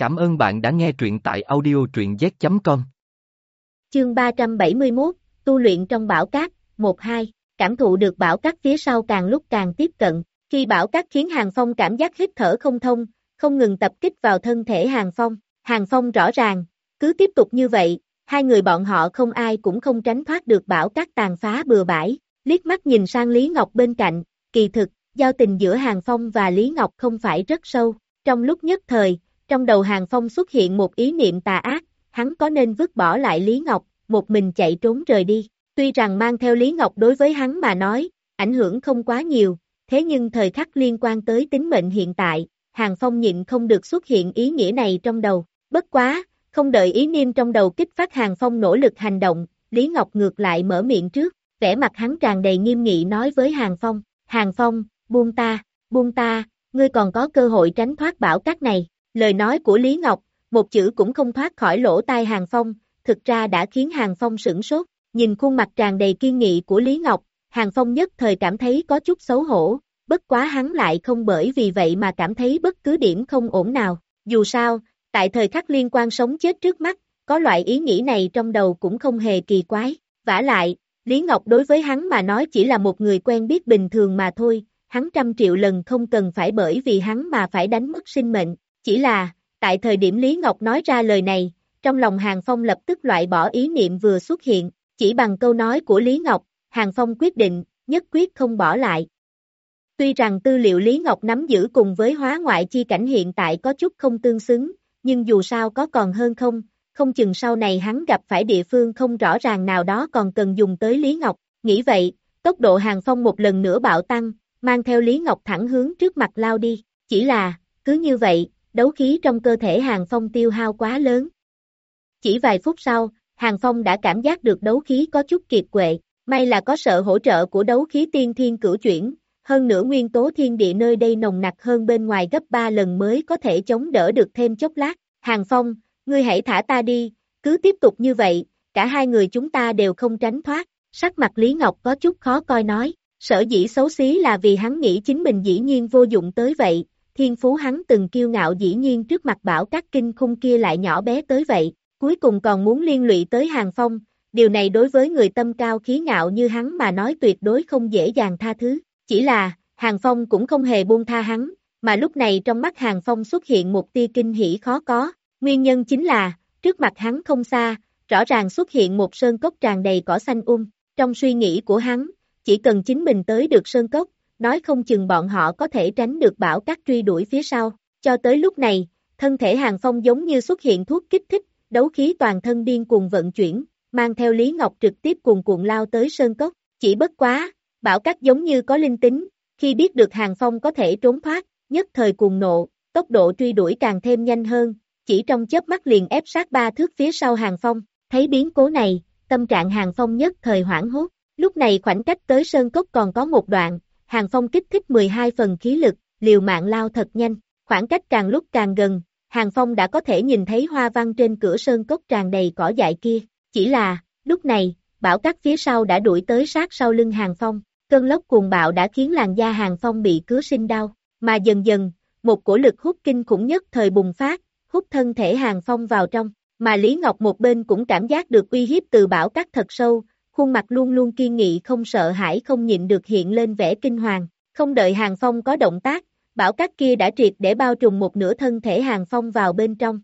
Cảm ơn bạn đã nghe truyện tại audio truyện z.com. Chương 371, tu luyện trong bão cát, 1-2, cảm thụ được bão cát phía sau càng lúc càng tiếp cận, khi bão cát khiến Hàng Phong cảm giác hít thở không thông, không ngừng tập kích vào thân thể Hàng Phong, Hàng Phong rõ ràng, cứ tiếp tục như vậy, hai người bọn họ không ai cũng không tránh thoát được bão cát tàn phá bừa bãi, liếc mắt nhìn sang Lý Ngọc bên cạnh, kỳ thực, giao tình giữa Hàng Phong và Lý Ngọc không phải rất sâu, trong lúc nhất thời, trong đầu Hàng Phong xuất hiện một ý niệm tà ác, hắn có nên vứt bỏ lại Lý Ngọc, một mình chạy trốn rời đi. Tuy rằng mang theo Lý Ngọc đối với hắn mà nói, ảnh hưởng không quá nhiều, thế nhưng thời khắc liên quan tới tính mệnh hiện tại, Hàng Phong nhịn không được xuất hiện ý nghĩa này trong đầu. Bất quá, không đợi ý niệm trong đầu kích phát Hàng Phong nỗ lực hành động, Lý Ngọc ngược lại mở miệng trước, vẻ mặt hắn tràn đầy nghiêm nghị nói với Hàng Phong, Hàng Phong, buông ta, buông ta, ngươi còn có cơ hội tránh thoát bão cát này. Lời nói của Lý Ngọc, một chữ cũng không thoát khỏi lỗ tai Hàng Phong, thực ra đã khiến Hàng Phong sửng sốt, nhìn khuôn mặt tràn đầy kiên nghị của Lý Ngọc, Hàng Phong nhất thời cảm thấy có chút xấu hổ, bất quá hắn lại không bởi vì vậy mà cảm thấy bất cứ điểm không ổn nào, dù sao, tại thời khắc liên quan sống chết trước mắt, có loại ý nghĩ này trong đầu cũng không hề kỳ quái, vả lại, Lý Ngọc đối với hắn mà nói chỉ là một người quen biết bình thường mà thôi, hắn trăm triệu lần không cần phải bởi vì hắn mà phải đánh mất sinh mệnh, chỉ là, tại thời điểm Lý Ngọc nói ra lời này, trong lòng Hàng Phong lập tức loại bỏ ý niệm vừa xuất hiện, chỉ bằng câu nói của Lý Ngọc, Hàng Phong quyết định, nhất quyết không bỏ lại. Tuy rằng tư liệu Lý Ngọc nắm giữ cùng với hóa ngoại chi cảnh hiện tại có chút không tương xứng, nhưng dù sao có còn hơn không, không chừng sau này hắn gặp phải địa phương không rõ ràng nào đó còn cần dùng tới Lý Ngọc, nghĩ vậy, tốc độ Hàng Phong một lần nữa bạo tăng, mang theo Lý Ngọc thẳng hướng trước mặt lao đi, chỉ là, cứ như vậy, đấu khí trong cơ thể Hàng Phong tiêu hao quá lớn. Chỉ vài phút sau, Hàng Phong đã cảm giác được đấu khí có chút kiệt quệ, may là có sự hỗ trợ của đấu khí tiên thiên cửu chuyển, hơn nữa nguyên tố thiên địa nơi đây nồng nặc hơn bên ngoài gấp 3 lần mới có thể chống đỡ được thêm chốc lát. Hàng Phong, ngươi hãy thả ta đi, cứ tiếp tục như vậy, cả hai người chúng ta đều không tránh thoát. Sắc mặt Lý Ngọc có chút khó coi nói, sở dĩ xấu xí là vì hắn nghĩ chính mình dĩ nhiên vô dụng tới vậy, thiên phú hắn từng kiêu ngạo dĩ nhiên trước mặt bảo các kinh khung kia lại nhỏ bé tới vậy, cuối cùng còn muốn liên lụy tới hàng phong, điều này đối với người tâm cao khí ngạo như hắn mà nói tuyệt đối không dễ dàng tha thứ, chỉ là, hàng phong cũng không hề buông tha hắn, mà lúc này trong mắt hàng phong xuất hiện một tia kinh hỉ khó có, nguyên nhân chính là, trước mặt hắn không xa, rõ ràng xuất hiện một sơn cốc tràn đầy cỏ xanh um, trong suy nghĩ của hắn, chỉ cần chính mình tới được sơn cốc, nói không chừng bọn họ có thể tránh được bão cát truy đuổi phía sau. Cho tới lúc này, thân thể hàng phong giống như xuất hiện thuốc kích thích, đấu khí toàn thân điên cuồng vận chuyển, mang theo Lý Ngọc trực tiếp cùng cuộn lao tới sơn cốc, chỉ bất quá, bão cát giống như có linh tính, khi biết được hàng phong có thể trốn thoát, nhất thời cuồng nộ, tốc độ truy đuổi càng thêm nhanh hơn, chỉ trong chớp mắt liền ép sát ba thước phía sau hàng phong, thấy biến cố này, tâm trạng hàng phong nhất thời hoảng hốt, lúc này khoảnh cách tới sơn cốc còn có một đoạn, Hàng Phong kích thích 12 phần khí lực, liều mạng lao thật nhanh, khoảng cách càng lúc càng gần, Hàng Phong đã có thể nhìn thấy hoa văn trên cửa sơn cốc tràn đầy cỏ dại kia, chỉ là, lúc này, bão cát phía sau đã đuổi tới sát sau lưng Hàng Phong, cơn lốc cuồng bạo đã khiến làn da Hàng Phong bị cứa sinh đau, mà dần dần, một cổ lực hút kinh khủng nhất thời bùng phát, hút thân thể Hàng Phong vào trong, mà Lý Ngọc một bên cũng cảm giác được uy hiếp từ bão cát thật sâu, khuôn mặt luôn luôn kiên nghị không sợ hãi không nhịn được hiện lên vẻ kinh hoàng, không đợi Hàng Phong có động tác, bảo các kia đã triệt để bao trùm một nửa thân thể Hàng Phong vào bên trong.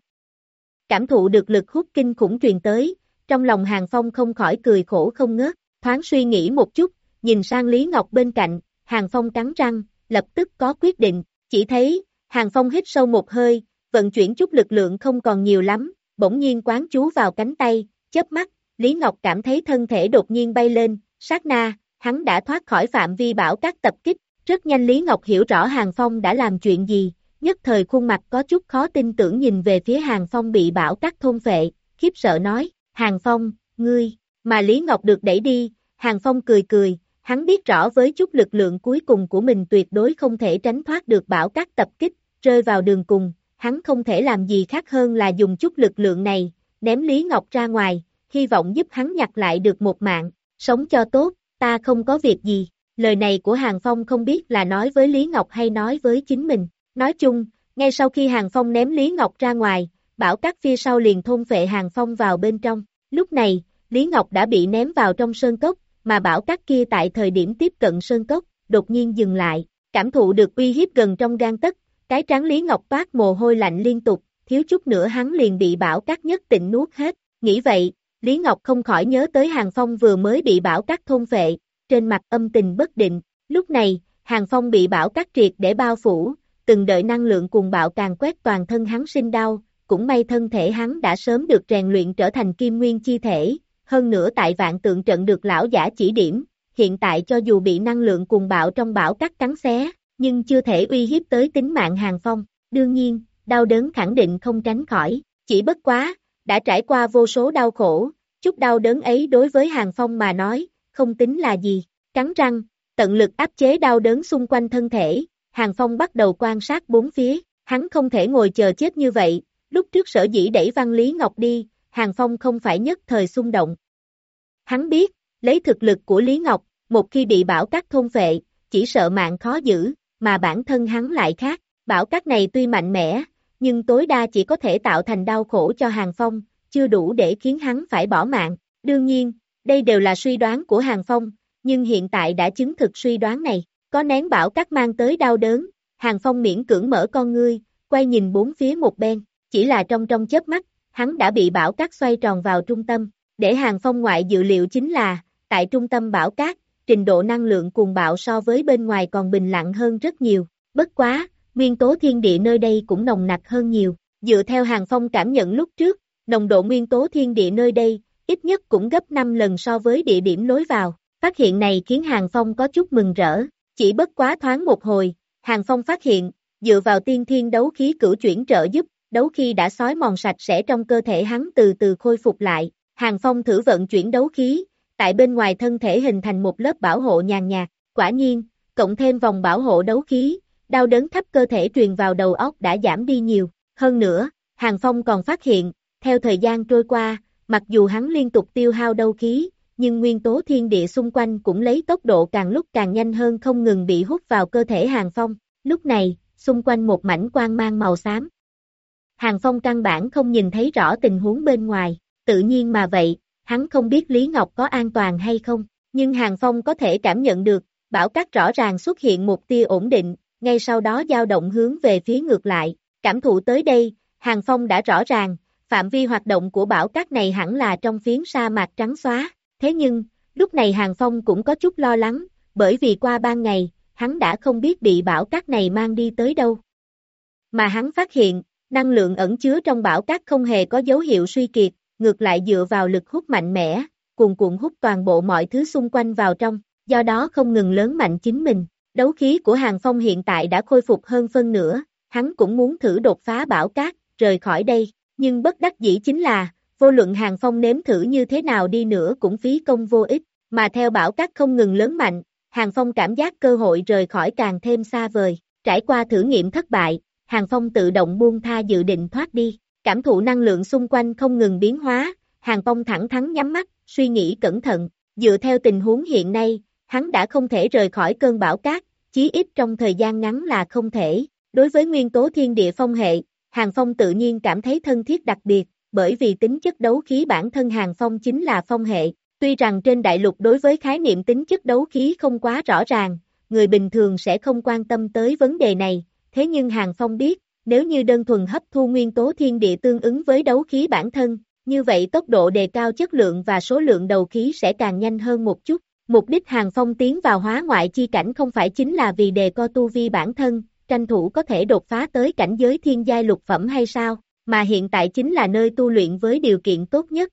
Cảm thụ được lực hút kinh khủng truyền tới, trong lòng Hàng Phong không khỏi cười khổ không ngớt, thoáng suy nghĩ một chút, nhìn sang Lý Ngọc bên cạnh, Hàng Phong cắn răng, lập tức có quyết định, chỉ thấy, Hàng Phong hít sâu một hơi, vận chuyển chút lực lượng không còn nhiều lắm, bỗng nhiên quán chú vào cánh tay, chớp mắt, Lý Ngọc cảm thấy thân thể đột nhiên bay lên, sát na, hắn đã thoát khỏi phạm vi bảo các tập kích, rất nhanh Lý Ngọc hiểu rõ Hàng Phong đã làm chuyện gì, nhất thời khuôn mặt có chút khó tin tưởng nhìn về phía Hàng Phong bị bảo các thôn phệ, khiếp sợ nói, Hàng Phong, ngươi, mà Lý Ngọc được đẩy đi, Hàng Phong cười cười, hắn biết rõ với chút lực lượng cuối cùng của mình tuyệt đối không thể tránh thoát được bảo các tập kích, rơi vào đường cùng, hắn không thể làm gì khác hơn là dùng chút lực lượng này, ném Lý Ngọc ra ngoài, hy vọng giúp hắn nhặt lại được một mạng, sống cho tốt, ta không có việc gì. Lời này của Hàng Phong không biết là nói với Lý Ngọc hay nói với chính mình. Nói chung, Ngay sau khi Hàng Phong ném Lý Ngọc ra ngoài, bảo cát phía sau liền thôn vệ Hàng Phong vào bên trong. Lúc này, Lý Ngọc đã bị ném vào trong sơn cốc, mà bảo cát kia tại thời điểm tiếp cận sơn cốc, đột nhiên dừng lại, cảm thụ được uy hiếp gần trong gan tất, cái trắng Lý Ngọc toát mồ hôi lạnh liên tục, thiếu chút nữa hắn liền bị bảo cát nhất tịnh nuốt hết, nghĩ vậy, Lý Ngọc không khỏi nhớ tới Hàng Phong vừa mới bị bảo cắt thôn vệ, trên mặt âm tình bất định, lúc này, Hàng Phong bị bảo cắt triệt để bao phủ, từng đợi năng lượng cùng bạo càng quét toàn thân hắn sinh đau, cũng may thân thể hắn đã sớm được rèn luyện trở thành kim nguyên chi thể, hơn nữa tại vạn tượng trận được lão giả chỉ điểm, hiện tại cho dù bị năng lượng cùng bạo trong bão cắt cắn xé, nhưng chưa thể uy hiếp tới tính mạng hàng phong, đương nhiên, đau đớn khẳng định không tránh khỏi, chỉ bất quá, đã trải qua vô số đau khổ, chút đau đớn ấy đối với hàng phong mà nói, không tính là gì, cắn răng, tận lực áp chế đau đớn xung quanh thân thể, hàng phong bắt đầu quan sát bốn phía, hắn không thể ngồi chờ chết như vậy, lúc trước sở dĩ đẩy Văn Lý Ngọc đi, Hàng Phong không phải nhất thời xung động. Hắn biết, lấy thực lực của Lý Ngọc, một khi bị bảo các thôn phệ, chỉ sợ mạng khó giữ, mà bản thân hắn lại khác, bảo các này tuy mạnh mẽ, nhưng tối đa chỉ có thể tạo thành đau khổ cho Hàng Phong, chưa đủ để khiến hắn phải bỏ mạng. Đương nhiên, đây đều là suy đoán của Hàng Phong, nhưng hiện tại đã chứng thực suy đoán này, có nén bảo các mang tới đau đớn, Hàng Phong miễn cưỡng mở con ngươi, quay nhìn bốn phía một bên, chỉ là trong trong chớp mắt, hắn đã bị bảo cát xoay tròn vào trung tâm, để hàng phong ngoại dự liệu chính là, tại trung tâm bảo cát, trình độ năng lượng cuồng bạo so với bên ngoài còn bình lặng hơn rất nhiều, bất quá, nguyên tố thiên địa nơi đây cũng nồng nặc hơn nhiều, dựa theo hàng phong cảm nhận lúc trước, nồng độ nguyên tố thiên địa nơi đây, ít nhất cũng gấp 5 lần so với địa điểm lối vào, phát hiện này khiến hàng phong có chút mừng rỡ, chỉ bất quá thoáng một hồi, hàng phong phát hiện, dựa vào tiên thiên đấu khí cửu chuyển trợ giúp, đấu khi đã sói mòn sạch sẽ trong cơ thể hắn từ từ khôi phục lại, Hàng Phong thử vận chuyển đấu khí, tại bên ngoài thân thể hình thành một lớp bảo hộ nhàn nhạt, quả nhiên, cộng thêm vòng bảo hộ đấu khí, đau đớn thấp cơ thể truyền vào đầu óc đã giảm đi nhiều, hơn nữa, Hàng Phong còn phát hiện, theo thời gian trôi qua, mặc dù hắn liên tục tiêu hao đấu khí, nhưng nguyên tố thiên địa xung quanh cũng lấy tốc độ càng lúc càng nhanh hơn không ngừng bị hút vào cơ thể Hàng Phong, lúc này, xung quanh một mảnh quang mang màu xám, Hàng Phong căn bản không nhìn thấy rõ tình huống bên ngoài, tự nhiên mà vậy, hắn không biết Lý Ngọc có an toàn hay không, nhưng Hàng Phong có thể cảm nhận được, bảo cát rõ ràng xuất hiện một tia ổn định, ngay sau đó dao động hướng về phía ngược lại, cảm thụ tới đây, Hàng Phong đã rõ ràng, phạm vi hoạt động của bảo cát này hẳn là trong phiến sa mạc trắng xóa, thế nhưng, lúc này Hàng Phong cũng có chút lo lắng, bởi vì qua ban ngày, hắn đã không biết bị bảo cát này mang đi tới đâu. Mà hắn phát hiện, Năng lượng ẩn chứa trong bão cát không hề có dấu hiệu suy kiệt, ngược lại dựa vào lực hút mạnh mẽ, cuồn cuộn hút toàn bộ mọi thứ xung quanh vào trong, do đó không ngừng lớn mạnh chính mình. Đấu khí của Hàng Phong hiện tại đã khôi phục hơn phân nửa, hắn cũng muốn thử đột phá bảo cát, rời khỏi đây, nhưng bất đắc dĩ chính là, vô luận Hàng Phong nếm thử như thế nào đi nữa cũng phí công vô ích, mà theo bảo cát không ngừng lớn mạnh, Hàng Phong cảm giác cơ hội rời khỏi càng thêm xa vời, trải qua thử nghiệm thất bại, Hàng Phong tự động buông tha dự định thoát đi, cảm thụ năng lượng xung quanh không ngừng biến hóa, Hàng Phong thẳng thắn nhắm mắt, suy nghĩ cẩn thận, dựa theo tình huống hiện nay, hắn đã không thể rời khỏi cơn bão cát, chí ít trong thời gian ngắn là không thể. Đối với nguyên tố thiên địa phong hệ, Hàng Phong tự nhiên cảm thấy thân thiết đặc biệt, bởi vì tính chất đấu khí bản thân Hàng Phong chính là phong hệ. Tuy rằng trên đại lục đối với khái niệm tính chất đấu khí không quá rõ ràng, người bình thường sẽ không quan tâm tới vấn đề này, thế nhưng Hàng Phong biết, nếu như đơn thuần hấp thu nguyên tố thiên địa tương ứng với đấu khí bản thân, như vậy tốc độ đề cao chất lượng và số lượng đầu khí sẽ càng nhanh hơn một chút. Mục đích Hàng Phong tiến vào hóa ngoại chi cảnh không phải chính là vì đề co tu vi bản thân, tranh thủ có thể đột phá tới cảnh giới thiên giai lục phẩm hay sao, mà hiện tại chính là nơi tu luyện với điều kiện tốt nhất.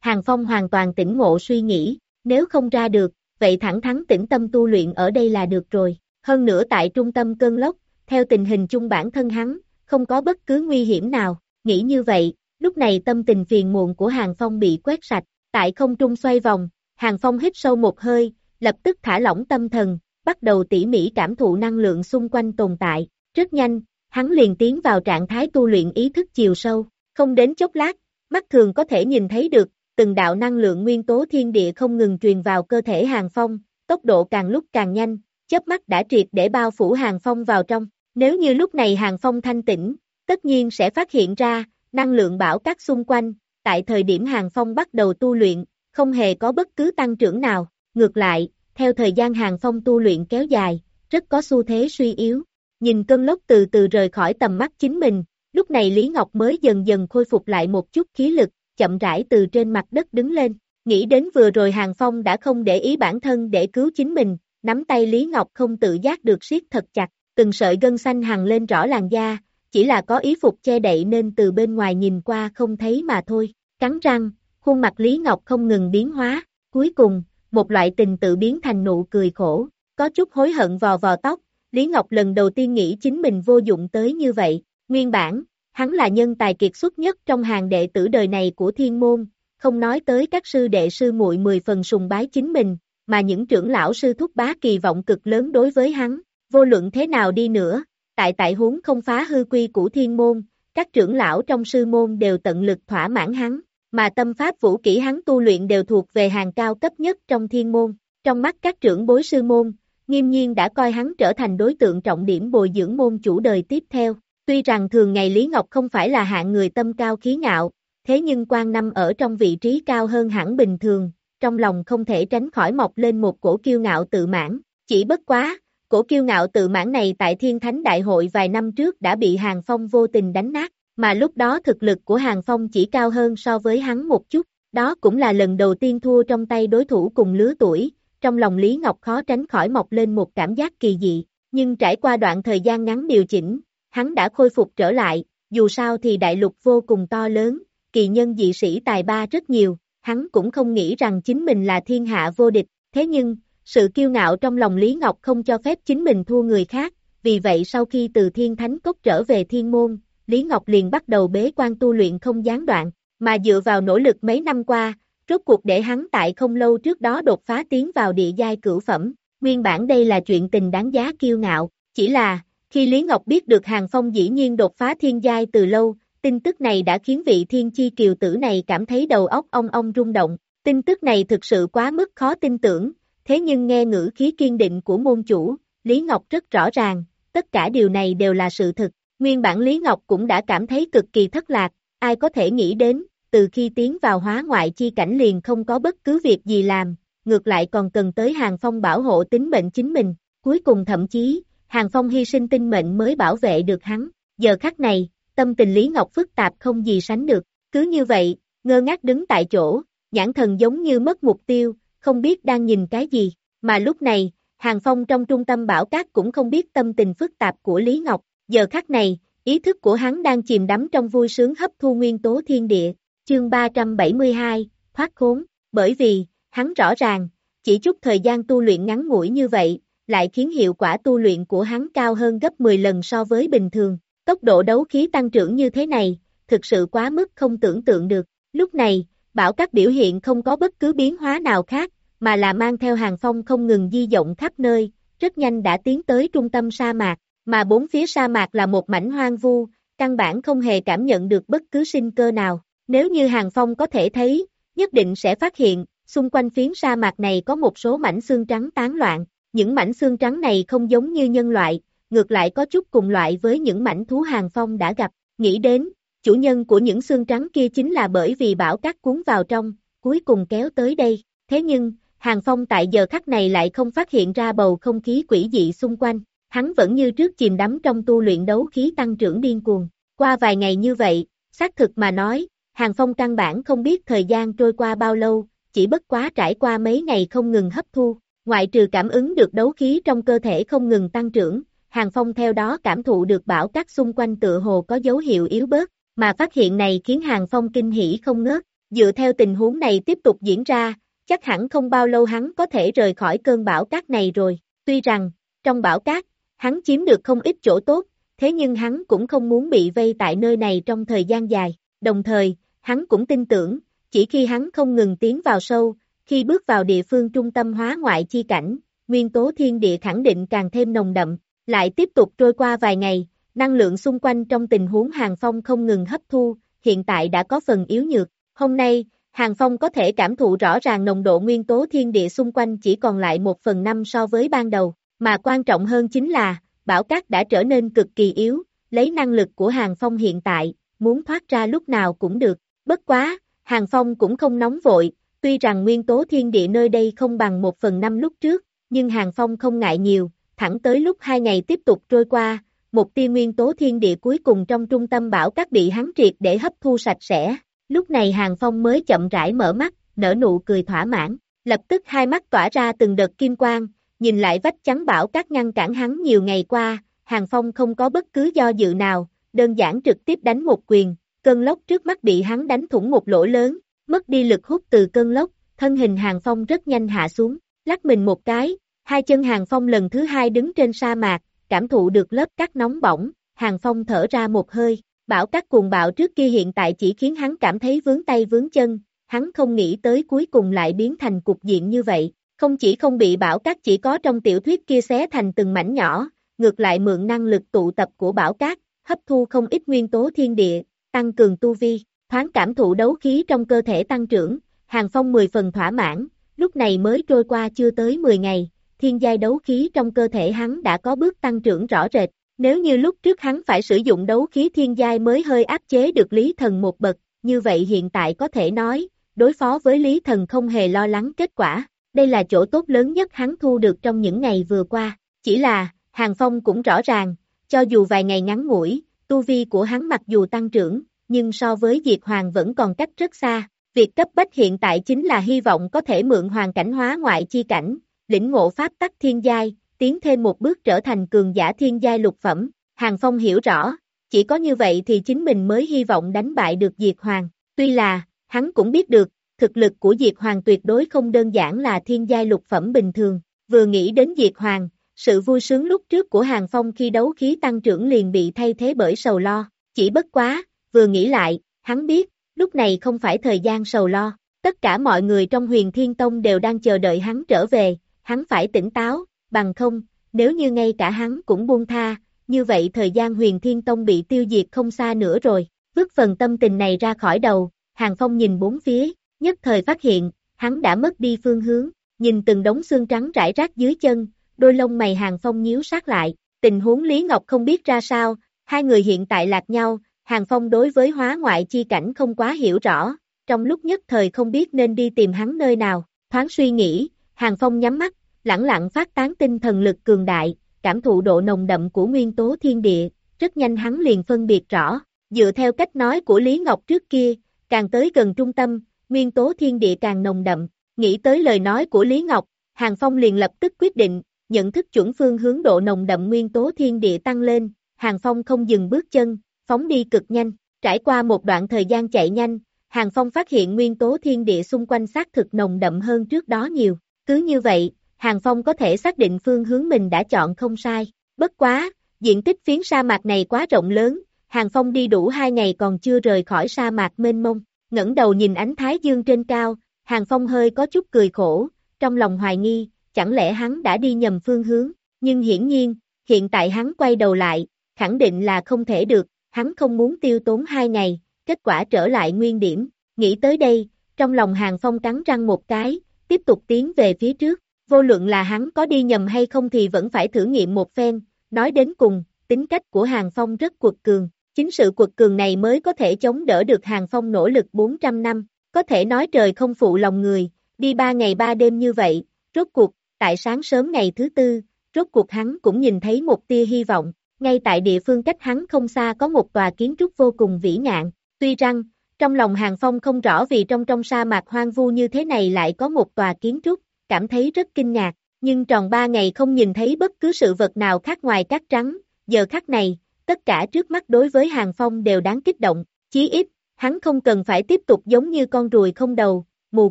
Hàng Phong hoàn toàn tỉnh ngộ suy nghĩ, nếu không ra được, vậy thẳng thắn tĩnh tâm tu luyện ở đây là được rồi. Hơn nữa tại trung tâm cơn lốc, theo tình hình chung bản thân hắn, không có bất cứ nguy hiểm nào, nghĩ như vậy, lúc này tâm tình phiền muộn của Hàng Phong bị quét sạch, tại không trung xoay vòng, Hàng Phong hít sâu một hơi, lập tức thả lỏng tâm thần, bắt đầu tỉ mỉ cảm thụ năng lượng xung quanh tồn tại, rất nhanh, hắn liền tiến vào trạng thái tu luyện ý thức chiều sâu, không đến chốc lát, mắt thường có thể nhìn thấy được, từng đạo năng lượng nguyên tố thiên địa không ngừng truyền vào cơ thể Hàng Phong, tốc độ càng lúc càng nhanh, chớp mắt đã triệt để bao phủ Hàng Phong vào trong. Nếu như lúc này Hàng Phong thanh tĩnh, tất nhiên sẽ phát hiện ra, năng lượng bảo các xung quanh, tại thời điểm Hàng Phong bắt đầu tu luyện, không hề có bất cứ tăng trưởng nào, ngược lại, theo thời gian Hàng Phong tu luyện kéo dài, rất có xu thế suy yếu. Nhìn cơn lốc từ từ rời khỏi tầm mắt chính mình, lúc này Lý Ngọc mới dần dần khôi phục lại một chút khí lực, chậm rãi từ trên mặt đất đứng lên. Nghĩ đến vừa rồi Hàng Phong đã không để ý bản thân để cứu chính mình, nắm tay Lý Ngọc không tự giác được siết thật chặt, từng sợi gân xanh hằng lên rõ làn da, chỉ là có ý phục che đậy nên từ bên ngoài nhìn qua không thấy mà thôi. Cắn răng, khuôn mặt Lý Ngọc không ngừng biến hóa, cuối cùng, một loại tình tự biến thành nụ cười khổ, có chút hối hận vò vò tóc, Lý Ngọc lần đầu tiên nghĩ chính mình vô dụng tới như vậy, nguyên bản, hắn là nhân tài kiệt xuất nhất trong hàng đệ tử đời này của thiên môn, không nói tới các sư đệ sư muội mười phần sùng bái chính mình, mà những trưởng lão sư thúc bá kỳ vọng cực lớn đối với hắn, vô luận thế nào đi nữa, tại tại huống không phá hư quy của thiên môn, các trưởng lão trong sư môn đều tận lực thỏa mãn hắn, mà tâm pháp vũ kỹ hắn tu luyện đều thuộc về hàng cao cấp nhất trong thiên môn, trong mắt các trưởng bối sư môn, nghiêm nhiên đã coi hắn trở thành đối tượng trọng điểm bồi dưỡng môn chủ đời tiếp theo. Tuy rằng thường ngày Lý Ngọc không phải là hạng người tâm cao khí ngạo, thế nhưng quan năm ở trong vị trí cao hơn hẳn bình thường, trong lòng không thể tránh khỏi mọc lên một cổ kiêu ngạo tự mãn, chỉ bất quá, cổ kiêu ngạo tự mãn này tại Thiên Thánh Đại hội vài năm trước đã bị Hàng Phong vô tình đánh nát, mà lúc đó thực lực của Hàng Phong chỉ cao hơn so với hắn một chút, đó cũng là lần đầu tiên thua trong tay đối thủ cùng lứa tuổi, trong lòng Lý Ngọc khó tránh khỏi mọc lên một cảm giác kỳ dị, nhưng trải qua đoạn thời gian ngắn điều chỉnh, hắn đã khôi phục trở lại, dù sao thì đại lục vô cùng to lớn, kỳ nhân dị sĩ tài ba rất nhiều, hắn cũng không nghĩ rằng chính mình là thiên hạ vô địch, thế nhưng, sự kiêu ngạo trong lòng Lý Ngọc không cho phép chính mình thua người khác, vì vậy sau khi từ thiên thánh cốc trở về thiên môn, Lý Ngọc liền bắt đầu bế quan tu luyện không gián đoạn, mà dựa vào nỗ lực mấy năm qua, rốt cuộc để hắn tại không lâu trước đó đột phá tiến vào địa giai cửu phẩm, nguyên bản đây là chuyện tình đáng giá kiêu ngạo, chỉ là, khi Lý Ngọc biết được Hàng Phong dĩ nhiên đột phá thiên giai từ lâu, tin tức này đã khiến vị thiên chi kiều tử này cảm thấy đầu óc ong ong rung động, tin tức này thực sự quá mức khó tin tưởng, thế nhưng nghe ngữ khí kiên định của môn chủ, Lý Ngọc rất rõ ràng, tất cả điều này đều là sự thực, nguyên bản Lý Ngọc cũng đã cảm thấy cực kỳ thất lạc, ai có thể nghĩ đến, từ khi tiến vào hóa ngoại chi cảnh liền không có bất cứ việc gì làm, ngược lại còn cần tới Hàng Phong bảo hộ tính mệnh chính mình, cuối cùng thậm chí, Hàng Phong hy sinh tinh mệnh mới bảo vệ được hắn, giờ khắc này, tâm tình Lý Ngọc phức tạp không gì sánh được, cứ như vậy, ngơ ngác đứng tại chỗ, nhãn thần giống như mất mục tiêu, không biết đang nhìn cái gì, mà lúc này, Hàng Phong trong trung tâm bảo cát cũng không biết tâm tình phức tạp của Lý Ngọc, giờ khắc này, ý thức của hắn đang chìm đắm trong vui sướng hấp thu nguyên tố thiên địa, chương 372, thoát khốn, bởi vì, hắn rõ ràng, chỉ chút thời gian tu luyện ngắn ngủi như vậy, lại khiến hiệu quả tu luyện của hắn cao hơn gấp 10 lần so với bình thường, tốc độ đấu khí tăng trưởng như thế này, thực sự quá mức không tưởng tượng được, lúc này, bảo các biểu hiện không có bất cứ biến hóa nào khác, mà là mang theo hàng phong không ngừng di động khắp nơi, rất nhanh đã tiến tới trung tâm sa mạc, mà bốn phía sa mạc là một mảnh hoang vu, căn bản không hề cảm nhận được bất cứ sinh cơ nào. Nếu như hàng phong có thể thấy, nhất định sẽ phát hiện, xung quanh phiến sa mạc này có một số mảnh xương trắng tán loạn, những mảnh xương trắng này không giống như nhân loại, ngược lại có chút cùng loại với những mảnh thú hàng phong đã gặp, nghĩ đến, chủ nhân của những xương trắng kia chính là bởi vì bảo cát cuốn vào trong, cuối cùng kéo tới đây, thế nhưng, hàng phong tại giờ khắc này lại không phát hiện ra bầu không khí quỷ dị xung quanh, hắn vẫn như trước chìm đắm trong tu luyện đấu khí tăng trưởng điên cuồng, qua vài ngày như vậy, xác thực mà nói, hàng phong căn bản không biết thời gian trôi qua bao lâu, chỉ bất quá trải qua mấy ngày không ngừng hấp thu, ngoại trừ cảm ứng được đấu khí trong cơ thể không ngừng tăng trưởng, Hàng Phong theo đó cảm thụ được bảo các xung quanh tựa hồ có dấu hiệu yếu bớt, mà phát hiện này khiến Hàng Phong kinh hỉ không ngớt, dựa theo tình huống này tiếp tục diễn ra, chắc hẳn không bao lâu hắn có thể rời khỏi cơn bão cát này rồi, tuy rằng, trong bão cát, hắn chiếm được không ít chỗ tốt, thế nhưng hắn cũng không muốn bị vây tại nơi này trong thời gian dài, đồng thời, hắn cũng tin tưởng, chỉ khi hắn không ngừng tiến vào sâu, khi bước vào địa phương trung tâm hóa ngoại chi cảnh, nguyên tố thiên địa khẳng định càng thêm nồng đậm, lại tiếp tục trôi qua vài ngày, năng lượng xung quanh trong tình huống Hàng Phong không ngừng hấp thu, hiện tại đã có phần yếu nhược. Hôm nay, Hàng Phong có thể cảm thụ rõ ràng nồng độ nguyên tố thiên địa xung quanh chỉ còn lại một phần năm so với ban đầu, mà quan trọng hơn chính là, bảo cát đã trở nên cực kỳ yếu, lấy năng lực của Hàng Phong hiện tại, muốn thoát ra lúc nào cũng được, bất quá, Hàng Phong cũng không nóng vội, tuy rằng nguyên tố thiên địa nơi đây không bằng một phần năm lúc trước, nhưng Hàng Phong không ngại nhiều, thẳng tới lúc hai ngày tiếp tục trôi qua, một tia nguyên tố thiên địa cuối cùng trong trung tâm bảo các bị hắn triệt để hấp thu sạch sẽ, lúc này Hàng Phong mới chậm rãi mở mắt, nở nụ cười thỏa mãn, lập tức hai mắt tỏa ra từng đợt kim quang, nhìn lại vách chắn bảo các ngăn cản hắn nhiều ngày qua, Hàng Phong không có bất cứ do dự nào, đơn giản trực tiếp đánh một quyền, cơn lốc trước mắt bị hắn đánh thủng một lỗ lớn, mất đi lực hút từ cơn lốc, thân hình Hàng Phong rất nhanh hạ xuống, lắc mình một cái, hai chân Hàng Phong lần thứ hai đứng trên sa mạc, cảm thụ được lớp cát nóng bỏng, Hàng Phong thở ra một hơi, bảo các cuồng bạo trước kia hiện tại chỉ khiến hắn cảm thấy vướng tay vướng chân, hắn không nghĩ tới cuối cùng lại biến thành cục diện như vậy, không chỉ không bị bảo cát chỉ có trong tiểu thuyết kia xé thành từng mảnh nhỏ, ngược lại mượn năng lực tụ tập của bảo cát, hấp thu không ít nguyên tố thiên địa, tăng cường tu vi, thoáng cảm thụ đấu khí trong cơ thể tăng trưởng, hàng phong 10 phần thỏa mãn, lúc này mới trôi qua chưa tới 10 ngày, thiên giai đấu khí trong cơ thể hắn đã có bước tăng trưởng rõ rệt, nếu như lúc trước hắn phải sử dụng đấu khí thiên giai mới hơi áp chế được lý thần một bậc, như vậy hiện tại có thể nói, đối phó với lý thần không hề lo lắng kết quả, đây là chỗ tốt lớn nhất hắn thu được trong những ngày vừa qua, chỉ là, Hàng Phong cũng rõ ràng, cho dù vài ngày ngắn ngủi, tu vi của hắn mặc dù tăng trưởng, nhưng so với Diệt Hoàng vẫn còn cách rất xa. Việc cấp bách hiện tại chính là hy vọng có thể mượn hoàn cảnh hóa ngoại chi cảnh, lĩnh ngộ pháp tắc thiên giai, tiến thêm một bước trở thành cường giả thiên giai lục phẩm. Hàng Phong hiểu rõ, chỉ có như vậy thì chính mình mới hy vọng đánh bại được Diệt Hoàng. Tuy là, hắn cũng biết được, thực lực của Diệt Hoàng tuyệt đối không đơn giản là thiên giai lục phẩm bình thường. Vừa nghĩ đến Diệt Hoàng, sự vui sướng lúc trước của Hàng Phong khi đấu khí tăng trưởng liền bị thay thế bởi sầu lo, chỉ bất quá, vừa nghĩ lại, hắn biết, lúc này không phải thời gian sầu lo, tất cả mọi người trong huyền thiên tông đều đang chờ đợi hắn trở về, hắn phải tỉnh táo, bằng không, nếu như ngay cả hắn cũng buông tha, như vậy thời gian huyền thiên tông bị tiêu diệt không xa nữa rồi, vứt phần tâm tình này ra khỏi đầu, Hàng Phong nhìn bốn phía, nhất thời phát hiện, hắn đã mất đi phương hướng, nhìn từng đống xương trắng rải rác dưới chân, đôi lông mày Hàng Phong nhíu sát lại, tình huống Lý Ngọc không biết ra sao, hai người hiện tại lạc nhau, Hàng Phong đối với hóa ngoại chi cảnh không quá hiểu rõ, trong lúc nhất thời không biết nên đi tìm hắn nơi nào, thoáng suy nghĩ, Hàng Phong nhắm mắt, lặng lặng phát tán tinh thần lực cường đại, cảm thụ độ nồng đậm của nguyên tố thiên địa, rất nhanh hắn liền phân biệt rõ, dựa theo cách nói của Lý Ngọc trước kia, càng tới gần trung tâm, nguyên tố thiên địa càng nồng đậm, nghĩ tới lời nói của Lý Ngọc, Hàng Phong liền lập tức quyết định, nhận thức chuẩn phương hướng độ nồng đậm nguyên tố thiên địa tăng lên, Hàng Phong không dừng bước chân, phóng đi cực nhanh, trải qua một đoạn thời gian chạy nhanh, Hàng Phong phát hiện nguyên tố thiên địa xung quanh xác thực nồng đậm hơn trước đó nhiều, cứ như vậy, Hàng Phong có thể xác định phương hướng mình đã chọn không sai, bất quá, diện tích phiến sa mạc này quá rộng lớn, Hàng Phong đi đủ hai ngày còn chưa rời khỏi sa mạc mênh mông, ngẩng đầu nhìn ánh thái dương trên cao, Hàng Phong hơi có chút cười khổ, trong lòng hoài nghi, chẳng lẽ hắn đã đi nhầm phương hướng, nhưng hiển nhiên, hiện tại hắn quay đầu lại, khẳng định là không thể được, hắn không muốn tiêu tốn hai ngày, kết quả trở lại nguyên điểm, nghĩ tới đây, trong lòng hàng phong cắn răng một cái, tiếp tục tiến về phía trước, vô luận là hắn có đi nhầm hay không thì vẫn phải thử nghiệm một phen, nói đến cùng, tính cách của hàng phong rất cuột cường, chính sự quật cường này mới có thể chống đỡ được hàng phong nỗ lực 400 năm, có thể nói trời không phụ lòng người, đi ba ngày ba đêm như vậy, rốt cuộc, tại sáng sớm ngày thứ tư, rốt cuộc hắn cũng nhìn thấy một tia hy vọng, ngay tại địa phương cách hắn không xa có một tòa kiến trúc vô cùng vĩ ngạn, tuy rằng, trong lòng Hàng Phong không rõ vì trong trong sa mạc hoang vu như thế này lại có một tòa kiến trúc, cảm thấy rất kinh ngạc, nhưng tròn ba ngày không nhìn thấy bất cứ sự vật nào khác ngoài cát trắng, giờ khắc này, tất cả trước mắt đối với Hàng Phong đều đáng kích động, chí ít, hắn không cần phải tiếp tục giống như con ruồi không đầu, mù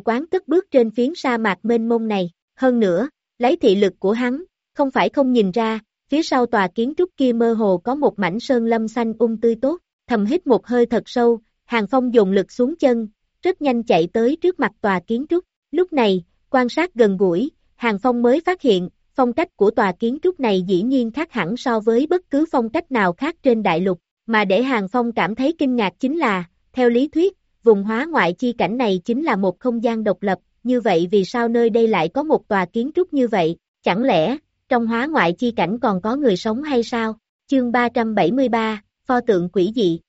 quáng cất bước trên phiến sa mạc mênh mông này, hơn nữa, lấy thị lực của hắn, không phải không nhìn ra, phía sau tòa kiến trúc kia mơ hồ có một mảnh sơn lâm xanh ung um tươi tốt, thầm hít một hơi thật sâu, Hàng Phong dùng lực xuống chân, rất nhanh chạy tới trước mặt tòa kiến trúc, lúc này, quan sát gần gũi, Hàng Phong mới phát hiện, phong cách của tòa kiến trúc này dĩ nhiên khác hẳn so với bất cứ phong cách nào khác trên đại lục, mà để Hàng Phong cảm thấy kinh ngạc chính là, theo lý thuyết, vùng hóa ngoại chi cảnh này chính là một không gian độc lập, như vậy vì sao nơi đây lại có một tòa kiến trúc như vậy, chẳng lẽ, trong hóa ngoại chi cảnh còn có người sống hay sao? Chương 373, pho tượng quỷ dị.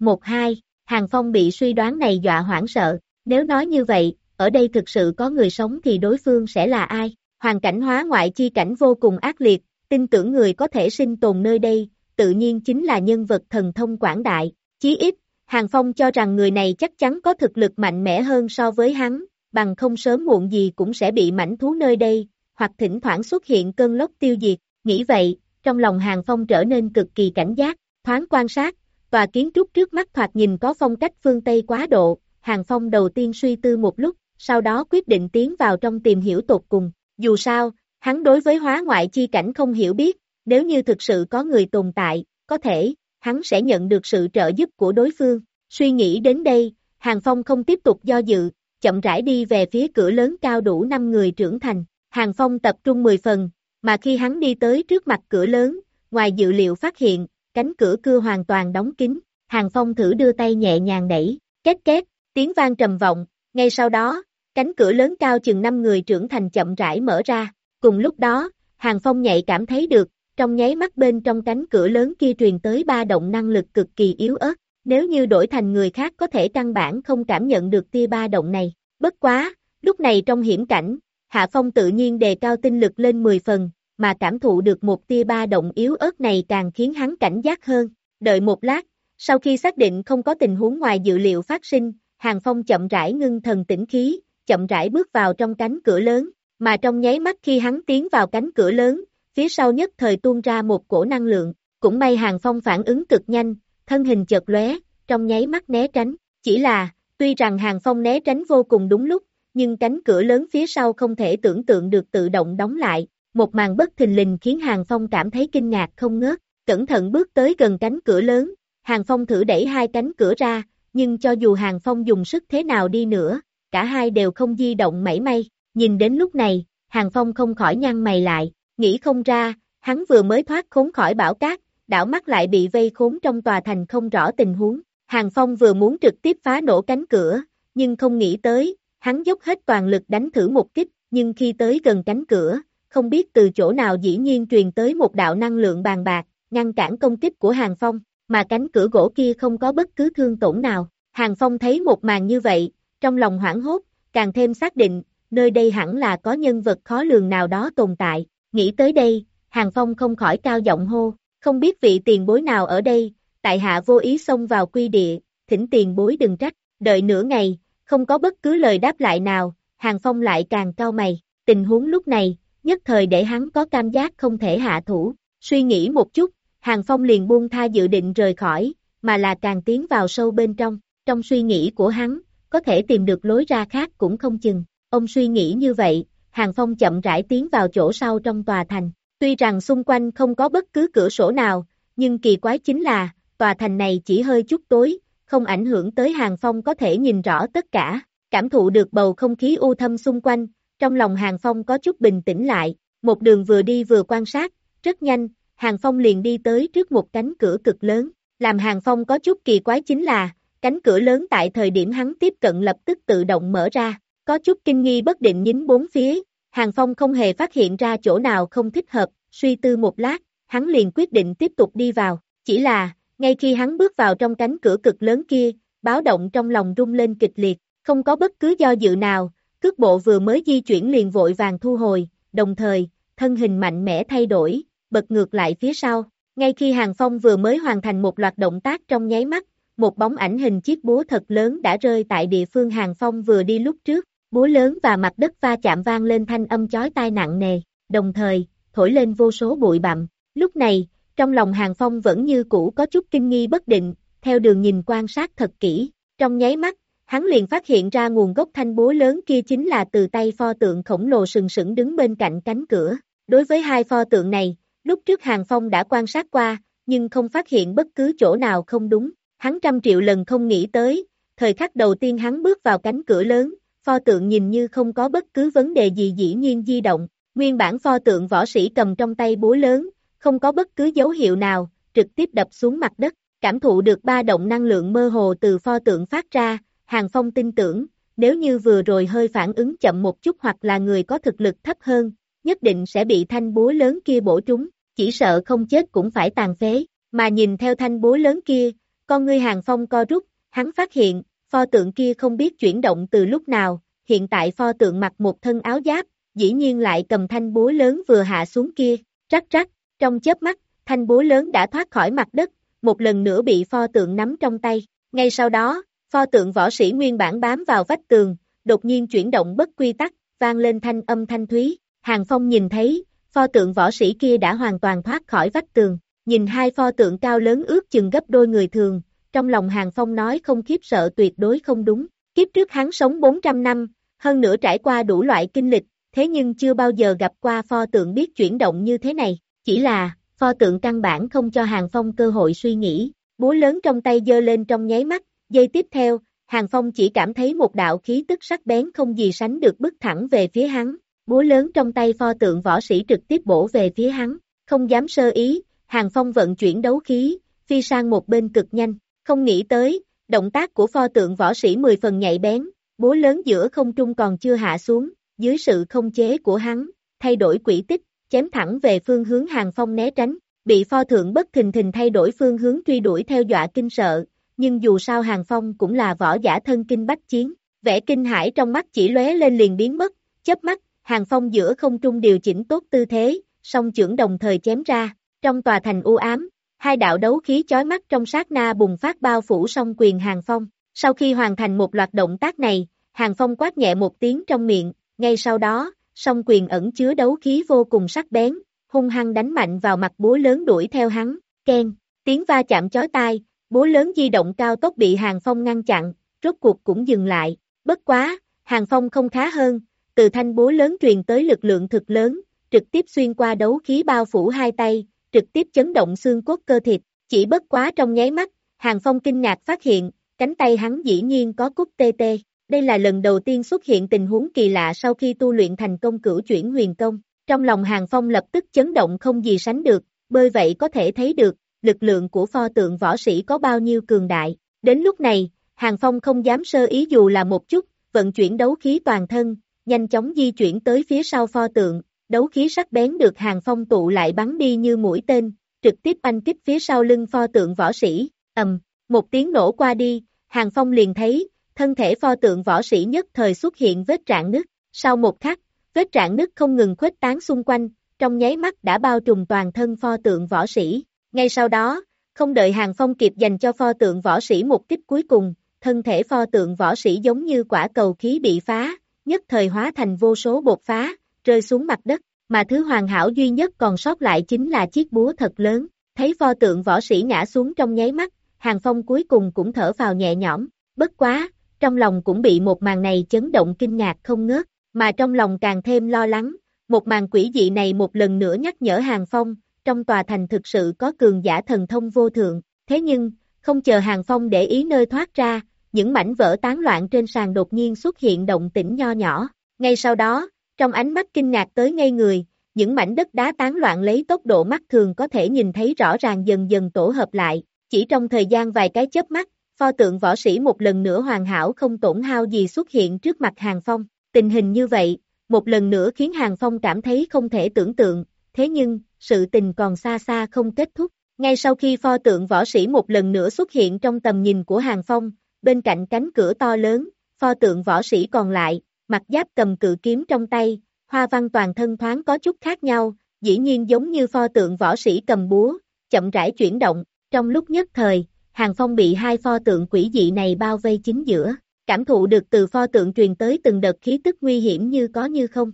1-2, Hàng Phong bị suy đoán này dọa hoảng sợ, nếu nói như vậy, ở đây thực sự có người sống thì đối phương sẽ là ai? Hoàn cảnh hóa ngoại chi cảnh vô cùng ác liệt, tin tưởng người có thể sinh tồn nơi đây, tự nhiên chính là nhân vật thần thông quảng đại, chí ít, Hàng Phong cho rằng người này chắc chắn có thực lực mạnh mẽ hơn so với hắn, bằng không sớm muộn gì cũng sẽ bị mảnh thú nơi đây, hoặc thỉnh thoảng xuất hiện cơn lốc tiêu diệt, nghĩ vậy, trong lòng Hàng Phong trở nên cực kỳ cảnh giác, thoáng quan sát, tòa kiến trúc trước mắt thoạt nhìn có phong cách phương Tây quá độ, Hàng Phong đầu tiên suy tư một lúc, sau đó quyết định tiến vào trong tìm hiểu tột cùng, dù sao, hắn đối với hóa ngoại chi cảnh không hiểu biết, nếu như thực sự có người tồn tại, có thể, hắn sẽ nhận được sự trợ giúp của đối phương, suy nghĩ đến đây, Hàng Phong không tiếp tục do dự, chậm rãi đi về phía cửa lớn cao đủ 5 người trưởng thành, Hàng Phong tập trung 10 phần, mà khi hắn đi tới trước mặt cửa lớn, ngoài dự liệu phát hiện, cánh cửa cưa hoàn toàn đóng kín, Hàng Phong thử đưa tay nhẹ nhàng đẩy, két két, tiếng vang trầm vọng, ngay sau đó, cánh cửa lớn cao chừng 5 người trưởng thành chậm rãi mở ra, cùng lúc đó, Hàng Phong nhạy cảm thấy được, trong nháy mắt bên trong cánh cửa lớn kia truyền tới ba động năng lực cực kỳ yếu ớt, nếu như đổi thành người khác có thể căn bản không cảm nhận được tia ba động này, bất quá, lúc này trong hiểm cảnh, Hạ Phong tự nhiên đề cao tinh lực lên 10 phần, mà cảm thụ được một tia ba động yếu ớt này càng khiến hắn cảnh giác hơn. Đợi một lát, sau khi xác định không có tình huống ngoài dự liệu phát sinh, Hàng Phong chậm rãi ngưng thần tĩnh khí, chậm rãi bước vào trong cánh cửa lớn, mà trong nháy mắt khi hắn tiến vào cánh cửa lớn, phía sau nhất thời tuôn ra một cổ năng lượng, cũng may Hàng Phong phản ứng cực nhanh, thân hình chợt lóe, trong nháy mắt né tránh, chỉ là, tuy rằng Hàng Phong né tránh vô cùng đúng lúc, nhưng cánh cửa lớn phía sau không thể tưởng tượng được tự động đóng lại, một màn bất thình lình khiến Hàng Phong cảm thấy kinh ngạc không ngớt, cẩn thận bước tới gần cánh cửa lớn, Hàng Phong thử đẩy hai cánh cửa ra, nhưng cho dù Hàng Phong dùng sức thế nào đi nữa, cả hai đều không di động mảy may, nhìn đến lúc này, Hàng Phong không khỏi nhăn mày lại, nghĩ không ra, hắn vừa mới thoát khốn khỏi bão cát, đảo mắt lại bị vây khốn trong tòa thành không rõ tình huống, Hàng Phong vừa muốn trực tiếp phá nổ cánh cửa, nhưng không nghĩ tới, hắn dốc hết toàn lực đánh thử một kích, nhưng khi tới gần cánh cửa, không biết từ chỗ nào dĩ nhiên truyền tới một đạo năng lượng bàn bạc, ngăn cản công kích của Hàng Phong, mà cánh cửa gỗ kia không có bất cứ thương tổn nào. Hàng Phong thấy một màn như vậy, trong lòng hoảng hốt, càng thêm xác định, nơi đây hẳn là có nhân vật khó lường nào đó tồn tại. Nghĩ tới đây, Hàng Phong không khỏi cao giọng hô, không biết vị tiền bối nào ở đây, tại hạ vô ý xông vào quy địa, thỉnh tiền bối đừng trách, đợi nửa ngày, không có bất cứ lời đáp lại nào, Hàng Phong lại càng cao mày, tình huống lúc này, nhất thời để hắn có cảm giác không thể hạ thủ, suy nghĩ một chút, Hàng Phong liền buông tha dự định rời khỏi, mà là càng tiến vào sâu bên trong, trong suy nghĩ của hắn, có thể tìm được lối ra khác cũng không chừng, ông suy nghĩ như vậy, Hàng Phong chậm rãi tiến vào chỗ sau trong tòa thành, tuy rằng xung quanh không có bất cứ cửa sổ nào, nhưng kỳ quái chính là, tòa thành này chỉ hơi chút tối, không ảnh hưởng tới Hàng Phong có thể nhìn rõ tất cả, cảm thụ được bầu không khí u thâm xung quanh, trong lòng Hàng Phong có chút bình tĩnh lại, một đường vừa đi vừa quan sát, rất nhanh, Hàng Phong liền đi tới trước một cánh cửa cực lớn, làm Hàng Phong có chút kỳ quái chính là, cánh cửa lớn tại thời điểm hắn tiếp cận lập tức tự động mở ra, có chút kinh nghi bất định nhín bốn phía, Hàng Phong không hề phát hiện ra chỗ nào không thích hợp, suy tư một lát, hắn liền quyết định tiếp tục đi vào, chỉ là, ngay khi hắn bước vào trong cánh cửa cực lớn kia, báo động trong lòng rung lên kịch liệt, không có bất cứ do dự nào, cước bộ vừa mới di chuyển liền vội vàng thu hồi, đồng thời, thân hình mạnh mẽ thay đổi, bật ngược lại phía sau. Ngay khi Hàng Phong vừa mới hoàn thành một loạt động tác trong nháy mắt, một bóng ảnh hình chiếc búa thật lớn đã rơi tại địa phương Hàng Phong vừa đi lúc trước, búa lớn và mặt đất va chạm vang lên thanh âm chói tai nặng nề, đồng thời, thổi lên vô số bụi bặm. Lúc này, trong lòng Hàng Phong vẫn như cũ có chút kinh nghi bất định, theo đường nhìn quan sát thật kỹ, trong nháy mắt, hắn liền phát hiện ra nguồn gốc thanh búa lớn kia chính là từ tay pho tượng khổng lồ sừng sững đứng bên cạnh cánh cửa. Đối với hai pho tượng này, lúc trước Hàng Phong đã quan sát qua, nhưng không phát hiện bất cứ chỗ nào không đúng, hắn trăm triệu lần không nghĩ tới, thời khắc đầu tiên hắn bước vào cánh cửa lớn, pho tượng nhìn như không có bất cứ vấn đề gì dĩ nhiên di động, nguyên bản pho tượng võ sĩ cầm trong tay búa lớn, không có bất cứ dấu hiệu nào, trực tiếp đập xuống mặt đất, cảm thụ được ba động năng lượng mơ hồ từ pho tượng phát ra, Hàng Phong tin tưởng, nếu như vừa rồi hơi phản ứng chậm một chút hoặc là người có thực lực thấp hơn, nhất định sẽ bị thanh búa lớn kia bổ trúng, chỉ sợ không chết cũng phải tàn phế, mà nhìn theo thanh búa lớn kia, con ngươi hàng phong co rút, hắn phát hiện, pho tượng kia không biết chuyển động từ lúc nào, hiện tại pho tượng mặc một thân áo giáp, dĩ nhiên lại cầm thanh búa lớn vừa hạ xuống kia, rắc rắc, trong chớp mắt, thanh búa lớn đã thoát khỏi mặt đất, một lần nữa bị pho tượng nắm trong tay, ngay sau đó, pho tượng võ sĩ nguyên bản bám vào vách tường, đột nhiên chuyển động bất quy tắc, vang lên thanh âm thanh thúy, Hàng Phong nhìn thấy, pho tượng võ sĩ kia đã hoàn toàn thoát khỏi vách tường, nhìn hai pho tượng cao lớn ước chừng gấp đôi người thường, trong lòng Hàng Phong nói không khiếp sợ tuyệt đối không đúng, kiếp trước hắn sống 400 năm, hơn nữa trải qua đủ loại kinh lịch, thế nhưng chưa bao giờ gặp qua pho tượng biết chuyển động như thế này, chỉ là, pho tượng căn bản không cho Hàng Phong cơ hội suy nghĩ, búa lớn trong tay dơ lên trong nháy mắt, giây tiếp theo, Hàng Phong chỉ cảm thấy một đạo khí tức sắc bén không gì sánh được bức thẳng về phía hắn, búa lớn trong tay pho tượng võ sĩ trực tiếp bổ về phía hắn, không dám sơ ý, Hàng Phong vận chuyển đấu khí, phi sang một bên cực nhanh, không nghĩ tới, động tác của pho tượng võ sĩ 10 phần nhạy bén, búa lớn giữa không trung còn chưa hạ xuống, dưới sự không chế của hắn, thay đổi quỹ tích, chém thẳng về phương hướng Hàng Phong né tránh, bị pho thượng bất thình thình thay đổi phương hướng truy đuổi theo dọa kinh sợ, nhưng dù sao Hàng Phong cũng là võ giả thân kinh bách chiến, vẻ kinh hãi trong mắt chỉ lóe lên liền biến mất, chớp mắt, Hàng Phong giữa không trung điều chỉnh tốt tư thế, song trưởng đồng thời chém ra, trong tòa thành u ám, hai đạo đấu khí chói mắt trong sát na bùng phát bao phủ song quyền Hàng Phong. Sau khi hoàn thành một loạt động tác này, Hàng Phong quát nhẹ một tiếng trong miệng, ngay sau đó, song quyền ẩn chứa đấu khí vô cùng sắc bén, hung hăng đánh mạnh vào mặt búa lớn đuổi theo hắn, ken, tiếng va chạm chói tai, búa lớn di động cao tốc bị Hàng Phong ngăn chặn, rốt cuộc cũng dừng lại, bất quá, Hàng Phong không khá hơn, từ thanh búa lớn truyền tới lực lượng thực lớn, trực tiếp xuyên qua đấu khí bao phủ hai tay, trực tiếp chấn động xương cốt cơ thịt, chỉ bất quá trong nháy mắt, Hàng Phong kinh ngạc phát hiện, cánh tay hắn dĩ nhiên có cúc tê tê. Đây là lần đầu tiên xuất hiện tình huống kỳ lạ sau khi tu luyện thành công cửu chuyển huyền công. Trong lòng Hàng Phong lập tức chấn động không gì sánh được, bởi vậy có thể thấy được, lực lượng của pho tượng võ sĩ có bao nhiêu cường đại. Đến lúc này, Hàng Phong không dám sơ ý dù là một chút, vận chuyển đấu khí toàn thân, nhanh chóng di chuyển tới phía sau pho tượng, đấu khí sắc bén được Hàng Phong tụ lại bắn đi như mũi tên, trực tiếp anh kích phía sau lưng pho tượng võ sĩ, ầm, một tiếng nổ qua đi, Hàng Phong liền thấy, thân thể pho tượng võ sĩ nhất thời xuất hiện vết trạng nứt, sau một khắc, vết trạng nứt không ngừng khuếch tán xung quanh, trong nháy mắt đã bao trùm toàn thân pho tượng võ sĩ, ngay sau đó, không đợi Hàng Phong kịp dành cho pho tượng võ sĩ một kích cuối cùng, thân thể pho tượng võ sĩ giống như quả cầu khí bị phá, nhất thời hóa thành vô số bột phá, rơi xuống mặt đất, mà thứ hoàn hảo duy nhất còn sót lại chính là chiếc búa thật lớn, thấy pho tượng võ sĩ ngã xuống trong nháy mắt, Hàng Phong cuối cùng cũng thở vào nhẹ nhõm, bất quá, trong lòng cũng bị một màn này chấn động kinh ngạc không ngớt, mà trong lòng càng thêm lo lắng, một màn quỷ dị này một lần nữa nhắc nhở Hàng Phong, trong tòa thành thực sự có cường giả thần thông vô thượng, thế nhưng, không chờ Hàng Phong để ý nơi thoát ra, những mảnh vỡ tán loạn trên sàn đột nhiên xuất hiện động tĩnh nho nhỏ, ngay sau đó, trong ánh mắt kinh ngạc tới ngây người, những mảnh đất đá tán loạn lấy tốc độ mắt thường có thể nhìn thấy rõ ràng dần dần tổ hợp lại, chỉ trong thời gian vài cái chớp mắt, pho tượng võ sĩ một lần nữa hoàn hảo không tổn hao gì xuất hiện trước mặt Hàng Phong, tình hình như vậy, một lần nữa khiến Hàng Phong cảm thấy không thể tưởng tượng, thế nhưng, sự tình còn xa xa không kết thúc, ngay sau khi pho tượng võ sĩ một lần nữa xuất hiện trong tầm nhìn của Hàng Phong, bên cạnh cánh cửa to lớn, pho tượng võ sĩ còn lại, mặt giáp cầm cự kiếm trong tay, hoa văn toàn thân thoáng có chút khác nhau, dĩ nhiên giống như pho tượng võ sĩ cầm búa, chậm rãi chuyển động, trong lúc nhất thời, Hàng Phong bị hai pho tượng quỷ dị này bao vây chính giữa, cảm thụ được từ pho tượng truyền tới từng đợt khí tức nguy hiểm như có như không.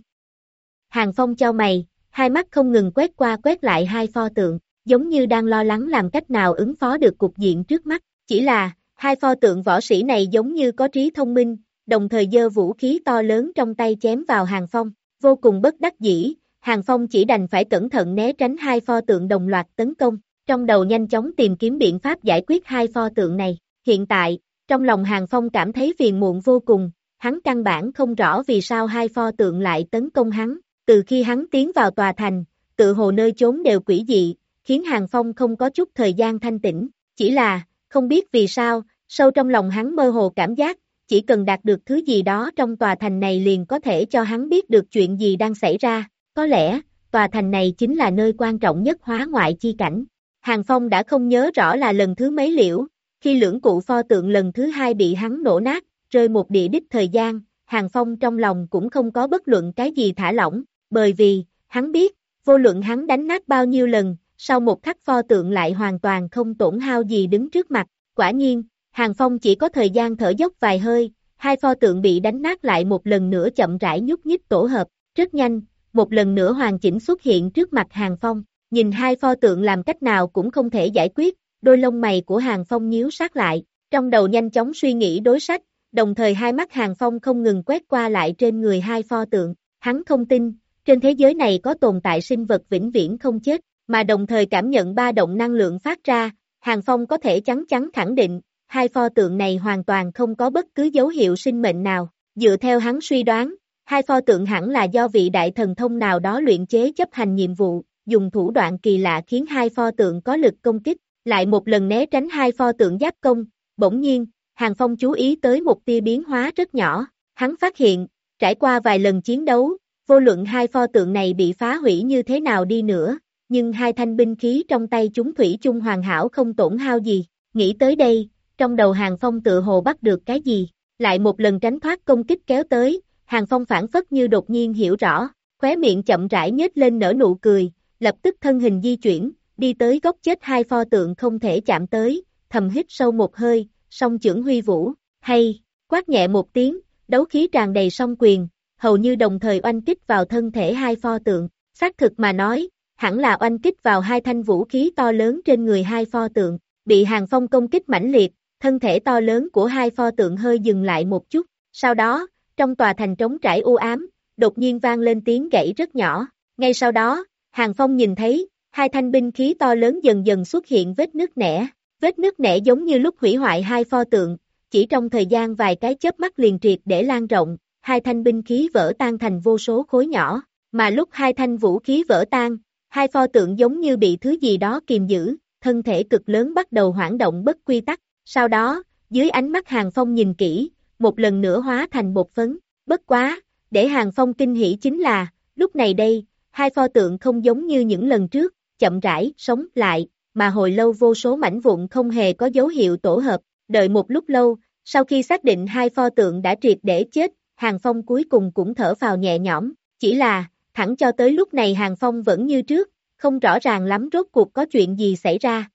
Hàng Phong cho mày, hai mắt không ngừng quét qua quét lại hai pho tượng, giống như đang lo lắng làm cách nào ứng phó được cục diện trước mắt, chỉ là, hai pho tượng võ sĩ này giống như có trí thông minh, đồng thời dơ vũ khí to lớn trong tay chém vào Hàng Phong, vô cùng bất đắc dĩ, Hàng Phong chỉ đành phải cẩn thận né tránh hai pho tượng đồng loạt tấn công, trong đầu nhanh chóng tìm kiếm biện pháp giải quyết hai pho tượng này, hiện tại, trong lòng Hàng Phong cảm thấy phiền muộn vô cùng, hắn căn bản không rõ vì sao hai pho tượng lại tấn công hắn, từ khi hắn tiến vào tòa thành, tự hồ nơi chốn đều quỷ dị, khiến Hàng Phong không có chút thời gian thanh tĩnh, chỉ là, không biết vì sao, sâu trong lòng hắn mơ hồ cảm giác, chỉ cần đạt được thứ gì đó trong tòa thành này liền có thể cho hắn biết được chuyện gì đang xảy ra, có lẽ, tòa thành này chính là nơi quan trọng nhất hóa ngoại chi cảnh. Hàng Phong đã không nhớ rõ là lần thứ mấy liễu, khi lưỡng cụ pho tượng lần thứ hai bị hắn nổ nát, rơi một địa đích thời gian, Hàng Phong trong lòng cũng không có bất luận cái gì thả lỏng, bởi vì, hắn biết, vô luận hắn đánh nát bao nhiêu lần, sau một khắc pho tượng lại hoàn toàn không tổn hao gì đứng trước mặt, quả nhiên, Hàng Phong chỉ có thời gian thở dốc vài hơi, hai pho tượng bị đánh nát lại một lần nữa chậm rãi nhúc nhích tổ hợp, rất nhanh, một lần nữa hoàn chỉnh xuất hiện trước mặt Hàng Phong, nhìn hai pho tượng làm cách nào cũng không thể giải quyết, đôi lông mày của Hàng Phong nhíu sát lại, trong đầu nhanh chóng suy nghĩ đối sách, đồng thời hai mắt Hàng Phong không ngừng quét qua lại trên người hai pho tượng, hắn không tin, trên thế giới này có tồn tại sinh vật vĩnh viễn không chết, mà đồng thời cảm nhận ba động năng lượng phát ra, Hàng Phong có thể chắn chắn khẳng định, hai pho tượng này hoàn toàn không có bất cứ dấu hiệu sinh mệnh nào, dựa theo hắn suy đoán, hai pho tượng hẳn là do vị đại thần thông nào đó luyện chế chấp hành nhiệm vụ, dùng thủ đoạn kỳ lạ khiến hai pho tượng có lực công kích, lại một lần né tránh hai pho tượng giáp công, bỗng nhiên, Hàng Phong chú ý tới một tia biến hóa rất nhỏ, hắn phát hiện, trải qua vài lần chiến đấu, vô luận hai pho tượng này bị phá hủy như thế nào đi nữa, nhưng hai thanh binh khí trong tay chúng thủy chung hoàn hảo không tổn hao gì, nghĩ tới đây, trong đầu Hàng Phong tự hồ bắt được cái gì, lại một lần tránh thoát công kích kéo tới, Hàng Phong phản phất như đột nhiên hiểu rõ, khóe miệng chậm rãi nhếch lên nở nụ cười, lập tức thân hình di chuyển, đi tới góc chết hai pho tượng không thể chạm tới, thầm hít sâu một hơi, song trưởng huy vũ, hay, quát nhẹ một tiếng, đấu khí tràn đầy song quyền, hầu như đồng thời oanh kích vào thân thể hai pho tượng, xác thực mà nói, hẳn là oanh kích vào hai thanh vũ khí to lớn trên người hai pho tượng, bị hàng phong công kích mãnh liệt, thân thể to lớn của hai pho tượng hơi dừng lại một chút, sau đó, trong tòa thành trống trải u ám, đột nhiên vang lên tiếng gãy rất nhỏ, ngay sau đó, hàng phong nhìn thấy, hai thanh binh khí to lớn dần dần xuất hiện vết nứt nẻ, vết nứt nẻ giống như lúc hủy hoại hai pho tượng, chỉ trong thời gian vài cái chớp mắt liền triệt để lan rộng, hai thanh binh khí vỡ tan thành vô số khối nhỏ, mà lúc hai thanh vũ khí vỡ tan, hai pho tượng giống như bị thứ gì đó kìm giữ, thân thể cực lớn bắt đầu hoảng động bất quy tắc, sau đó, dưới ánh mắt Hàng Phong nhìn kỹ, một lần nữa hóa thành bột phấn, bất quá, để Hàng Phong kinh hỉ chính là, lúc này đây, hai pho tượng không giống như những lần trước, chậm rãi, sống lại, mà hồi lâu vô số mảnh vụn không hề có dấu hiệu tổ hợp, đợi một lúc lâu, sau khi xác định hai pho tượng đã triệt để chết, Hàng Phong cuối cùng cũng thở vào nhẹ nhõm, chỉ là, thẳng cho tới lúc này Hàng Phong vẫn như trước, không rõ ràng lắm rốt cuộc có chuyện gì xảy ra.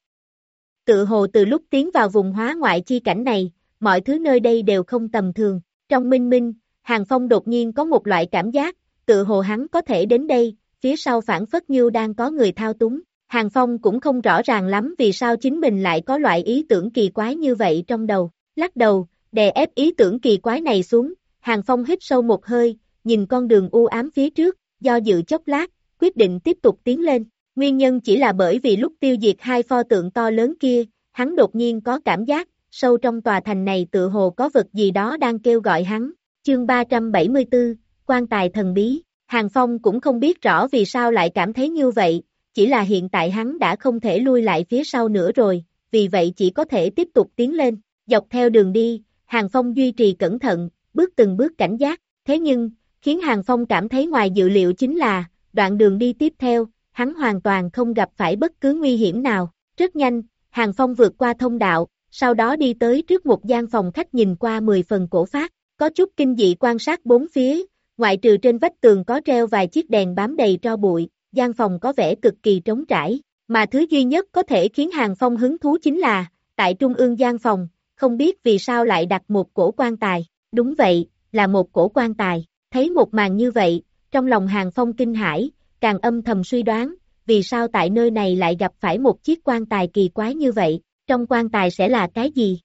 Tự hồ từ lúc tiến vào vùng hóa ngoại chi cảnh này, mọi thứ nơi đây đều không tầm thường, trong minh minh, Hàng Phong đột nhiên có một loại cảm giác, tự hồ hắn có thể đến đây, phía sau phản phất như đang có người thao túng. Hàng Phong cũng không rõ ràng lắm vì sao chính mình lại có loại ý tưởng kỳ quái như vậy trong đầu. Lắc đầu, đè ép ý tưởng kỳ quái này xuống, Hàng Phong hít sâu một hơi, nhìn con đường u ám phía trước, do dự chốc lát, quyết định tiếp tục tiến lên. Nguyên nhân chỉ là bởi vì lúc tiêu diệt hai pho tượng to lớn kia, hắn đột nhiên có cảm giác, sâu trong tòa thành này tự hồ có vật gì đó đang kêu gọi hắn. Chương 374, quan tài thần bí. Hàng Phong cũng không biết rõ vì sao lại cảm thấy như vậy, chỉ là hiện tại hắn đã không thể lui lại phía sau nữa rồi, vì vậy chỉ có thể tiếp tục tiến lên, dọc theo đường đi, Hàng Phong duy trì cẩn thận, bước từng bước cảnh giác, thế nhưng, khiến Hàng Phong cảm thấy ngoài dự liệu chính là, đoạn đường đi tiếp theo, hắn hoàn toàn không gặp phải bất cứ nguy hiểm nào, rất nhanh, Hàng Phong vượt qua thông đạo, sau đó đi tới trước một gian phòng khách nhìn qua 10 phần cổ phát, có chút kinh dị quan sát bốn phía, ngoại trừ trên vách tường có treo vài chiếc đèn bám đầy tro bụi, gian phòng có vẻ cực kỳ trống trải, mà thứ duy nhất có thể khiến Hàng Phong hứng thú chính là, tại trung ương gian phòng, không biết vì sao lại đặt một cổ quan tài, đúng vậy, là một cổ quan tài, thấy một màn như vậy, trong lòng Hàng Phong kinh hãi, càng âm thầm suy đoán, vì sao tại nơi này lại gặp phải một chiếc quan tài kỳ quái như vậy, trong quan tài sẽ là cái gì?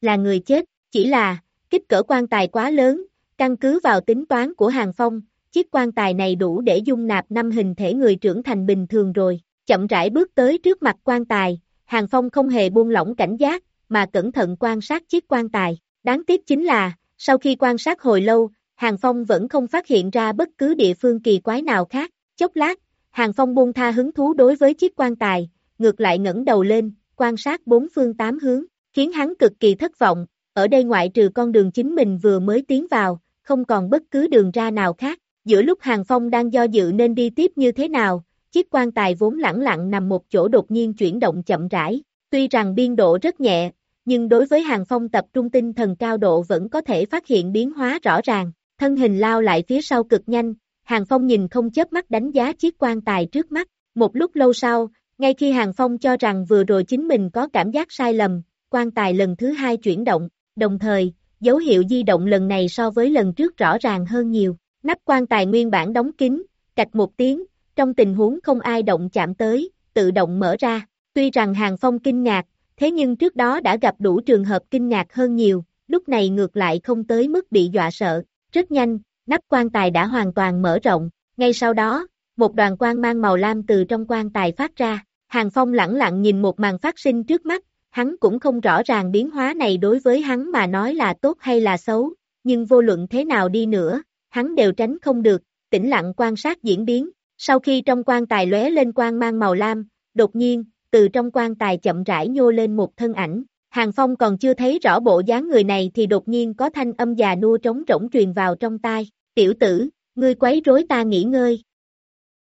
Là người chết, chỉ là, kích cỡ quan tài quá lớn, căn cứ vào tính toán của Hàng Phong, chiếc quan tài này đủ để dung nạp năm hình thể người trưởng thành bình thường rồi, chậm rãi bước tới trước mặt quan tài, Hàng Phong không hề buông lỏng cảnh giác, mà cẩn thận quan sát chiếc quan tài, đáng tiếc chính là, sau khi quan sát hồi lâu, Hàng Phong vẫn không phát hiện ra bất cứ địa phương kỳ quái nào khác, chốc lát, Hàng Phong buông tha hứng thú đối với chiếc quan tài, ngược lại ngẩng đầu lên, quan sát bốn phương tám hướng, khiến hắn cực kỳ thất vọng, ở đây ngoại trừ con đường chính mình vừa mới tiến vào, không còn bất cứ đường ra nào khác, Giữa lúc Hàng Phong đang do dự nên đi tiếp như thế nào, chiếc quan tài vốn lẳng lặng nằm một chỗ đột nhiên chuyển động chậm rãi. Tuy rằng biên độ rất nhẹ, nhưng đối với Hàng Phong tập trung tinh thần cao độ vẫn có thể phát hiện biến hóa rõ ràng. Thân hình lao lại phía sau cực nhanh, Hàng Phong nhìn không chớp mắt đánh giá chiếc quan tài trước mắt. Một lúc lâu sau, ngay khi Hàng Phong cho rằng vừa rồi chính mình có cảm giác sai lầm, quan tài lần thứ hai chuyển động, đồng thời, dấu hiệu di động lần này so với lần trước rõ ràng hơn nhiều. Nắp quan tài nguyên bản đóng kín, cạch một tiếng, trong tình huống không ai động chạm tới, tự động mở ra. Tuy rằng Hàng Phong kinh ngạc, thế nhưng trước đó đã gặp đủ trường hợp kinh ngạc hơn nhiều, lúc này ngược lại không tới mức bị dọa sợ. Rất nhanh, nắp quan tài đã hoàn toàn mở rộng, ngay sau đó, một đoàn quang mang màu lam từ trong quan tài phát ra. Hàng Phong lẳng lặng nhìn một màn phát sinh trước mắt, hắn cũng không rõ ràng biến hóa này đối với hắn mà nói là tốt hay là xấu, nhưng vô luận thế nào đi nữa, hắn đều tránh không được, tĩnh lặng quan sát diễn biến. Sau khi trong quan tài lóe lên quang mang màu lam, đột nhiên, từ trong quan tài chậm rãi nhô lên một thân ảnh. Hàng Phong còn chưa thấy rõ bộ dáng người này thì đột nhiên có thanh âm già nua trống rỗng truyền vào trong tai. Tiểu tử, ngươi quấy rối ta nghỉ ngơi.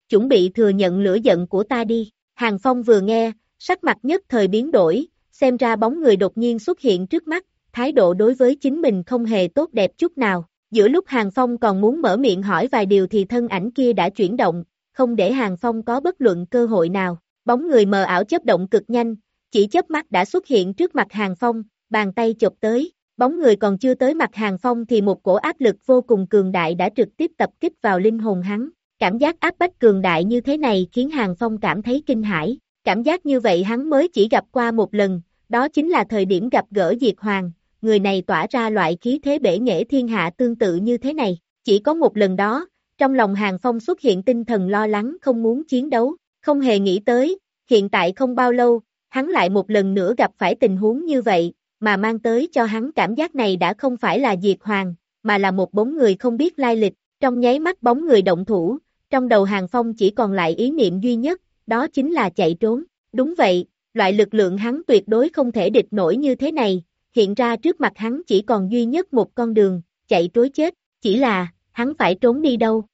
Chuẩn bị thừa nhận lửa giận của ta đi. Hàng Phong vừa nghe, sắc mặt nhất thời biến đổi, xem ra bóng người đột nhiên xuất hiện trước mắt, thái độ đối với chính mình không hề tốt đẹp chút nào. Giữa lúc Hàng Phong còn muốn mở miệng hỏi vài điều thì thân ảnh kia đã chuyển động, không để Hàng Phong có bất luận cơ hội nào. Bóng người mờ ảo chấp động cực nhanh, chỉ chớp mắt đã xuất hiện trước mặt Hàng Phong, bàn tay chụp tới. Bóng người còn chưa tới mặt Hàng Phong thì một cổ áp lực vô cùng cường đại đã trực tiếp tập kích vào linh hồn hắn. Cảm giác áp bách cường đại như thế này khiến Hàng Phong cảm thấy kinh hãi. Cảm giác như vậy hắn mới chỉ gặp qua một lần, đó chính là thời điểm gặp gỡ Diệt Hoàng, người này tỏa ra loại khí thế bể nghệ thiên hạ tương tự như thế này. Chỉ có một lần đó, trong lòng Hàng Phong xuất hiện tinh thần lo lắng không muốn chiến đấu, không hề nghĩ tới, hiện tại không bao lâu, hắn lại một lần nữa gặp phải tình huống như vậy, mà mang tới cho hắn cảm giác này đã không phải là Diệt Hoàng, mà là một bóng người không biết lai lịch, trong nháy mắt bóng người động thủ, trong đầu Hàng Phong chỉ còn lại ý niệm duy nhất, đó chính là chạy trốn. Đúng vậy, loại lực lượng hắn tuyệt đối không thể địch nổi như thế này, hiện ra trước mặt hắn chỉ còn duy nhất một con đường, chạy trối chết, chỉ là, hắn phải trốn đi đâu.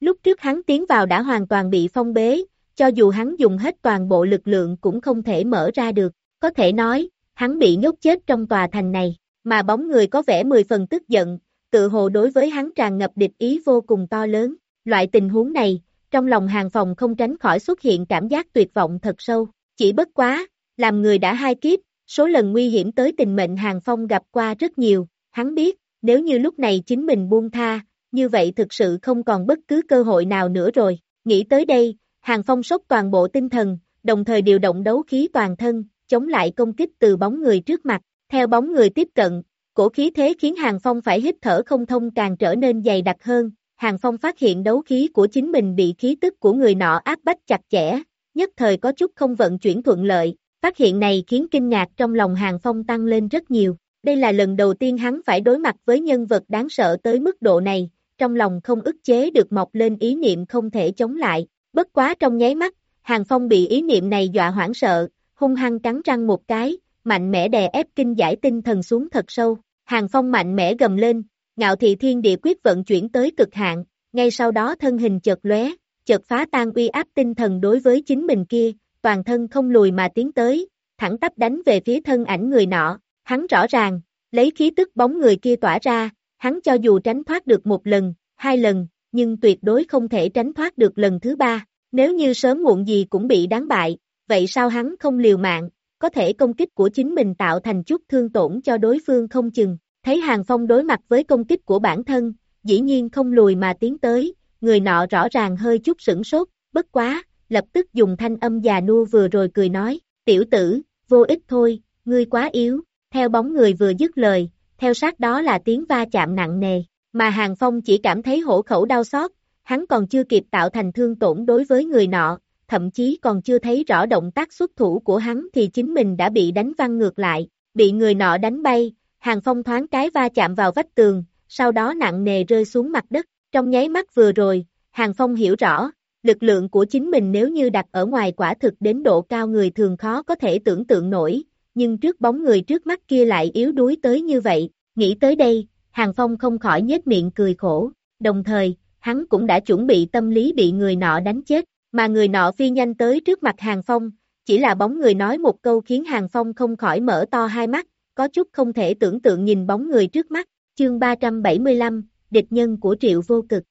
Lúc trước hắn tiến vào đã hoàn toàn bị phong bế, cho dù hắn dùng hết toàn bộ lực lượng cũng không thể mở ra được, có thể nói, hắn bị nhốt chết trong tòa thành này, mà bóng người có vẻ mười phần tức giận, tự hồ đối với hắn tràn ngập địch ý vô cùng to lớn, loại tình huống này, trong lòng hàng phòng không tránh khỏi xuất hiện cảm giác tuyệt vọng thật sâu, chỉ bất quá, làm người đã hai kiếp, số lần nguy hiểm tới tình mệnh hàng phong gặp qua rất nhiều, hắn biết, nếu như lúc này chính mình buông tha, như vậy thực sự không còn bất cứ cơ hội nào nữa rồi, nghĩ tới đây, hàng phong sốc toàn bộ tinh thần, đồng thời điều động đấu khí toàn thân, chống lại công kích từ bóng người trước mặt, theo bóng người tiếp cận, cổ khí thế khiến hàng phong phải hít thở không thông càng trở nên dày đặc hơn, hàng phong phát hiện đấu khí của chính mình bị khí tức của người nọ áp bách chặt chẽ, nhất thời có chút không vận chuyển thuận lợi, phát hiện này khiến kinh ngạc trong lòng hàng phong tăng lên rất nhiều, đây là lần đầu tiên hắn phải đối mặt với nhân vật đáng sợ tới mức độ này, trong lòng không ức chế được mọc lên ý niệm không thể chống lại, bất quá trong nháy mắt, Hàng Phong bị ý niệm này dọa hoảng sợ, hung hăng cắn răng một cái, mạnh mẽ đè ép kinh giải tinh thần xuống thật sâu, Hàng Phong mạnh mẽ gầm lên, ngạo thị thiên địa quyết vận chuyển tới cực hạn, ngay sau đó thân hình chợt lóe, chợt phá tan uy áp tinh thần đối với chính mình kia, toàn thân không lùi mà tiến tới, thẳng tắp đánh về phía thân ảnh người nọ, hắn rõ ràng, lấy khí tức bóng người kia tỏa ra, hắn cho dù tránh thoát được một lần, hai lần, nhưng tuyệt đối không thể tránh thoát được lần thứ ba, nếu như sớm muộn gì cũng bị đáng bại, vậy sao hắn không liều mạng, có thể công kích của chính mình tạo thành chút thương tổn cho đối phương không chừng, thấy Hàng Phong đối mặt với công kích của bản thân, dĩ nhiên không lùi mà tiến tới, người nọ rõ ràng hơi chút sửng sốt, bất quá, lập tức dùng thanh âm già nua vừa rồi cười nói, tiểu tử, vô ích thôi, ngươi quá yếu, theo bóng người vừa dứt lời, theo sát đó là tiếng va chạm nặng nề, mà Hàng Phong chỉ cảm thấy hổ khẩu đau xót, hắn còn chưa kịp tạo thành thương tổn đối với người nọ, thậm chí còn chưa thấy rõ động tác xuất thủ của hắn thì chính mình đã bị đánh văng ngược lại, bị người nọ đánh bay, Hàng Phong thoáng cái va chạm vào vách tường, sau đó nặng nề rơi xuống mặt đất, trong nháy mắt vừa rồi, Hàng Phong hiểu rõ, lực lượng của chính mình nếu như đặt ở ngoài quả thực đến độ cao người thường khó có thể tưởng tượng nổi, nhưng trước bóng người trước mắt kia lại yếu đuối tới như vậy, nghĩ tới đây, Hàng Phong không khỏi nhếch miệng cười khổ, đồng thời, hắn cũng đã chuẩn bị tâm lý bị người nọ đánh chết, mà người nọ phi nhanh tới trước mặt Hàng Phong, chỉ là bóng người nói một câu khiến Hàng Phong không khỏi mở to hai mắt, có chút không thể tưởng tượng nhìn bóng người trước mắt, chương 375, địch nhân của triệu vô cực.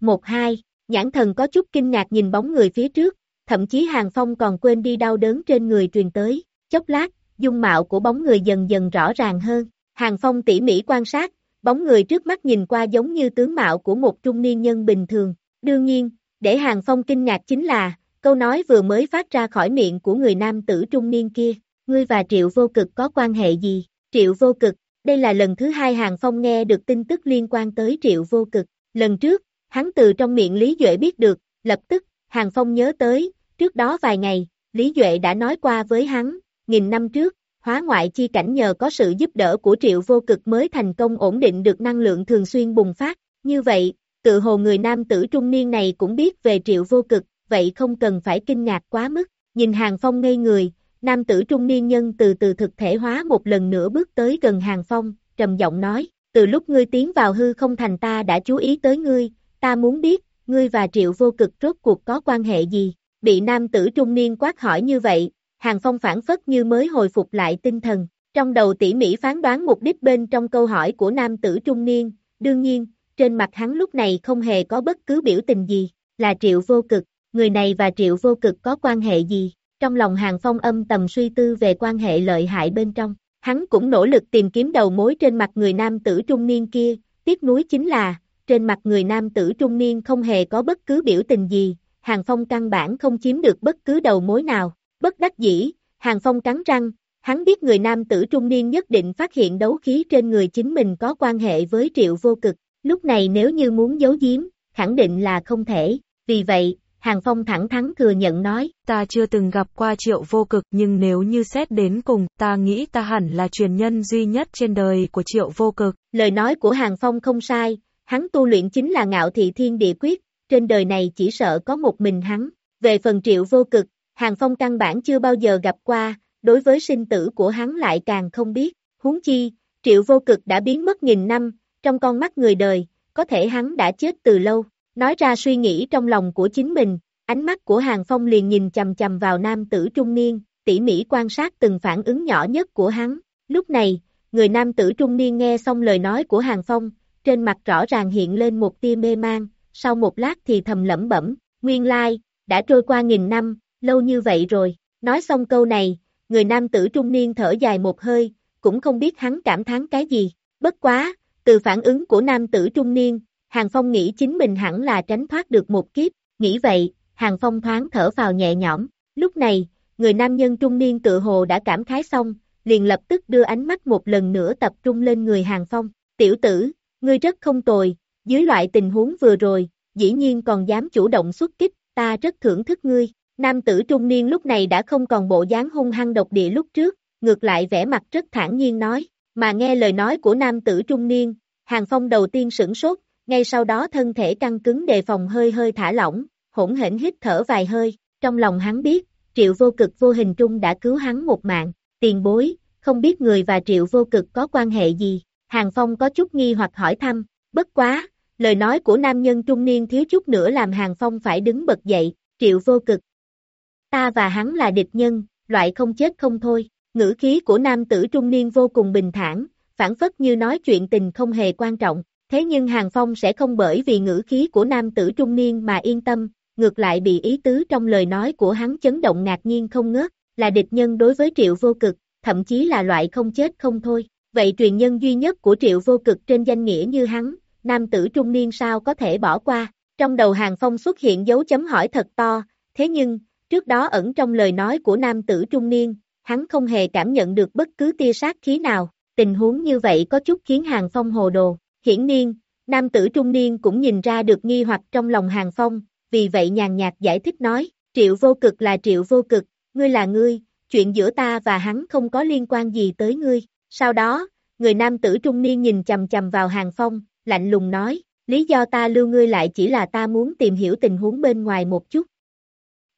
Một hai, nhãn thần có chút kinh ngạc nhìn bóng người phía trước, thậm chí Hàng Phong còn quên đi đau đớn trên người truyền tới, chốc lát, dung mạo của bóng người dần dần rõ ràng hơn, Hàng Phong tỉ mỉ quan sát, bóng người trước mắt nhìn qua giống như tướng mạo của một trung niên nhân bình thường, đương nhiên, để Hàng Phong kinh ngạc chính là, câu nói vừa mới phát ra khỏi miệng của người nam tử trung niên kia, ngươi và Triệu Vô Cực có quan hệ gì? Triệu Vô Cực, đây là lần thứ hai Hàng Phong nghe được tin tức liên quan tới Triệu Vô Cực, lần trước, hắn từ trong miệng Lý Duệ biết được, lập tức, Hàng Phong nhớ tới, trước đó vài ngày, Lý Duệ đã nói qua với hắn, nghìn năm trước, hóa ngoại chi cảnh nhờ có sự giúp đỡ của triệu vô cực mới thành công ổn định được năng lượng thường xuyên bùng phát, như vậy, tự hồ người nam tử trung niên này cũng biết về triệu vô cực, vậy không cần phải kinh ngạc quá mức, nhìn hàng phong ngây người, nam tử trung niên nhân từ từ thực thể hóa một lần nữa bước tới gần hàng phong, trầm giọng nói, từ lúc ngươi tiến vào hư không thành ta đã chú ý tới ngươi, ta muốn biết, ngươi và triệu vô cực rốt cuộc có quan hệ gì, bị nam tử trung niên quát hỏi như vậy, hàng phong phản phất như mới hồi phục lại tinh thần, trong đầu tỉ mỉ phán đoán mục đích bên trong câu hỏi của nam tử trung niên, đương nhiên, trên mặt hắn lúc này không hề có bất cứ biểu tình gì, là triệu vô cực, người này và triệu vô cực có quan hệ gì, trong lòng hàng phong âm tầm suy tư về quan hệ lợi hại bên trong, hắn cũng nỗ lực tìm kiếm đầu mối trên mặt người nam tử trung niên kia, tiếc nuối chính là, trên mặt người nam tử trung niên không hề có bất cứ biểu tình gì, hàng phong căn bản không chiếm được bất cứ đầu mối nào, bất đắc dĩ, hàng phong cắn răng, hắn biết người nam tử trung niên nhất định phát hiện đấu khí trên người chính mình có quan hệ với triệu vô cực, lúc này nếu như muốn giấu giếm, khẳng định là không thể, vì vậy, Hàng Phong thẳng thắn thừa nhận nói, ta chưa từng gặp qua triệu vô cực nhưng nếu như xét đến cùng, ta nghĩ ta hẳn là truyền nhân duy nhất trên đời của triệu vô cực. Lời nói của Hàng Phong không sai, hắn tu luyện chính là ngạo thị thiên địa quyết, trên đời này chỉ sợ có một mình hắn. Về phần triệu vô cực, Hàng Phong căn bản chưa bao giờ gặp qua, đối với sinh tử của hắn lại càng không biết, huống chi, triệu vô cực đã biến mất nghìn năm, trong con mắt người đời, có thể hắn đã chết từ lâu. Nói ra suy nghĩ trong lòng của chính mình, ánh mắt của Hàng Phong liền nhìn chầm chầm vào nam tử trung niên, tỉ mỉ quan sát từng phản ứng nhỏ nhất của hắn. Lúc này, người nam tử trung niên nghe xong lời nói của Hàng Phong, trên mặt rõ ràng hiện lên một tia mê mang, sau một lát thì thầm lẩm bẩm, nguyên lai, đã trôi qua nghìn năm, lâu như vậy rồi. Nói xong câu này, người nam tử trung niên thở dài một hơi, cũng không biết hắn cảm thán cái gì. Bất quá, từ phản ứng của nam tử trung niên, Hàng Phong nghĩ chính mình hẳn là tránh thoát được một kiếp, nghĩ vậy, Hàng Phong thoáng thở vào nhẹ nhõm. Lúc này, người nam nhân trung niên tự hồ đã cảm khái xong, liền lập tức đưa ánh mắt một lần nữa tập trung lên người Hàng Phong. Tiểu tử, ngươi rất không tồi, dưới loại tình huống vừa rồi, dĩ nhiên còn dám chủ động xuất kích, ta rất thưởng thức ngươi. Nam tử trung niên lúc này đã không còn bộ dáng hung hăng độc địa lúc trước, ngược lại vẻ mặt rất thản nhiên nói, mà nghe lời nói của nam tử trung niên, Hàng Phong đầu tiên sửng sốt, ngay sau đó thân thể căng cứng đề phòng hơi hơi thả lỏng, hỗn hển hít thở vài hơi, trong lòng hắn biết, triệu vô cực vô hình trung đã cứu hắn một mạng, tiền bối, không biết người và triệu vô cực có quan hệ gì, Hàng Phong có chút nghi hoặc hỏi thăm, bất quá, lời nói của nam nhân trung niên thiếu chút nữa làm Hàng Phong phải đứng bật dậy, triệu vô cực. Ta và hắn là địch nhân, loại không chết không thôi, ngữ khí của nam tử trung niên vô cùng bình thản, phản phất như nói chuyện tình không hề quan trọng, thế nhưng Hàng Phong sẽ không bởi vì ngữ khí của nam tử trung niên mà yên tâm, ngược lại bị ý tứ trong lời nói của hắn chấn động ngạc nhiên không ngớt, là địch nhân đối với triệu vô cực, thậm chí là loại không chết không thôi. Vậy truyền nhân duy nhất của triệu vô cực trên danh nghĩa như hắn, nam tử trung niên sao có thể bỏ qua, trong đầu hàng phong xuất hiện dấu chấm hỏi thật to, thế nhưng, trước đó ẩn trong lời nói của nam tử trung niên, hắn không hề cảm nhận được bất cứ tia sát khí nào, tình huống như vậy có chút khiến hàng phong hồ đồ, hiển nhiên, nam tử trung niên cũng nhìn ra được nghi hoặc trong lòng hàng phong, vì vậy nhàn nhạt giải thích nói, triệu vô cực là triệu vô cực, ngươi là ngươi, chuyện giữa ta và hắn không có liên quan gì tới ngươi, sau đó, người nam tử trung niên nhìn chầm chầm vào hàng phong, lạnh lùng nói, lý do ta lưu ngươi lại chỉ là ta muốn tìm hiểu tình huống bên ngoài một chút.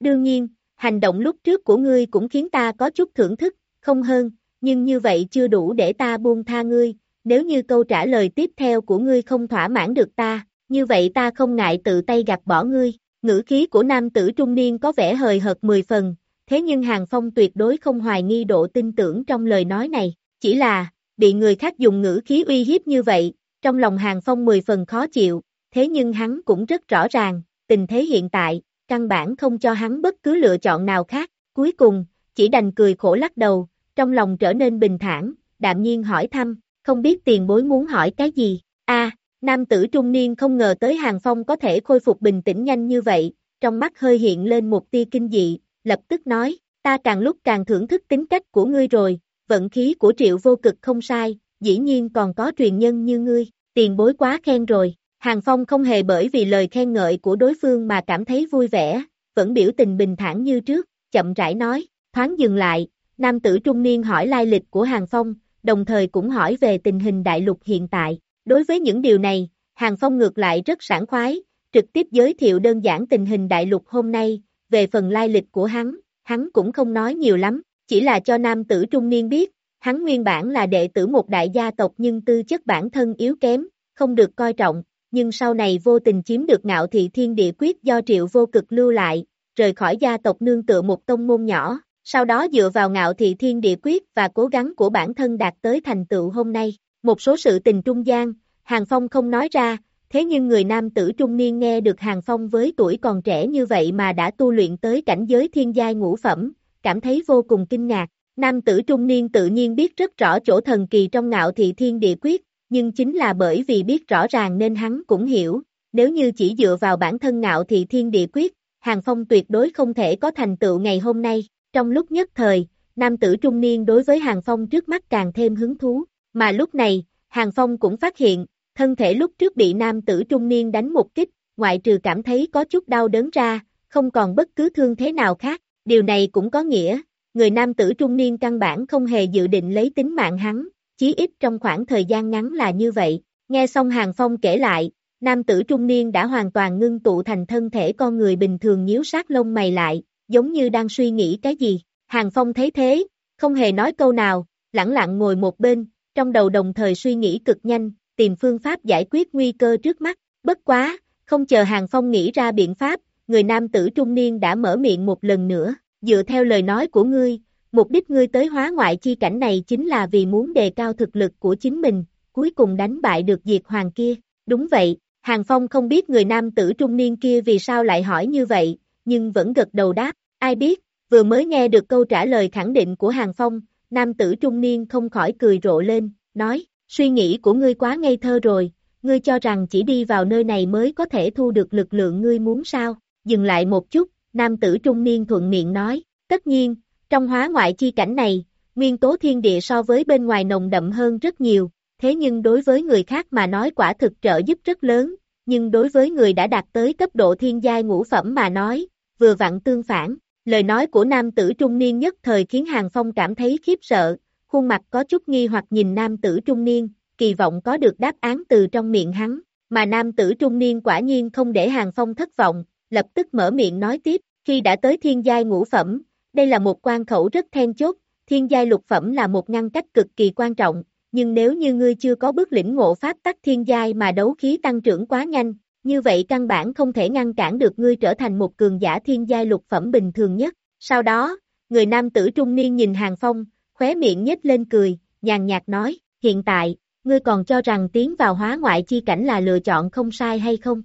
Đương nhiên, hành động lúc trước của ngươi cũng khiến ta có chút thưởng thức, không hơn, nhưng như vậy chưa đủ để ta buông tha ngươi, nếu như câu trả lời tiếp theo của ngươi không thỏa mãn được ta, như vậy ta không ngại tự tay gạt bỏ ngươi, ngữ khí của nam tử trung niên có vẻ hời hợt mười phần, thế nhưng Hàng Phong tuyệt đối không hoài nghi độ tin tưởng trong lời nói này, chỉ là, bị người khác dùng ngữ khí uy hiếp như vậy, trong lòng Hàng Phong mười phần khó chịu, thế nhưng hắn cũng rất rõ ràng, tình thế hiện tại, căn bản không cho hắn bất cứ lựa chọn nào khác, cuối cùng, chỉ đành cười khổ lắc đầu, trong lòng trở nên bình thản, đạm nhiên hỏi thăm, không biết tiền bối muốn hỏi cái gì, a nam tử trung niên không ngờ tới Hàng Phong có thể khôi phục bình tĩnh nhanh như vậy, trong mắt hơi hiện lên một tia kinh dị, lập tức nói, ta càng lúc càng thưởng thức tính cách của ngươi rồi, vận khí của triệu vô cực không sai, dĩ nhiên còn có truyền nhân như ngươi, tiền bối quá khen rồi. Hàng Phong không hề bởi vì lời khen ngợi của đối phương mà cảm thấy vui vẻ, vẫn biểu tình bình thản như trước, chậm rãi nói, thoáng dừng lại, nam tử trung niên hỏi lai lịch của Hàng Phong, đồng thời cũng hỏi về tình hình đại lục hiện tại. Đối với những điều này, Hàng Phong ngược lại rất sảng khoái, trực tiếp giới thiệu đơn giản tình hình đại lục hôm nay, về phần lai lịch của hắn, hắn cũng không nói nhiều lắm, chỉ là cho nam tử trung niên biết, hắn nguyên bản là đệ tử một đại gia tộc nhưng tư chất bản thân yếu kém, không được coi trọng, nhưng sau này vô tình chiếm được ngạo thị thiên địa quyết do triệu vô cực lưu lại, rời khỏi gia tộc nương tựa một tông môn nhỏ, sau đó dựa vào ngạo thị thiên địa quyết và cố gắng của bản thân đạt tới thành tựu hôm nay. Một số sự tình trung gian, Hàng Phong không nói ra, thế nhưng người nam tử trung niên nghe được Hàng Phong với tuổi còn trẻ như vậy mà đã tu luyện tới cảnh giới thiên giai ngũ phẩm, cảm thấy vô cùng kinh ngạc. Nam tử trung niên tự nhiên biết rất rõ chỗ thần kỳ trong ngạo thị thiên địa quyết, nhưng chính là bởi vì biết rõ ràng nên hắn cũng hiểu, nếu như chỉ dựa vào bản thân ngạo thì thiên địa quyết, Hàng Phong tuyệt đối không thể có thành tựu ngày hôm nay. Trong lúc nhất thời, nam tử trung niên đối với Hàng Phong trước mắt càng thêm hứng thú, mà lúc này, Hàng Phong cũng phát hiện, thân thể lúc trước bị nam tử trung niên đánh một kích, ngoại trừ cảm thấy có chút đau đớn ra, không còn bất cứ thương thế nào khác, điều này cũng có nghĩa, người nam tử trung niên căn bản không hề dự định lấy tính mạng hắn, chí ít trong khoảng thời gian ngắn là như vậy. Nghe xong Hàng Phong kể lại, nam tử trung niên đã hoàn toàn ngưng tụ thành thân thể con người bình thường nhíu sát lông mày lại, giống như đang suy nghĩ cái gì. Hàng Phong thấy thế, không hề nói câu nào, lặng lặng ngồi một bên, trong đầu đồng thời suy nghĩ cực nhanh, tìm phương pháp giải quyết nguy cơ trước mắt. Bất quá, không chờ Hàng Phong nghĩ ra biện pháp, người nam tử trung niên đã mở miệng một lần nữa, dựa theo lời nói của ngươi, Mục đích ngươi tới hóa ngoại chi cảnh này chính là vì muốn đề cao thực lực của chính mình, cuối cùng đánh bại được diệt hoàng kia. Đúng vậy, Hàng Phong không biết người nam tử trung niên kia vì sao lại hỏi như vậy, nhưng vẫn gật đầu đáp, ai biết, vừa mới nghe được câu trả lời khẳng định của Hàng Phong, nam tử trung niên không khỏi cười rộ lên, nói, suy nghĩ của ngươi quá ngây thơ rồi, ngươi cho rằng chỉ đi vào nơi này mới có thể thu được lực lượng ngươi muốn sao, dừng lại một chút, nam tử trung niên thuận miệng nói, tất nhiên, trong hóa ngoại chi cảnh này, nguyên tố thiên địa so với bên ngoài nồng đậm hơn rất nhiều, thế nhưng đối với người khác mà nói quả thực trợ giúp rất lớn, nhưng đối với người đã đạt tới cấp độ thiên giai ngũ phẩm mà nói, vừa vặn tương phản, lời nói của nam tử trung niên nhất thời khiến Hàng Phong cảm thấy khiếp sợ, khuôn mặt có chút nghi hoặc nhìn nam tử trung niên, kỳ vọng có được đáp án từ trong miệng hắn, mà nam tử trung niên quả nhiên không để Hàng Phong thất vọng, lập tức mở miệng nói tiếp, khi đã tới thiên giai ngũ phẩm, đây là một quan khẩu rất then chốt, thiên giai lục phẩm là một ngăn cách cực kỳ quan trọng, nhưng nếu như ngươi chưa có bước lĩnh ngộ pháp tắc thiên giai mà đấu khí tăng trưởng quá nhanh, như vậy căn bản không thể ngăn cản được ngươi trở thành một cường giả thiên giai lục phẩm bình thường nhất. Sau đó, người nam tử trung niên nhìn Hàng Phong, khóe miệng nhếch lên cười, nhàn nhạt nói, hiện tại, ngươi còn cho rằng tiến vào hóa ngoại chi cảnh là lựa chọn không sai hay không?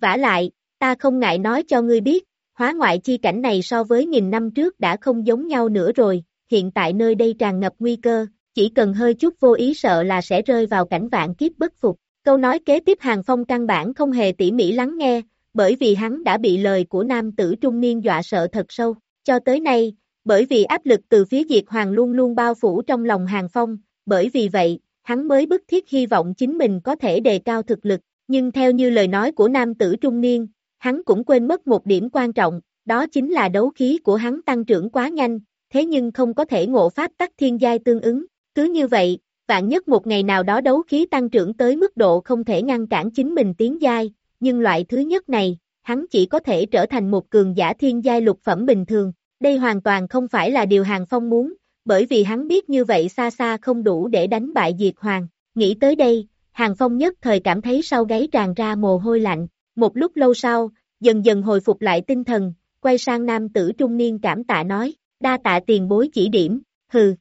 vả lại, ta không ngại nói cho ngươi biết, Hóa ngoại chi cảnh này so với nghìn năm trước đã không giống nhau nữa rồi, hiện tại nơi đây tràn ngập nguy cơ, chỉ cần hơi chút vô ý sợ là sẽ rơi vào cảnh vạn kiếp bất phục. Câu nói kế tiếp Hàng Phong căn bản không hề tỉ mỉ lắng nghe, bởi vì hắn đã bị lời của nam tử trung niên dọa sợ thật sâu. Cho tới nay, bởi vì áp lực từ phía Diệt Hoàng luôn luôn bao phủ trong lòng Hàng Phong, bởi vì vậy, hắn mới bức thiết hy vọng chính mình có thể đề cao thực lực. Nhưng theo như lời nói của nam tử trung niên, hắn cũng quên mất một điểm quan trọng, đó chính là đấu khí của hắn tăng trưởng quá nhanh, thế nhưng không có thể ngộ pháp tắc thiên giai tương ứng. Cứ như vậy, vạn nhất một ngày nào đó đấu khí tăng trưởng tới mức độ không thể ngăn cản chính mình tiến giai, nhưng loại thứ nhất này, hắn chỉ có thể trở thành một cường giả thiên giai lục phẩm bình thường. Đây hoàn toàn không phải là điều Hàng Phong muốn, bởi vì hắn biết như vậy xa xa không đủ để đánh bại Diệt Hoàng. Nghĩ tới đây, Hàng Phong nhất thời cảm thấy sau gáy tràn ra mồ hôi lạnh. Một lúc lâu sau, dần dần hồi phục lại tinh thần, quay sang nam tử trung niên cảm tạ nói, đa tạ tiền bối chỉ điểm, hừ.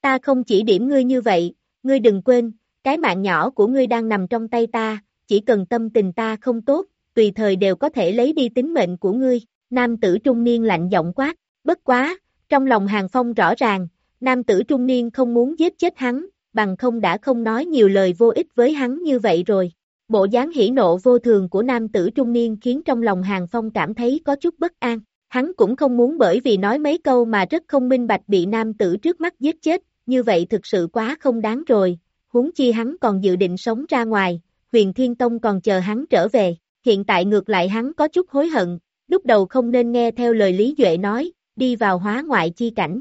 Ta không chỉ điểm ngươi như vậy, ngươi đừng quên, cái mạng nhỏ của ngươi đang nằm trong tay ta, chỉ cần tâm tình ta không tốt, tùy thời đều có thể lấy đi tính mệnh của ngươi. Nam tử trung niên lạnh giọng quát, bất quá, trong lòng hàng phong rõ ràng, nam tử trung niên không muốn giết chết hắn, bằng không đã không nói nhiều lời vô ích với hắn như vậy rồi. Bộ dáng hỉ nộ vô thường của nam tử trung niên khiến trong lòng hàng phong cảm thấy có chút bất an. Hắn cũng không muốn bởi vì nói mấy câu mà rất không minh bạch bị nam tử trước mắt giết chết, như vậy thực sự quá không đáng rồi, huống chi hắn còn dự định sống ra ngoài, huyền thiên tông còn chờ hắn trở về, hiện tại ngược lại hắn có chút hối hận, lúc đầu không nên nghe theo lời Lý Duệ nói, đi vào hóa ngoại chi cảnh.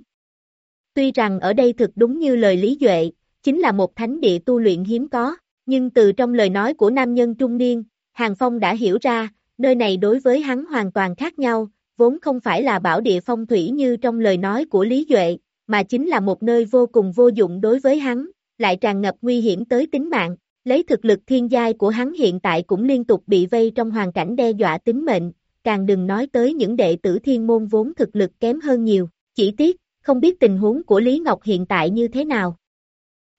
Tuy rằng ở đây thực đúng như lời Lý Duệ, chính là một thánh địa tu luyện hiếm có, nhưng từ trong lời nói của nam nhân trung niên, Hàng Phong đã hiểu ra, nơi này đối với hắn hoàn toàn khác nhau, vốn không phải là bảo địa phong thủy như trong lời nói của Lý Duệ, mà chính là một nơi vô cùng vô dụng đối với hắn, lại tràn ngập nguy hiểm tới tính mạng. Lấy thực lực thiên giai của hắn hiện tại cũng liên tục bị vây trong hoàn cảnh đe dọa tính mệnh, càng đừng nói tới những đệ tử thiên môn vốn thực lực kém hơn nhiều. Chỉ tiếc, không biết tình huống của Lý Ngọc hiện tại như thế nào.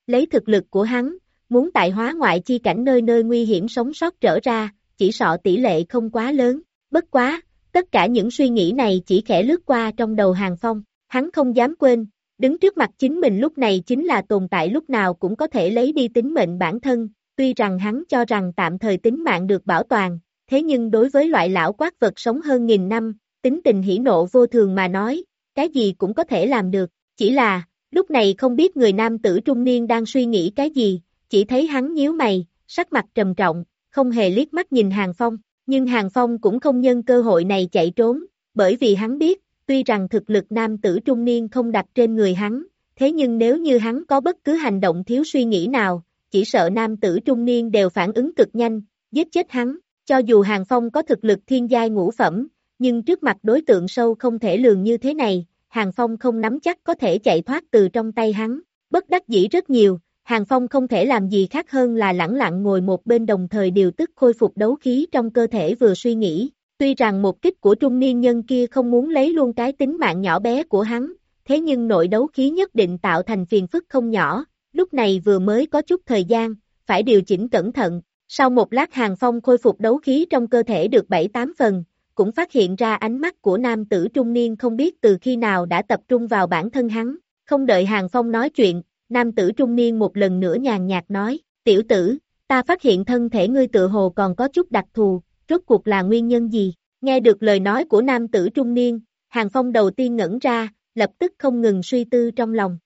Lấy thực lực của hắn, muốn tại hóa ngoại chi cảnh nơi nơi nguy hiểm sống sót trở ra, chỉ sợ tỷ lệ không quá lớn. Bất quá, tất cả những suy nghĩ này chỉ khẽ lướt qua trong đầu hàng phong, hắn không dám quên, Đứng trước mặt chính mình lúc này chính là tồn tại lúc nào cũng có thể lấy đi tính mệnh bản thân, tuy rằng hắn cho rằng tạm thời tính mạng được bảo toàn, thế nhưng đối với loại lão quát vật sống hơn nghìn năm, tính tình hỉ nộ vô thường mà nói, cái gì cũng có thể làm được, chỉ là, lúc này không biết người nam tử trung niên đang suy nghĩ cái gì, chỉ thấy hắn nhíu mày, sắc mặt trầm trọng, không hề liếc mắt nhìn Hàng Phong, nhưng Hàng Phong cũng không nhân cơ hội này chạy trốn, bởi vì hắn biết, tuy rằng thực lực nam tử trung niên không đặt trên người hắn, thế nhưng nếu như hắn có bất cứ hành động thiếu suy nghĩ nào, chỉ sợ nam tử trung niên đều phản ứng cực nhanh, giết chết hắn, cho dù Hàng Phong có thực lực thiên giai ngũ phẩm, nhưng trước mặt đối tượng sâu không thể lường như thế này, Hàng Phong không nắm chắc có thể chạy thoát từ trong tay hắn, bất đắc dĩ rất nhiều, Hàng Phong không thể làm gì khác hơn là lẳng lặng ngồi một bên đồng thời điều tức khôi phục đấu khí trong cơ thể vừa suy nghĩ, Tuy rằng một kích của trung niên nhân kia không muốn lấy luôn cái tính mạng nhỏ bé của hắn, thế nhưng nội đấu khí nhất định tạo thành phiền phức không nhỏ, lúc này vừa mới có chút thời gian, phải điều chỉnh cẩn thận. Sau một lát hàng phong khôi phục đấu khí trong cơ thể được 7-8 phần, cũng phát hiện ra ánh mắt của nam tử trung niên không biết từ khi nào đã tập trung vào bản thân hắn. Không đợi hàng phong nói chuyện, nam tử trung niên một lần nữa nhàn nhạt nói, tiểu tử, ta phát hiện thân thể ngươi tự hồ còn có chút đặc thù, rốt cuộc là nguyên nhân gì? Nghe được lời nói của nam tử trung niên, Hàng Phong đầu tiên ngẩn ra, lập tức không ngừng suy tư trong lòng.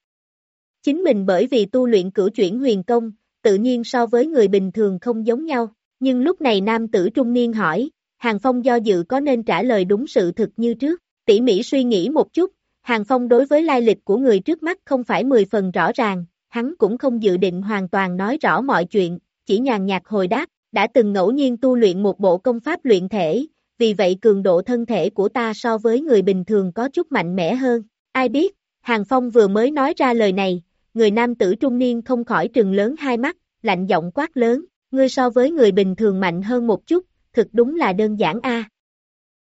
Chính mình bởi vì tu luyện cửu chuyển huyền công, tự nhiên so với người bình thường không giống nhau, nhưng lúc này nam tử trung niên hỏi, Hàng Phong do dự có nên trả lời đúng sự thực như trước, tỉ mỉ suy nghĩ một chút, Hàng Phong đối với lai lịch của người trước mắt không phải 10 phần rõ ràng, hắn cũng không dự định hoàn toàn nói rõ mọi chuyện, chỉ nhàn nhạt hồi đáp, đã từng ngẫu nhiên tu luyện một bộ công pháp luyện thể, vì vậy cường độ thân thể của ta so với người bình thường có chút mạnh mẽ hơn. Ai biết, Hàng Phong vừa mới nói ra lời này, người nam tử trung niên không khỏi trừng lớn hai mắt, lạnh giọng quát lớn, ngươi so với người bình thường mạnh hơn một chút, thực đúng là đơn giản a.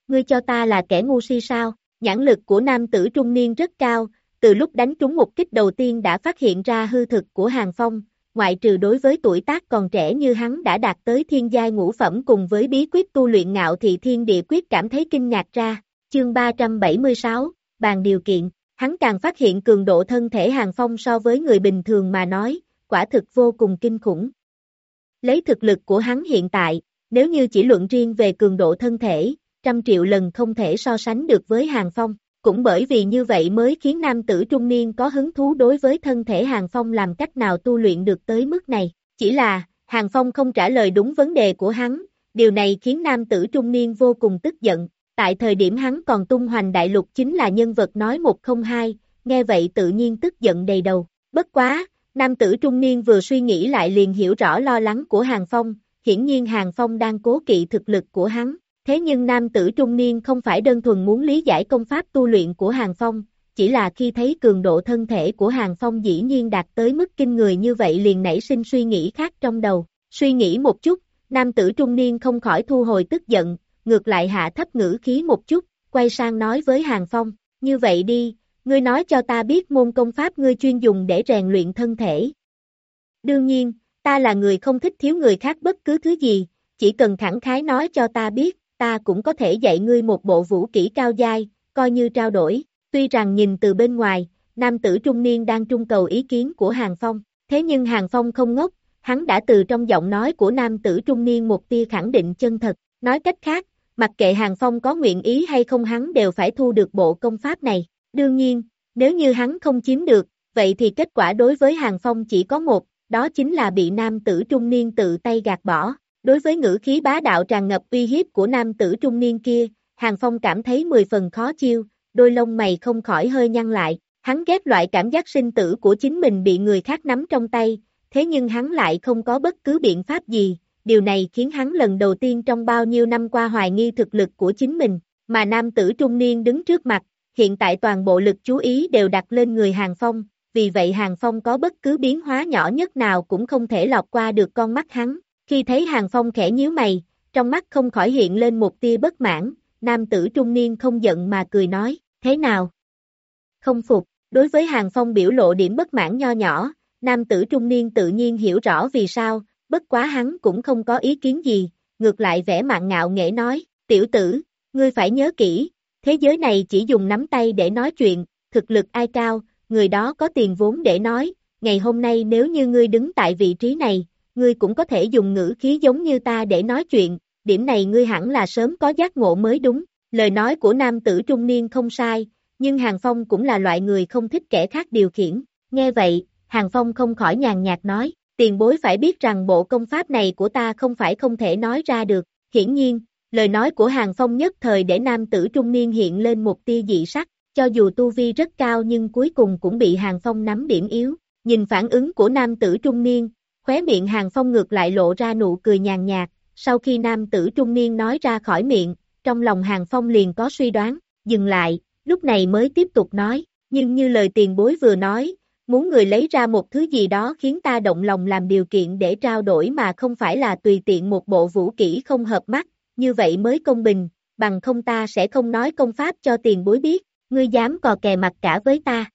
Ngươi cho ta là kẻ ngu si sao, nhãn lực của nam tử trung niên rất cao, từ lúc đánh trúng một kích đầu tiên đã phát hiện ra hư thực của Hàng Phong, ngoại trừ đối với tuổi tác còn trẻ như hắn đã đạt tới thiên giai ngũ phẩm cùng với bí quyết tu luyện ngạo thị thiên địa quyết cảm thấy kinh ngạc ra. Chương 376, bàn điều kiện, hắn càng phát hiện cường độ thân thể hàng phong so với người bình thường mà nói, quả thực vô cùng kinh khủng. Lấy thực lực của hắn hiện tại, nếu như chỉ luận riêng về cường độ thân thể, trăm triệu lần không thể so sánh được với hàng phong. Cũng bởi vì như vậy mới khiến nam tử trung niên có hứng thú đối với thân thể Hàng Phong làm cách nào tu luyện được tới mức này. Chỉ là, Hàng Phong không trả lời đúng vấn đề của hắn, điều này khiến nam tử trung niên vô cùng tức giận. Tại thời điểm hắn còn tung hoành đại lục chính là nhân vật nói một không hai, nghe vậy tự nhiên tức giận đầy đầu. Bất quá, nam tử trung niên vừa suy nghĩ lại liền hiểu rõ lo lắng của Hàng Phong, hiển nhiên Hàng Phong đang cố kỵ thực lực của hắn, Thế nhưng nam tử trung niên không phải đơn thuần muốn lý giải công pháp tu luyện của Hàng Phong, chỉ là khi thấy cường độ thân thể của Hàng Phong dĩ nhiên đạt tới mức kinh người như vậy liền nảy sinh suy nghĩ khác trong đầu. Suy nghĩ một chút, nam tử trung niên không khỏi thu hồi tức giận, ngược lại hạ thấp ngữ khí một chút, quay sang nói với Hàng Phong, như vậy đi, ngươi nói cho ta biết môn công pháp ngươi chuyên dùng để rèn luyện thân thể. Đương nhiên, ta là người không thích thiếu người khác bất cứ thứ gì, chỉ cần khẳng khái nói cho ta biết, ta cũng có thể dạy ngươi một bộ vũ kỹ cao dai, coi như trao đổi. Tuy rằng nhìn từ bên ngoài, nam tử trung niên đang trung cầu ý kiến của Hàng Phong, thế nhưng Hàng Phong không ngốc, hắn đã từ trong giọng nói của nam tử trung niên một tia khẳng định chân thật, nói cách khác, mặc kệ Hàng Phong có nguyện ý hay không hắn đều phải thu được bộ công pháp này. Đương nhiên, nếu như hắn không chiếm được, vậy thì kết quả đối với Hàng Phong chỉ có một, đó chính là bị nam tử trung niên tự tay gạt bỏ. Đối với ngữ khí bá đạo tràn ngập uy hiếp của nam tử trung niên kia, Hàng Phong cảm thấy mười phần khó chiêu, đôi lông mày không khỏi hơi nhăn lại, hắn ghét loại cảm giác sinh tử của chính mình bị người khác nắm trong tay, thế nhưng hắn lại không có bất cứ biện pháp gì, điều này khiến hắn lần đầu tiên trong bao nhiêu năm qua hoài nghi thực lực của chính mình, mà nam tử trung niên đứng trước mặt, hiện tại toàn bộ lực chú ý đều đặt lên người Hàng Phong, vì vậy Hàng Phong có bất cứ biến hóa nhỏ nhất nào cũng không thể lọt qua được con mắt hắn, khi thấy Hàng Phong khẽ nhíu mày, trong mắt không khỏi hiện lên một tia bất mãn, nam tử trung niên không giận mà cười nói, thế nào? Không phục, đối với Hàng Phong biểu lộ điểm bất mãn nho nhỏ, nam tử trung niên tự nhiên hiểu rõ vì sao, bất quá hắn cũng không có ý kiến gì, ngược lại vẻ mạn ngạo nghễ nói, tiểu tử, ngươi phải nhớ kỹ, thế giới này chỉ dùng nắm tay để nói chuyện, thực lực ai cao, người đó có tiền vốn để nói, ngày hôm nay nếu như ngươi đứng tại vị trí này, ngươi cũng có thể dùng ngữ khí giống như ta để nói chuyện, điểm này ngươi hẳn là sớm có giác ngộ mới đúng, lời nói của nam tử trung niên không sai, nhưng Hàng Phong cũng là loại người không thích kẻ khác điều khiển, nghe vậy, Hàng Phong không khỏi nhàn nhạt nói, tiền bối phải biết rằng bộ công pháp này của ta không phải không thể nói ra được, hiển nhiên, lời nói của Hàng Phong nhất thời để nam tử trung niên hiện lên một tia dị sắc, cho dù tu vi rất cao nhưng cuối cùng cũng bị Hàng Phong nắm điểm yếu, nhìn phản ứng của nam tử trung niên, khóe miệng Hàng Phong ngược lại lộ ra nụ cười nhàn nhạt, sau khi nam tử trung niên nói ra khỏi miệng, trong lòng Hàng Phong liền có suy đoán, dừng lại, lúc này mới tiếp tục nói, nhưng như lời tiền bối vừa nói, muốn người lấy ra một thứ gì đó khiến ta động lòng làm điều kiện để trao đổi mà không phải là tùy tiện một bộ vũ kỹ không hợp mắt, như vậy mới công bình, bằng không ta sẽ không nói công pháp cho tiền bối biết, ngươi dám cò kè mặt cả với ta.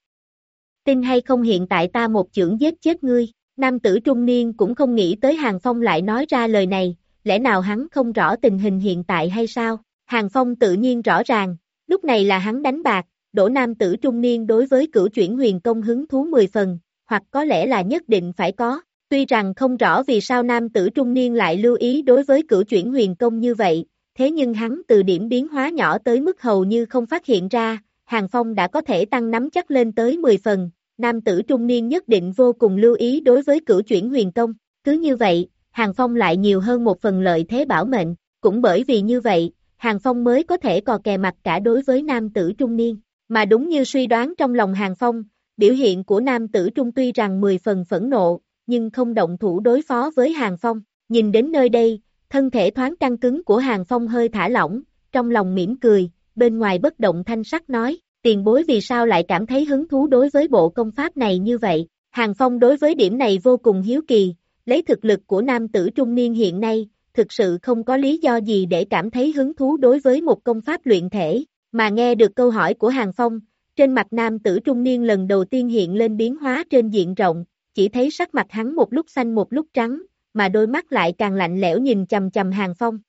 Tin hay không hiện tại ta một chưởng giết chết ngươi, nam tử trung niên cũng không nghĩ tới Hàng Phong lại nói ra lời này, lẽ nào hắn không rõ tình hình hiện tại hay sao? Hàng Phong tự nhiên rõ ràng, lúc này là hắn đánh bạc, đổ nam tử trung niên đối với cửu chuyển huyền công hứng thú 10 phần, hoặc có lẽ là nhất định phải có. Tuy rằng không rõ vì sao nam tử trung niên lại lưu ý đối với cửu chuyển huyền công như vậy, thế nhưng hắn từ điểm biến hóa nhỏ tới mức hầu như không phát hiện ra, Hàng Phong đã có thể tăng nắm chắc lên tới 10 phần, nam tử trung niên nhất định vô cùng lưu ý đối với cửu chuyển huyền công. Cứ như vậy, Hàng Phong lại nhiều hơn một phần lợi thế bảo mệnh, cũng bởi vì như vậy, Hàng Phong mới có thể cò kè mặt cả đối với nam tử trung niên. Mà đúng như suy đoán trong lòng Hàng Phong, biểu hiện của nam tử trung tuy rằng 10 phần phẫn nộ, nhưng không động thủ đối phó với Hàng Phong. Nhìn đến nơi đây, thân thể thoáng căng cứng của Hàng Phong hơi thả lỏng, trong lòng mỉm cười, bên ngoài bất động thanh sắc nói, tiền bối vì sao lại cảm thấy hứng thú đối với bộ công pháp này như vậy. Hàng Phong đối với điểm này vô cùng hiếu kỳ, lấy thực lực của nam tử trung niên hiện nay, thực sự không có lý do gì để cảm thấy hứng thú đối với một công pháp luyện thể, mà nghe được câu hỏi của Hàng Phong, trên mặt nam tử trung niên lần đầu tiên hiện lên biến hóa trên diện rộng, chỉ thấy sắc mặt hắn một lúc xanh một lúc trắng, mà đôi mắt lại càng lạnh lẽo nhìn chầm chầm Hàng Phong.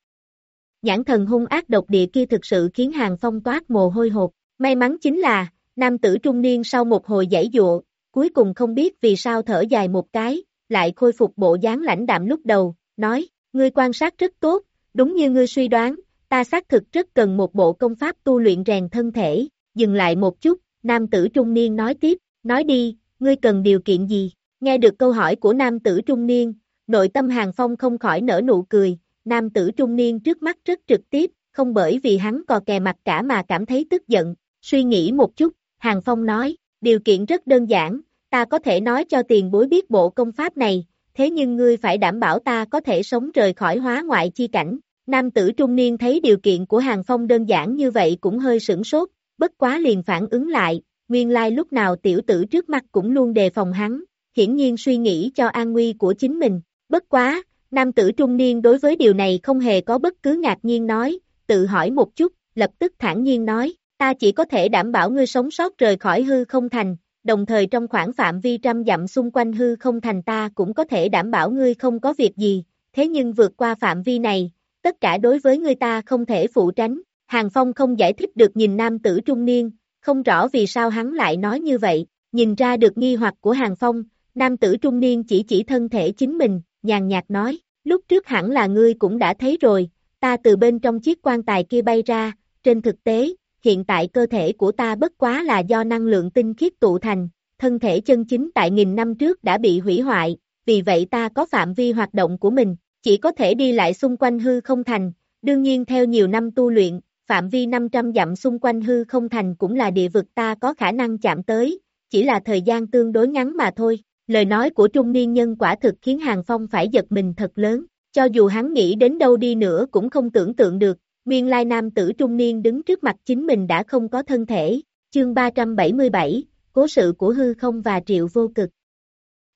Nhãn thần hung ác độc địa kia thực sự khiến Hàng Phong toát mồ hôi hột, may mắn chính là, nam tử trung niên sau một hồi giải dụa, cuối cùng không biết vì sao thở dài một cái, lại khôi phục bộ dáng lãnh đạm lúc đầu, nói, ngươi quan sát rất tốt, đúng như ngươi suy đoán, ta xác thực rất cần một bộ công pháp tu luyện rèn thân thể, dừng lại một chút, nam tử trung niên nói tiếp, nói đi, ngươi cần điều kiện gì, nghe được câu hỏi của nam tử trung niên, nội tâm hàng phong không khỏi nở nụ cười, nam tử trung niên trước mắt rất trực tiếp, không bởi vì hắn cò kè mặt cả mà cảm thấy tức giận, suy nghĩ một chút, hàng phong nói, điều kiện rất đơn giản, ta có thể nói cho tiền bối biết bộ công pháp này, thế nhưng ngươi phải đảm bảo ta có thể sống rời khỏi hóa ngoại chi cảnh. Nam tử trung niên thấy điều kiện của Hàng Phong đơn giản như vậy cũng hơi sửng sốt, bất quá liền phản ứng lại, nguyên lai like lúc nào tiểu tử trước mặt cũng luôn đề phòng hắn, hiển nhiên suy nghĩ cho an nguy của chính mình. Bất quá, nam tử trung niên đối với điều này không hề có bất cứ ngạc nhiên nói, tự hỏi một chút, lập tức thản nhiên nói, ta chỉ có thể đảm bảo ngươi sống sót rời khỏi hư không thành, đồng thời trong khoảng phạm vi trăm dặm xung quanh hư không thành ta cũng có thể đảm bảo ngươi không có việc gì, thế nhưng vượt qua phạm vi này, tất cả đối với ngươi ta không thể phụ tránh. Hàng Phong không giải thích được nhìn nam tử trung niên, không rõ vì sao hắn lại nói như vậy, nhìn ra được nghi hoặc của Hàng Phong, nam tử trung niên chỉ chỉ thân thể chính mình, nhàn nhạt nói, lúc trước hẳn là ngươi cũng đã thấy rồi, ta từ bên trong chiếc quan tài kia bay ra, trên thực tế, hiện tại cơ thể của ta bất quá là do năng lượng tinh khiết tụ thành, thân thể chân chính tại nghìn năm trước đã bị hủy hoại, vì vậy ta có phạm vi hoạt động của mình, chỉ có thể đi lại xung quanh hư không thành, đương nhiên theo nhiều năm tu luyện, phạm vi 500 dặm xung quanh hư không thành cũng là địa vực ta có khả năng chạm tới, chỉ là thời gian tương đối ngắn mà thôi. Lời nói của trung niên nhân quả thực khiến Hàng Phong phải giật mình thật lớn, cho dù hắn nghĩ đến đâu đi nữa cũng không tưởng tượng được, nguyên lai nam tử trung niên đứng trước mặt chính mình đã không có thân thể, chương 377, cố sự của hư không và triệu vô cực.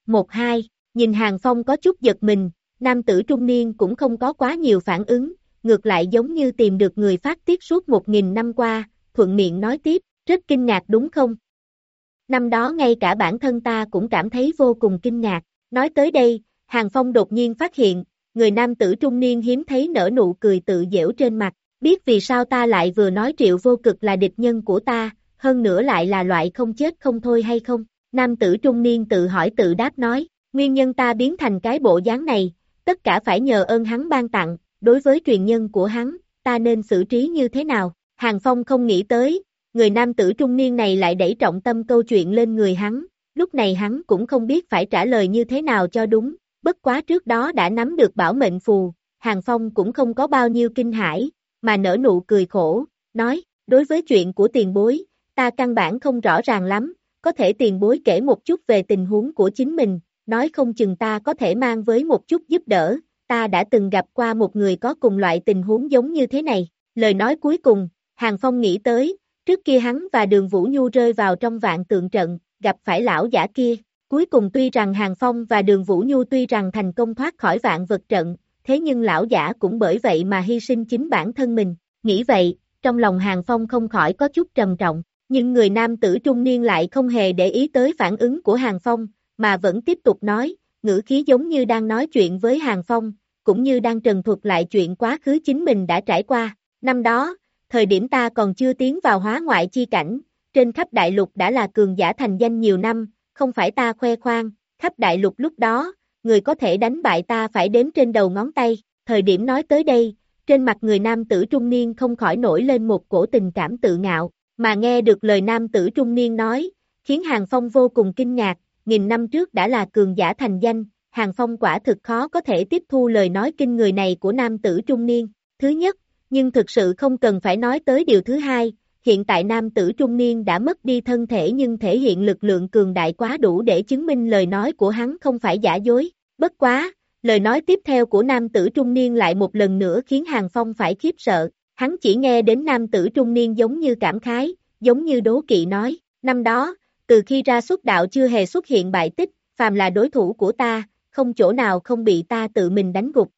1-2, nhìn Hàng Phong có chút giật mình, nam tử trung niên cũng không có quá nhiều phản ứng, ngược lại giống như tìm được người phát tiết suốt một nghìn năm qua, thuận miệng nói tiếp, rất kinh ngạc đúng không? Năm đó ngay cả bản thân ta cũng cảm thấy vô cùng kinh ngạc, nói tới đây, Hàng Phong đột nhiên phát hiện, người nam tử trung niên hiếm thấy nở nụ cười tự dễu trên mặt, biết vì sao ta lại vừa nói triệu vô cực là địch nhân của ta, hơn nữa lại là loại không chết không thôi hay không? Nam tử trung niên tự hỏi tự đáp nói, nguyên nhân ta biến thành cái bộ dáng này, tất cả phải nhờ ơn hắn ban tặng, đối với truyền nhân của hắn, ta nên xử trí như thế nào? Hàng Phong không nghĩ tới, người nam tử trung niên này lại đẩy trọng tâm câu chuyện lên người hắn, lúc này hắn cũng không biết phải trả lời như thế nào cho đúng, bất quá trước đó đã nắm được bảo mệnh phù, Hàng Phong cũng không có bao nhiêu kinh hãi, mà nở nụ cười khổ, nói, đối với chuyện của tiền bối, ta căn bản không rõ ràng lắm, có thể tiền bối kể một chút về tình huống của chính mình, nói không chừng ta có thể mang với một chút giúp đỡ, ta đã từng gặp qua một người có cùng loại tình huống giống như thế này. Lời nói cuối cùng, Hàng Phong nghĩ tới, trước kia hắn và đường Vũ Nhu rơi vào trong vạn tượng trận, gặp phải lão giả kia. Cuối cùng tuy rằng Hàng Phong và đường Vũ Nhu tuy rằng thành công thoát khỏi vạn vật trận, thế nhưng lão giả cũng bởi vậy mà hy sinh chính bản thân mình. Nghĩ vậy, trong lòng Hàng Phong không khỏi có chút trầm trọng, nhưng người nam tử trung niên lại không hề để ý tới phản ứng của Hàng Phong, mà vẫn tiếp tục nói, ngữ khí giống như đang nói chuyện với Hàng Phong, cũng như đang trần thuật lại chuyện quá khứ chính mình đã trải qua. Năm đó, thời điểm ta còn chưa tiến vào hóa ngoại chi cảnh, trên khắp đại lục đã là cường giả thành danh nhiều năm, không phải ta khoe khoang, khắp đại lục lúc đó, người có thể đánh bại ta phải đếm trên đầu ngón tay. Thời điểm nói tới đây, trên mặt người nam tử trung niên không khỏi nổi lên một cổ tình cảm tự ngạo, mà nghe được lời nam tử trung niên nói, khiến Hàng Phong vô cùng kinh ngạc, nghìn năm trước đã là cường giả thành danh, Hàng Phong quả thực khó có thể tiếp thu lời nói kinh người này của nam tử trung niên. Thứ nhất, nhưng thực sự không cần phải nói tới điều thứ hai, hiện tại nam tử trung niên đã mất đi thân thể nhưng thể hiện lực lượng cường đại quá đủ để chứng minh lời nói của hắn không phải giả dối. Bất quá, lời nói tiếp theo của nam tử trung niên lại một lần nữa khiến Hàng Phong phải khiếp sợ, hắn chỉ nghe đến nam tử trung niên giống như cảm khái, giống như đố kỵ nói, năm đó, từ khi ra xuất đạo chưa hề xuất hiện bại tích, phàm là đối thủ của ta, không chỗ nào không bị ta tự mình đánh gục.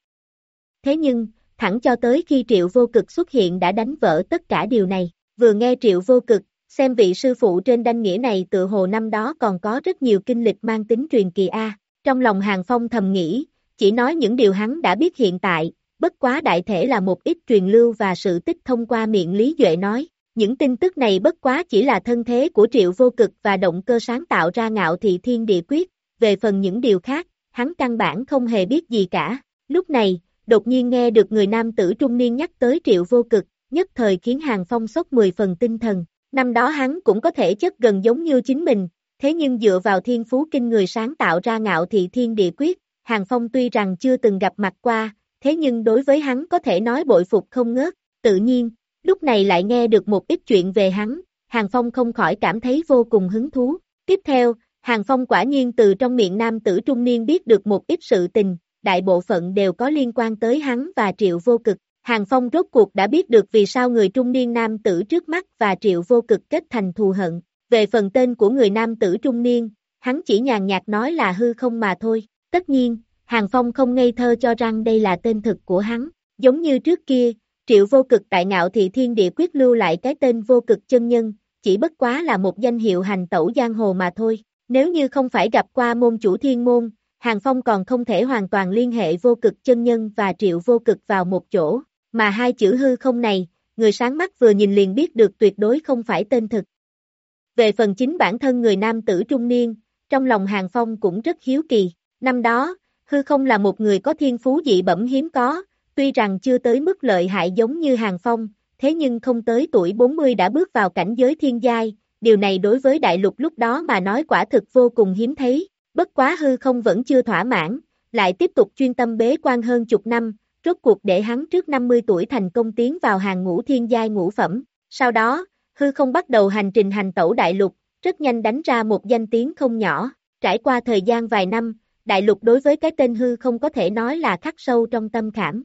Thế nhưng, thẳng cho tới khi triệu vô cực xuất hiện đã đánh vỡ tất cả điều này, vừa nghe triệu vô cực, xem vị sư phụ trên đanh nghĩa này tự hồ năm đó còn có rất nhiều kinh lịch mang tính truyền kỳ A, trong lòng hàng phong thầm nghĩ, chỉ nói những điều hắn đã biết hiện tại, bất quá đại thể là một ít truyền lưu và sự tích thông qua miệng Lý Duệ nói, những tin tức này bất quá chỉ là thân thế của triệu vô cực và động cơ sáng tạo ra ngạo thị thiên địa quyết, về phần những điều khác, hắn căn bản không hề biết gì cả. Lúc này, đột nhiên nghe được người nam tử trung niên nhắc tới triệu vô cực, nhất thời khiến Hàng Phong sốc 10 phần tinh thần. Năm đó hắn cũng có thể chất gần giống như chính mình, thế nhưng dựa vào thiên phú kinh người sáng tạo ra ngạo thị thiên địa quyết, Hàng Phong tuy rằng chưa từng gặp mặt qua, thế nhưng đối với hắn có thể nói bội phục không ngớt, tự nhiên, lúc này lại nghe được một ít chuyện về hắn, Hàng Phong không khỏi cảm thấy vô cùng hứng thú. Tiếp theo, Hàng Phong quả nhiên từ trong miệng nam tử trung niên biết được một ít sự tình, đại bộ phận đều có liên quan tới hắn và triệu vô cực. Hàng Phong rốt cuộc đã biết được vì sao người trung niên nam tử trước mắt và triệu vô cực kết thành thù hận. Về phần tên của người nam tử trung niên, hắn chỉ nhàn nhạt nói là hư không mà thôi. Tất nhiên, Hàng Phong không ngây thơ cho rằng đây là tên thực của hắn. Giống như trước kia, triệu vô cực tại ngạo thị thiên địa quyết lưu lại cái tên vô cực chân nhân, chỉ bất quá là một danh hiệu hành tẩu giang hồ mà thôi. Nếu như không phải gặp qua môn chủ thiên môn, Hàng Phong còn không thể hoàn toàn liên hệ vô cực chân nhân và triệu vô cực vào một chỗ, mà hai chữ hư không này, người sáng mắt vừa nhìn liền biết được tuyệt đối không phải tên thực. Về phần chính bản thân người nam tử trung niên, trong lòng Hàng Phong cũng rất hiếu kỳ, năm đó, hư không là một người có thiên phú dị bẩm hiếm có, tuy rằng chưa tới mức lợi hại giống như Hàng Phong, thế nhưng không tới tuổi 40 đã bước vào cảnh giới thiên giai, điều này đối với đại lục lúc đó mà nói quả thực vô cùng hiếm thấy, bất quá hư không vẫn chưa thỏa mãn, lại tiếp tục chuyên tâm bế quan hơn chục năm, rốt cuộc để hắn trước 50 tuổi thành công tiến vào hàng ngũ thiên giai ngũ phẩm, sau đó, hư không bắt đầu hành trình hành tẩu đại lục, rất nhanh đánh ra một danh tiếng không nhỏ, trải qua thời gian vài năm, đại lục đối với cái tên hư không có thể nói là khắc sâu trong tâm khảm.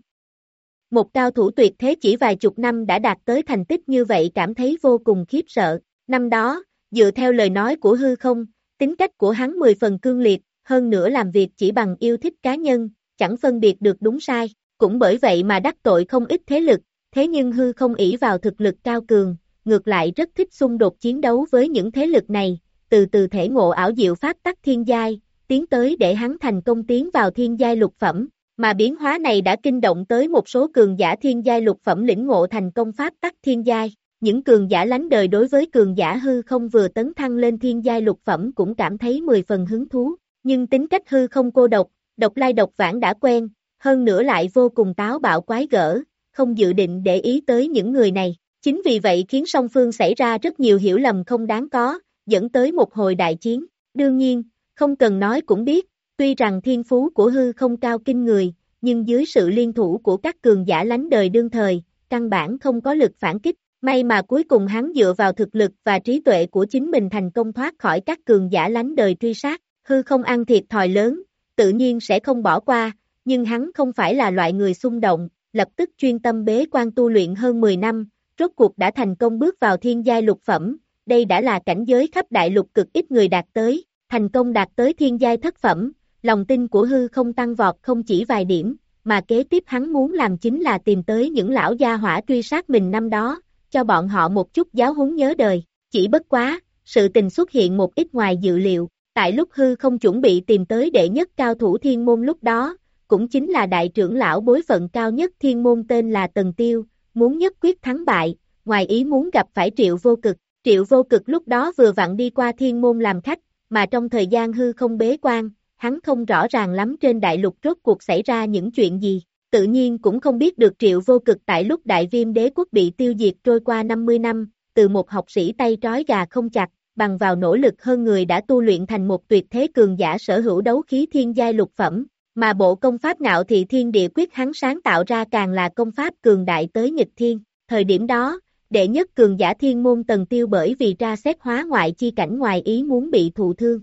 Một cao thủ tuyệt thế chỉ vài chục năm đã đạt tới thành tích như vậy cảm thấy vô cùng khiếp sợ, năm đó, dựa theo lời nói của hư không, tính cách của hắn mười phần cương liệt, hơn nữa làm việc chỉ bằng yêu thích cá nhân, chẳng phân biệt được đúng sai, cũng bởi vậy mà đắc tội không ít thế lực, thế nhưng hư không ỷ vào thực lực cao cường, ngược lại rất thích xung đột chiến đấu với những thế lực này, từ từ thể ngộ ảo diệu pháp tắc thiên giai, tiến tới để hắn thành công tiến vào thiên giai lục phẩm, mà biến hóa này đã kinh động tới một số cường giả thiên giai lục phẩm lĩnh ngộ thành công pháp tắc thiên giai. Những cường giả lánh đời đối với cường giả hư không vừa tấn thăng lên thiên giai lục phẩm cũng cảm thấy mười phần hứng thú, nhưng tính cách hư không cô độc, độc lai độc vãng đã quen, hơn nữa lại vô cùng táo bạo quái gở, không dự định để ý tới những người này. Chính vì vậy khiến song phương xảy ra rất nhiều hiểu lầm không đáng có, dẫn tới một hồi đại chiến. Đương nhiên, không cần nói cũng biết, tuy rằng thiên phú của hư không cao kinh người, nhưng dưới sự liên thủ của các cường giả lánh đời đương thời, căn bản không có lực phản kích. May mà cuối cùng hắn dựa vào thực lực và trí tuệ của chính mình thành công thoát khỏi các cường giả lánh đời truy sát, hư không ăn thiệt thòi lớn, tự nhiên sẽ không bỏ qua, nhưng hắn không phải là loại người xung động, lập tức chuyên tâm bế quan tu luyện hơn 10 năm, rốt cuộc đã thành công bước vào thiên giai lục phẩm, đây đã là cảnh giới khắp đại lục cực ít người đạt tới, thành công đạt tới thiên giai thất phẩm, lòng tin của hư không tăng vọt không chỉ vài điểm, mà kế tiếp hắn muốn làm chính là tìm tới những lão gia hỏa truy sát mình năm đó, cho bọn họ một chút giáo huấn nhớ đời, chỉ bất quá, sự tình xuất hiện một ít ngoài dự liệu, tại lúc hư không chuẩn bị tìm tới đệ nhất cao thủ thiên môn lúc đó, cũng chính là đại trưởng lão bối phận cao nhất thiên môn tên là Tần Tiêu, muốn nhất quyết thắng bại, ngoài ý muốn gặp phải triệu vô cực, triệu vô cực lúc đó vừa vặn đi qua thiên môn làm khách, mà trong thời gian hư không bế quan, hắn không rõ ràng lắm trên đại lục rốt cuộc xảy ra những chuyện gì, tự nhiên cũng không biết được triệu vô cực tại lúc đại viêm đế quốc bị tiêu diệt trôi qua 50 năm, từ một học sĩ tay trói gà không chặt, bằng vào nỗ lực hơn người đã tu luyện thành một tuyệt thế cường giả sở hữu đấu khí thiên giai lục phẩm, mà bộ công pháp ngạo thị thiên địa quyết hắn sáng tạo ra càng là công pháp cường đại tới nghịch thiên, thời điểm đó, đệ nhất cường giả thiên môn tần tiêu bởi vì ra xét hóa ngoại chi cảnh ngoài ý muốn bị thụ thương.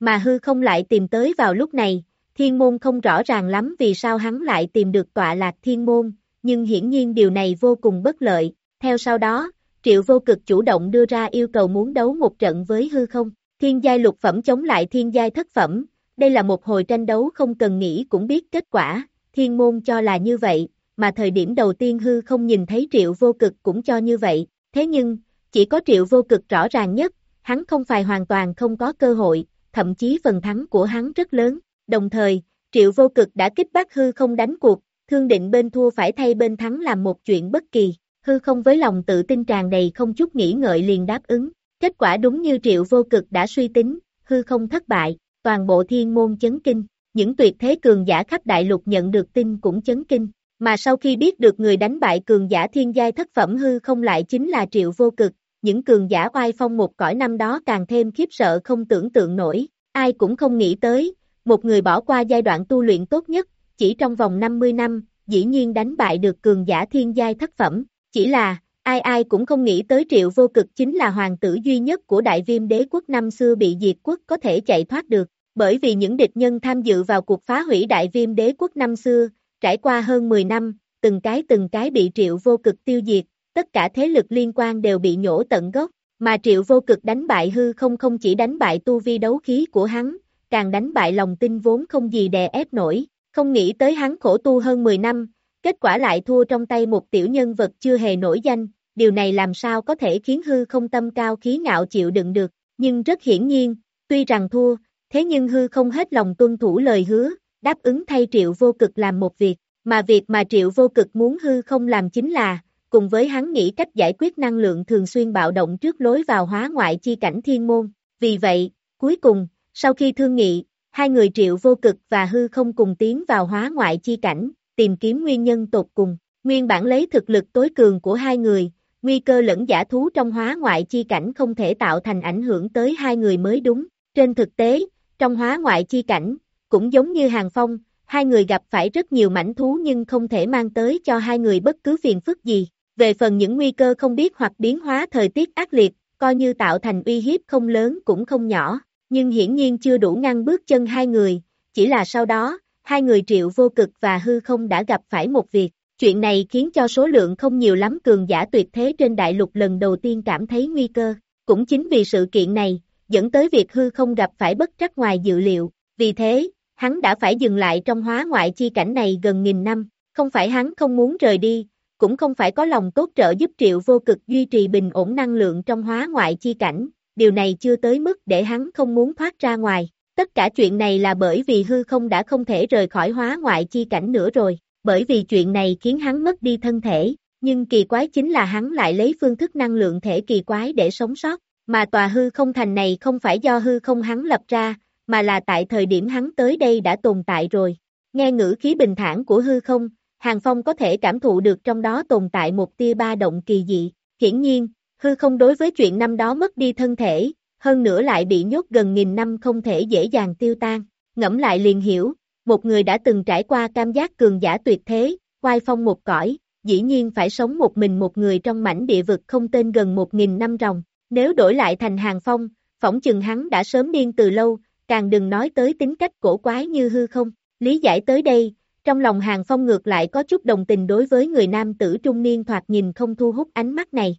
Mà hư không lại tìm tới vào lúc này, thiên môn không rõ ràng lắm vì sao hắn lại tìm được tọa lạc thiên môn, nhưng hiển nhiên điều này vô cùng bất lợi, theo sau đó, triệu vô cực chủ động đưa ra yêu cầu muốn đấu một trận với hư không, thiên giai lục phẩm chống lại thiên giai thất phẩm, đây là một hồi tranh đấu không cần nghĩ cũng biết kết quả, thiên môn cho là như vậy, mà thời điểm đầu tiên hư không nhìn thấy triệu vô cực cũng cho như vậy, thế nhưng, chỉ có triệu vô cực rõ ràng nhất, hắn không phải hoàn toàn không có cơ hội, thậm chí phần thắng của hắn rất lớn, đồng thời, triệu vô cực đã kích bác hư không đánh cuộc, thương định bên thua phải thay bên thắng làm một chuyện bất kỳ, hư không với lòng tự tin tràn đầy không chút nghĩ ngợi liền đáp ứng, kết quả đúng như triệu vô cực đã suy tính, hư không thất bại, toàn bộ thiên môn chấn kinh, những tuyệt thế cường giả khắp đại lục nhận được tin cũng chấn kinh, mà sau khi biết được người đánh bại cường giả thiên giai thất phẩm hư không lại chính là triệu vô cực, những cường giả oai phong một cõi năm đó càng thêm khiếp sợ không tưởng tượng nổi, ai cũng không nghĩ tới, một người bỏ qua giai đoạn tu luyện tốt nhất, chỉ trong vòng 50 năm, dĩ nhiên đánh bại được cường giả thiên giai thất phẩm, chỉ là, ai ai cũng không nghĩ tới triệu vô cực chính là hoàng tử duy nhất của đại viêm đế quốc năm xưa bị diệt quốc có thể chạy thoát được, bởi vì những địch nhân tham dự vào cuộc phá hủy đại viêm đế quốc năm xưa, trải qua hơn 10 năm, từng cái từng cái bị triệu vô cực tiêu diệt, tất cả thế lực liên quan đều bị nhổ tận gốc, Mà triệu vô cực đánh bại hư không không chỉ đánh bại tu vi đấu khí của hắn, càng đánh bại lòng tin vốn không gì đè ép nổi, không nghĩ tới hắn khổ tu hơn 10 năm, kết quả lại thua trong tay một tiểu nhân vật chưa hề nổi danh, điều này làm sao có thể khiến hư không tâm cao khí ngạo chịu đựng được, nhưng rất hiển nhiên, tuy rằng thua, thế nhưng hư không hết lòng tuân thủ lời hứa, đáp ứng thay triệu vô cực làm một việc, mà việc mà triệu vô cực muốn hư không làm chính là, cùng với hắn nghĩ cách giải quyết năng lượng thường xuyên bạo động trước lối vào hóa ngoại chi cảnh thiên môn, vì vậy, cuối cùng, sau khi thương nghị, hai người triệu vô cực và hư không cùng tiến vào hóa ngoại chi cảnh, tìm kiếm nguyên nhân tột cùng, nguyên bản lấy thực lực tối cường của hai người, nguy cơ lẫn giả thú trong hóa ngoại chi cảnh không thể tạo thành ảnh hưởng tới hai người mới đúng, trên thực tế, trong hóa ngoại chi cảnh, cũng giống như hàng phong, hai người gặp phải rất nhiều mảnh thú nhưng không thể mang tới cho hai người bất cứ phiền phức gì. Về phần những nguy cơ không biết hoặc biến hóa thời tiết ác liệt, coi như tạo thành uy hiếp không lớn cũng không nhỏ, nhưng hiển nhiên chưa đủ ngăn bước chân hai người, chỉ là sau đó, hai người triệu vô cực và hư không đã gặp phải một việc. Chuyện này khiến cho số lượng không nhiều lắm cường giả tuyệt thế trên đại lục lần đầu tiên cảm thấy nguy cơ. Cũng chính vì sự kiện này, dẫn tới việc hư không gặp phải bất trắc ngoài dự liệu. Vì thế, hắn đã phải dừng lại trong hóa ngoại chi cảnh này gần nghìn năm. Không phải hắn không muốn rời đi, cũng không phải có lòng tốt trợ giúp triệu vô cực duy trì bình ổn năng lượng trong hóa ngoại chi cảnh. Điều này chưa tới mức để hắn không muốn thoát ra ngoài. Tất cả chuyện này là bởi vì hư không đã không thể rời khỏi hóa ngoại chi cảnh nữa rồi bởi vì chuyện này khiến hắn mất đi thân thể, nhưng kỳ quái chính là hắn lại lấy phương thức năng lượng thể kỳ quái để sống sót, mà tòa hư không thành này không phải do hư không hắn lập ra, mà là tại thời điểm hắn tới đây đã tồn tại rồi. Nghe ngữ khí bình thản của hư không, Hàng Phong có thể cảm thụ được trong đó tồn tại một tia ba động kỳ dị. Hiển nhiên, hư không đối với chuyện năm đó mất đi thân thể, hơn nữa lại bị nhốt gần nghìn năm không thể dễ dàng tiêu tan. Ngẫm lại liền hiểu, một người đã từng trải qua cảm giác cường giả tuyệt thế, quay phong một cõi, dĩ nhiên phải sống một mình một người trong mảnh địa vực không tên gần một nghìn năm ròng. Nếu đổi lại thành hàng phong, phỏng chừng hắn đã sớm điên từ lâu, càng đừng nói tới tính cách cổ quái như hư không. Lý giải tới đây, trong lòng hàng phong ngược lại có chút đồng tình đối với người nam tử trung niên thoạt nhìn không thu hút ánh mắt này.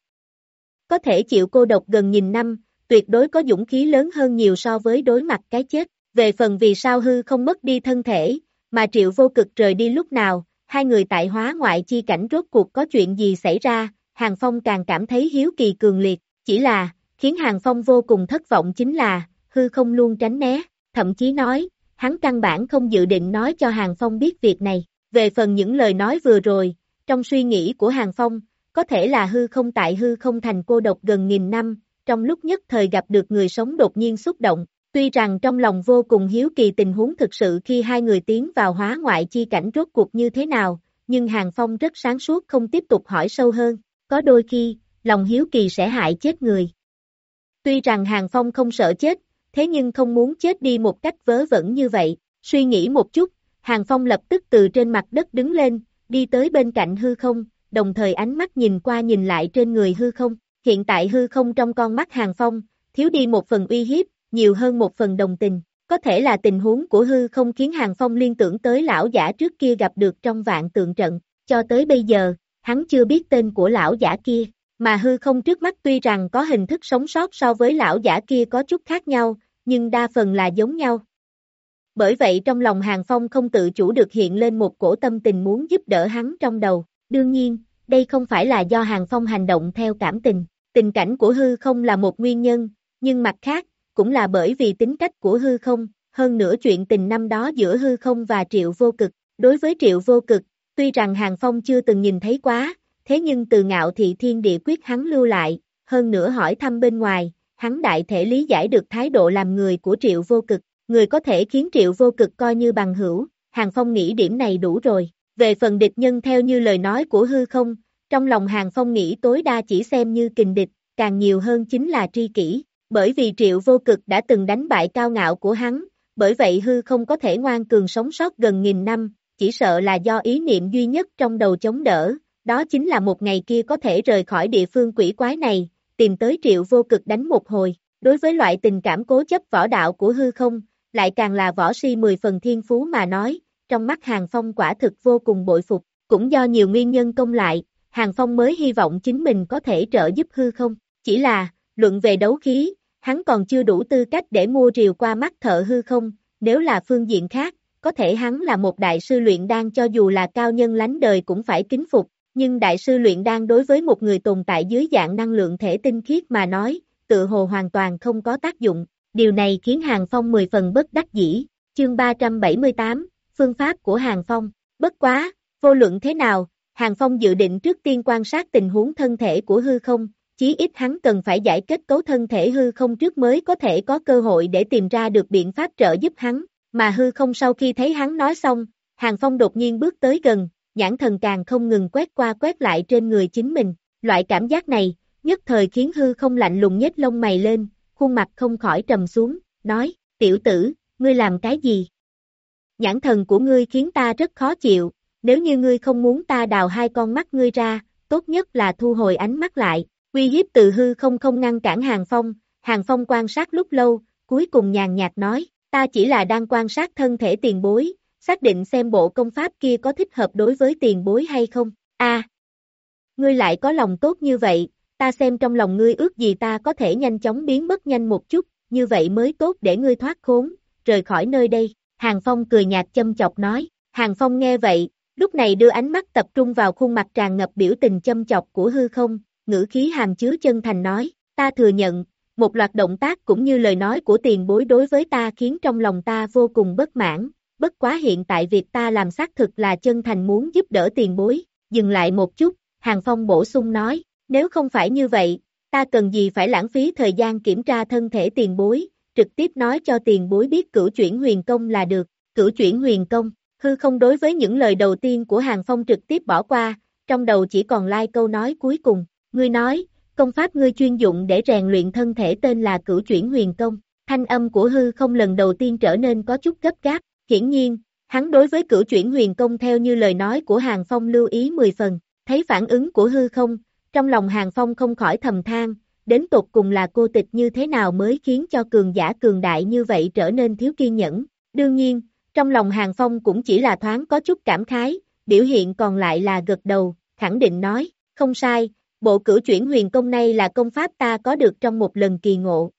Có thể chịu cô độc gần nghìn năm, tuyệt đối có dũng khí lớn hơn nhiều so với đối mặt cái chết. Về phần vì sao hư không mất đi thân thể, mà triệu vô cực rời đi lúc nào, hai người tại hóa ngoại chi cảnh rốt cuộc có chuyện gì xảy ra, Hàng Phong càng cảm thấy hiếu kỳ cường liệt, chỉ là, khiến Hàng Phong vô cùng thất vọng chính là, hư không luôn tránh né, thậm chí nói, hắn căn bản không dự định nói cho Hàng Phong biết việc này. Về phần những lời nói vừa rồi, trong suy nghĩ của Hàng Phong, có thể là hư không tại hư không thành cô độc gần nghìn năm, trong lúc nhất thời gặp được người sống đột nhiên xúc động, Tuy rằng trong lòng vô cùng hiếu kỳ tình huống thực sự khi hai người tiến vào hóa ngoại chi cảnh rốt cuộc như thế nào, nhưng Hàng Phong rất sáng suốt không tiếp tục hỏi sâu hơn, có đôi khi, lòng hiếu kỳ sẽ hại chết người. Tuy rằng Hàng Phong không sợ chết, thế nhưng không muốn chết đi một cách vớ vẩn như vậy, suy nghĩ một chút, Hàng Phong lập tức từ trên mặt đất đứng lên, đi tới bên cạnh hư không, đồng thời ánh mắt nhìn qua nhìn lại trên người hư không, hiện tại hư không trong con mắt Hàng Phong, thiếu đi một phần uy hiếp, nhiều hơn một phần đồng tình. Có thể là tình huống của hư không khiến Hàng Phong liên tưởng tới lão giả trước kia gặp được trong vạn tượng trận, cho tới bây giờ, hắn chưa biết tên của lão giả kia, mà hư không trước mắt tuy rằng có hình thức sống sót so với lão giả kia có chút khác nhau, nhưng đa phần là giống nhau. Bởi vậy trong lòng Hàng Phong không tự chủ được hiện lên một cổ tâm tình muốn giúp đỡ hắn trong đầu, đương nhiên, đây không phải là do Hàng Phong hành động theo cảm tình, tình cảnh của hư không là một nguyên nhân, nhưng mặt khác, cũng là bởi vì tính cách của hư không, hơn nữa chuyện tình năm đó giữa hư không và triệu vô cực. Đối với triệu vô cực, tuy rằng Hàng Phong chưa từng nhìn thấy quá, thế nhưng từ ngạo thị thiên địa quyết hắn lưu lại, hơn nữa hỏi thăm bên ngoài, hắn đại thể lý giải được thái độ làm người của triệu vô cực, người có thể khiến triệu vô cực coi như bằng hữu, Hàng Phong nghĩ điểm này đủ rồi. Về phần địch nhân theo như lời nói của hư không, trong lòng Hàng Phong nghĩ tối đa chỉ xem như kình địch, càng nhiều hơn chính là tri kỷ, bởi vì triệu vô cực đã từng đánh bại cao ngạo của hắn, bởi vậy hư không có thể ngoan cường sống sót gần nghìn năm, chỉ sợ là do ý niệm duy nhất trong đầu chống đỡ, đó chính là một ngày kia có thể rời khỏi địa phương quỷ quái này, tìm tới triệu vô cực đánh một hồi. Đối với loại tình cảm cố chấp võ đạo của hư không, lại càng là võ si mười phần thiên phú mà nói, trong mắt Hàng Phong quả thực vô cùng bội phục, cũng do nhiều nguyên nhân công lại, Hàng Phong mới hy vọng chính mình có thể trợ giúp hư không, chỉ là, luận về đấu khí, hắn còn chưa đủ tư cách để mua rìu qua mắt thợ hư không, nếu là phương diện khác, có thể hắn là một đại sư luyện đan cho dù là cao nhân lánh đời cũng phải kính phục, nhưng đại sư luyện đan đối với một người tồn tại dưới dạng năng lượng thể tinh khiết mà nói, tự hồ hoàn toàn không có tác dụng, điều này khiến Hàng Phong 10 phần bất đắc dĩ, chương 378, phương pháp của Hàng Phong, bất quá, vô luận thế nào, Hàng Phong dự định trước tiên quan sát tình huống thân thể của hư không, chí ít hắn cần phải giải kết cấu thân thể hư không trước mới có thể có cơ hội để tìm ra được biện pháp trợ giúp hắn, mà hư không sau khi thấy hắn nói xong, Hàng Phong đột nhiên bước tới gần, nhãn thần càng không ngừng quét qua quét lại trên người chính mình, loại cảm giác này, nhất thời khiến hư không lạnh lùng nhếch lông mày lên, khuôn mặt không khỏi trầm xuống, nói, tiểu tử, ngươi làm cái gì? Nhãn thần của ngươi khiến ta rất khó chịu, nếu như ngươi không muốn ta đào hai con mắt ngươi ra, tốt nhất là thu hồi ánh mắt lại, uy hiếp từ hư không không ngăn cản Hàng Phong, Hàng Phong quan sát lúc lâu, cuối cùng nhàn nhạt nói, ta chỉ là đang quan sát thân thể tiền bối, xác định xem bộ công pháp kia có thích hợp đối với tiền bối hay không, a ngươi lại có lòng tốt như vậy, ta xem trong lòng ngươi ước gì ta có thể nhanh chóng biến mất nhanh một chút, như vậy mới tốt để ngươi thoát khốn, rời khỏi nơi đây, Hàng Phong cười nhạt châm chọc nói, Hàng Phong nghe vậy, lúc này đưa ánh mắt tập trung vào khuôn mặt tràn ngập biểu tình châm chọc của hư không, ngữ khí hàm chứa chân thành nói, ta thừa nhận, một loạt động tác cũng như lời nói của tiền bối đối với ta khiến trong lòng ta vô cùng bất mãn, bất quá hiện tại việc ta làm xác thực là chân thành muốn giúp đỡ tiền bối, dừng lại một chút, Hàng Phong bổ sung nói, nếu không phải như vậy, ta cần gì phải lãng phí thời gian kiểm tra thân thể tiền bối, trực tiếp nói cho tiền bối biết cửu chuyển huyền công là được, cửu chuyển huyền công, hư không đối với những lời đầu tiên của Hàng Phong trực tiếp bỏ qua, trong đầu chỉ còn lai like câu nói cuối cùng, ngươi nói, công pháp ngươi chuyên dụng để rèn luyện thân thể tên là cửu chuyển huyền công, thanh âm của hư không lần đầu tiên trở nên có chút gấp gáp, hiển nhiên, hắn đối với cửu chuyển huyền công theo như lời nói của Hàng Phong lưu ý 10 phần, thấy phản ứng của hư không, trong lòng Hàng Phong không khỏi thầm than, đến tột cùng là cô tịch như thế nào mới khiến cho cường giả cường đại như vậy trở nên thiếu kiên nhẫn. Đương nhiên, trong lòng Hàng Phong cũng chỉ là thoáng có chút cảm khái, biểu hiện còn lại là gật đầu, khẳng định nói, không sai, bộ cửu chuyển huyền công này là công pháp ta có được trong một lần kỳ ngộ.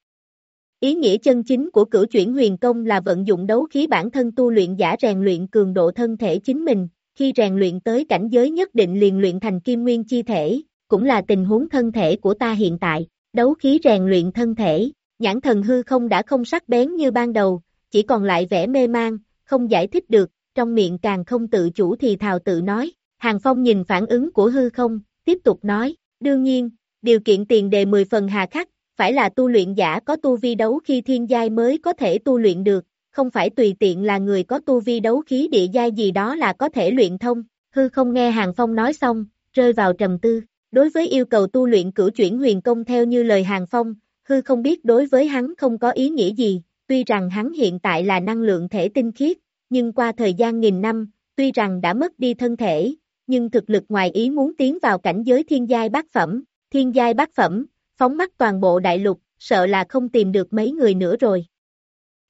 Ý nghĩa chân chính của cửu chuyển huyền công là vận dụng đấu khí bản thân tu luyện giả rèn luyện cường độ thân thể chính mình, khi rèn luyện tới cảnh giới nhất định liền luyện thành kim nguyên chi thể, cũng là tình huống thân thể của ta hiện tại, đấu khí rèn luyện thân thể, nhãn thần hư không đã không sắc bén như ban đầu, chỉ còn lại vẻ mê mang, không giải thích được, trong miệng càng không tự chủ thì thào tự nói, Hàng Phong nhìn phản ứng của hư không, tiếp tục nói, đương nhiên, điều kiện tiền đề 10 phần hà khắc, phải là tu luyện giả có tu vi đấu khi thiên giai mới có thể tu luyện được, không phải tùy tiện là người có tu vi đấu khí địa giai gì đó là có thể luyện thông, hư không nghe Hàng Phong nói xong, rơi vào trầm tư, Đối với yêu cầu tu luyện cửu chuyển huyền công theo như lời Hàng Phong, hư không biết đối với hắn không có ý nghĩa gì, tuy rằng hắn hiện tại là năng lượng thể tinh khiết, nhưng qua thời gian nghìn năm, tuy rằng đã mất đi thân thể, nhưng thực lực ngoài ý muốn tiến vào cảnh giới thiên giai bát phẩm, thiên giai bát phẩm, phóng mắt toàn bộ đại lục, sợ là không tìm được mấy người nữa rồi.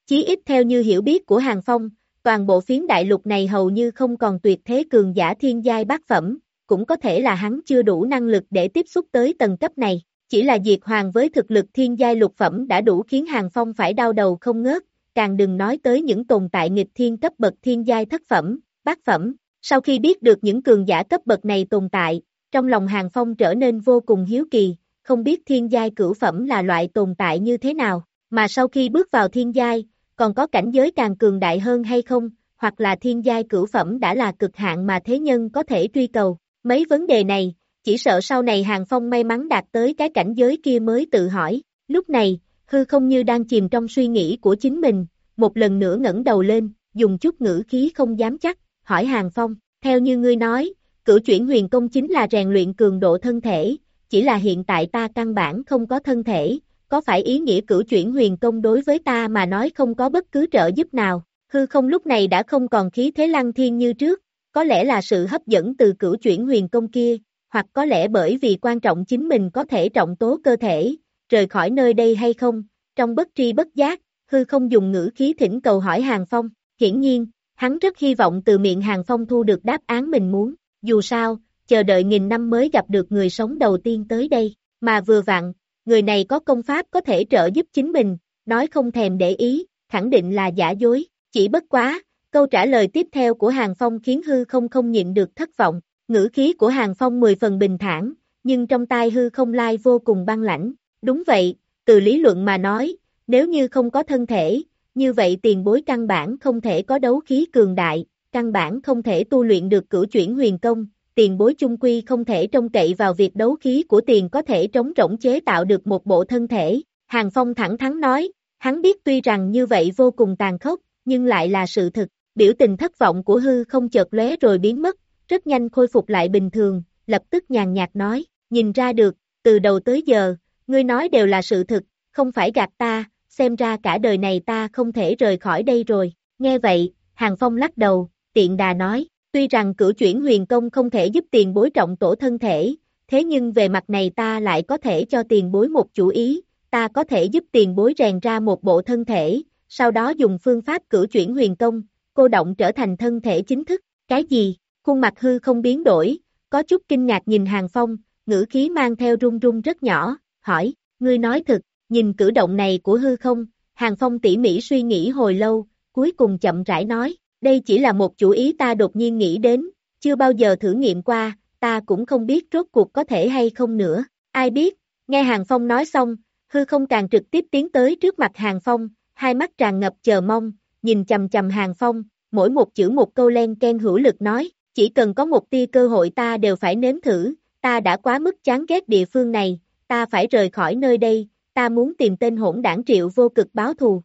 Chí ít theo như hiểu biết của Hàng Phong, toàn bộ phiến đại lục này hầu như không còn tuyệt thế cường giả thiên giai bát phẩm, cũng có thể là hắn chưa đủ năng lực để tiếp xúc tới tầng cấp này. Chỉ là Diệt Hoàng với thực lực thiên giai lục phẩm đã đủ khiến Hàng Phong phải đau đầu không ngớt, càng đừng nói tới những tồn tại nghịch thiên cấp bậc thiên giai thất phẩm, bát phẩm. Sau khi biết được những cường giả cấp bậc này tồn tại, trong lòng Hàng Phong trở nên vô cùng hiếu kỳ, không biết thiên giai cửu phẩm là loại tồn tại như thế nào, mà sau khi bước vào thiên giai, còn có cảnh giới càng cường đại hơn hay không, hoặc là thiên giai cửu phẩm đã là cực hạn mà thế nhân có thể truy cầu. Mấy vấn đề này, chỉ sợ sau này Hàng Phong may mắn đạt tới cái cảnh giới kia mới tự hỏi. Lúc này, hư không như đang chìm trong suy nghĩ của chính mình, một lần nữa ngẩng đầu lên, dùng chút ngữ khí không dám chắc, hỏi Hàng Phong, theo như ngươi nói, cửu chuyển huyền công chính là rèn luyện cường độ thân thể, chỉ là hiện tại ta căn bản không có thân thể, có phải ý nghĩa cửu chuyển huyền công đối với ta mà nói không có bất cứ trợ giúp nào, hư không lúc này đã không còn khí thế lăng thiên như trước, có lẽ là sự hấp dẫn từ cửu chuyển huyền công kia, hoặc có lẽ bởi vì quan trọng chính mình có thể trọng tố cơ thể, rời khỏi nơi đây hay không, trong bất tri bất giác, hư không dùng ngữ khí thỉnh cầu hỏi Hàng Phong, hiển nhiên, hắn rất hy vọng từ miệng Hàng Phong thu được đáp án mình muốn, dù sao, chờ đợi nghìn năm mới gặp được người sống đầu tiên tới đây, mà vừa vặn, người này có công pháp có thể trợ giúp chính mình, nói không thèm để ý, khẳng định là giả dối, chỉ bất quá, câu trả lời tiếp theo của Hàng Phong khiến hư không không nhịn được thất vọng, ngữ khí của Hàng Phong mười phần bình thản, nhưng trong tai hư không lai vô cùng băng lãnh, đúng vậy, từ lý luận mà nói, nếu như không có thân thể, như vậy tiền bối căn bản không thể có đấu khí cường đại, căn bản không thể tu luyện được cửu chuyển huyền công, tiền bối chung quy không thể trông cậy vào việc đấu khí của tiền có thể trống rỗng chế tạo được một bộ thân thể. Hàng Phong thẳng thắn nói, hắn biết tuy rằng như vậy vô cùng tàn khốc, nhưng lại là sự thực, biểu tình thất vọng của hư không chợt lóe rồi biến mất, rất nhanh khôi phục lại bình thường, lập tức nhàn nhạt nói, nhìn ra được, từ đầu tới giờ, ngươi nói đều là sự thực, không phải gạt ta, xem ra cả đời này ta không thể rời khỏi đây rồi, nghe vậy, Hàng Phong lắc đầu, tiện đà nói, tuy rằng cửu chuyển huyền công không thể giúp tiền bối trọng tổ thân thể, thế nhưng về mặt này ta lại có thể cho tiền bối một chủ ý, ta có thể giúp tiền bối rèn ra một bộ thân thể, sau đó dùng phương pháp cửu chuyển huyền công, cô động trở thành thân thể chính thức, cái gì, khuôn mặt hư không biến đổi, có chút kinh ngạc nhìn Hàng Phong, ngữ khí mang theo run run rất nhỏ, hỏi, ngươi nói thật? Nhìn cử động này của hư không, Hàng Phong tỉ mỉ suy nghĩ hồi lâu, cuối cùng chậm rãi nói, đây chỉ là một chủ ý ta đột nhiên nghĩ đến, chưa bao giờ thử nghiệm qua, ta cũng không biết rốt cuộc có thể hay không nữa, ai biết, nghe Hàng Phong nói xong, hư không càng trực tiếp tiến tới trước mặt Hàng Phong, hai mắt tràn ngập chờ mong, nhìn chầm chầm Hàng Phong, mỗi một chữ một câu len ken hữu lực nói, chỉ cần có một tia cơ hội ta đều phải nếm thử, ta đã quá mức chán ghét địa phương này, ta phải rời khỏi nơi đây, ta muốn tìm tên hỗn đảng triệu vô cực báo thù.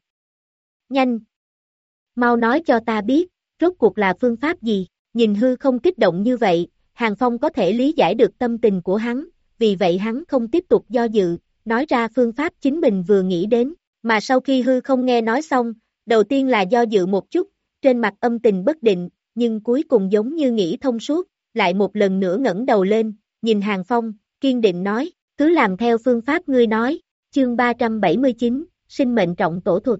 Nhanh! Mau nói cho ta biết, rốt cuộc là phương pháp gì, nhìn hư không kích động như vậy, Hàng Phong có thể lý giải được tâm tình của hắn, vì vậy hắn không tiếp tục do dự, nói ra phương pháp chính mình vừa nghĩ đến, mà sau khi hư không nghe nói xong, đầu tiên là do dự một chút, trên mặt âm tình bất định, nhưng cuối cùng giống như nghĩ thông suốt, lại một lần nữa ngẩng đầu lên, nhìn Hàng Phong, kiên định nói, cứ làm theo phương pháp ngươi nói, chương 379, sinh mệnh trọng tổ thuật.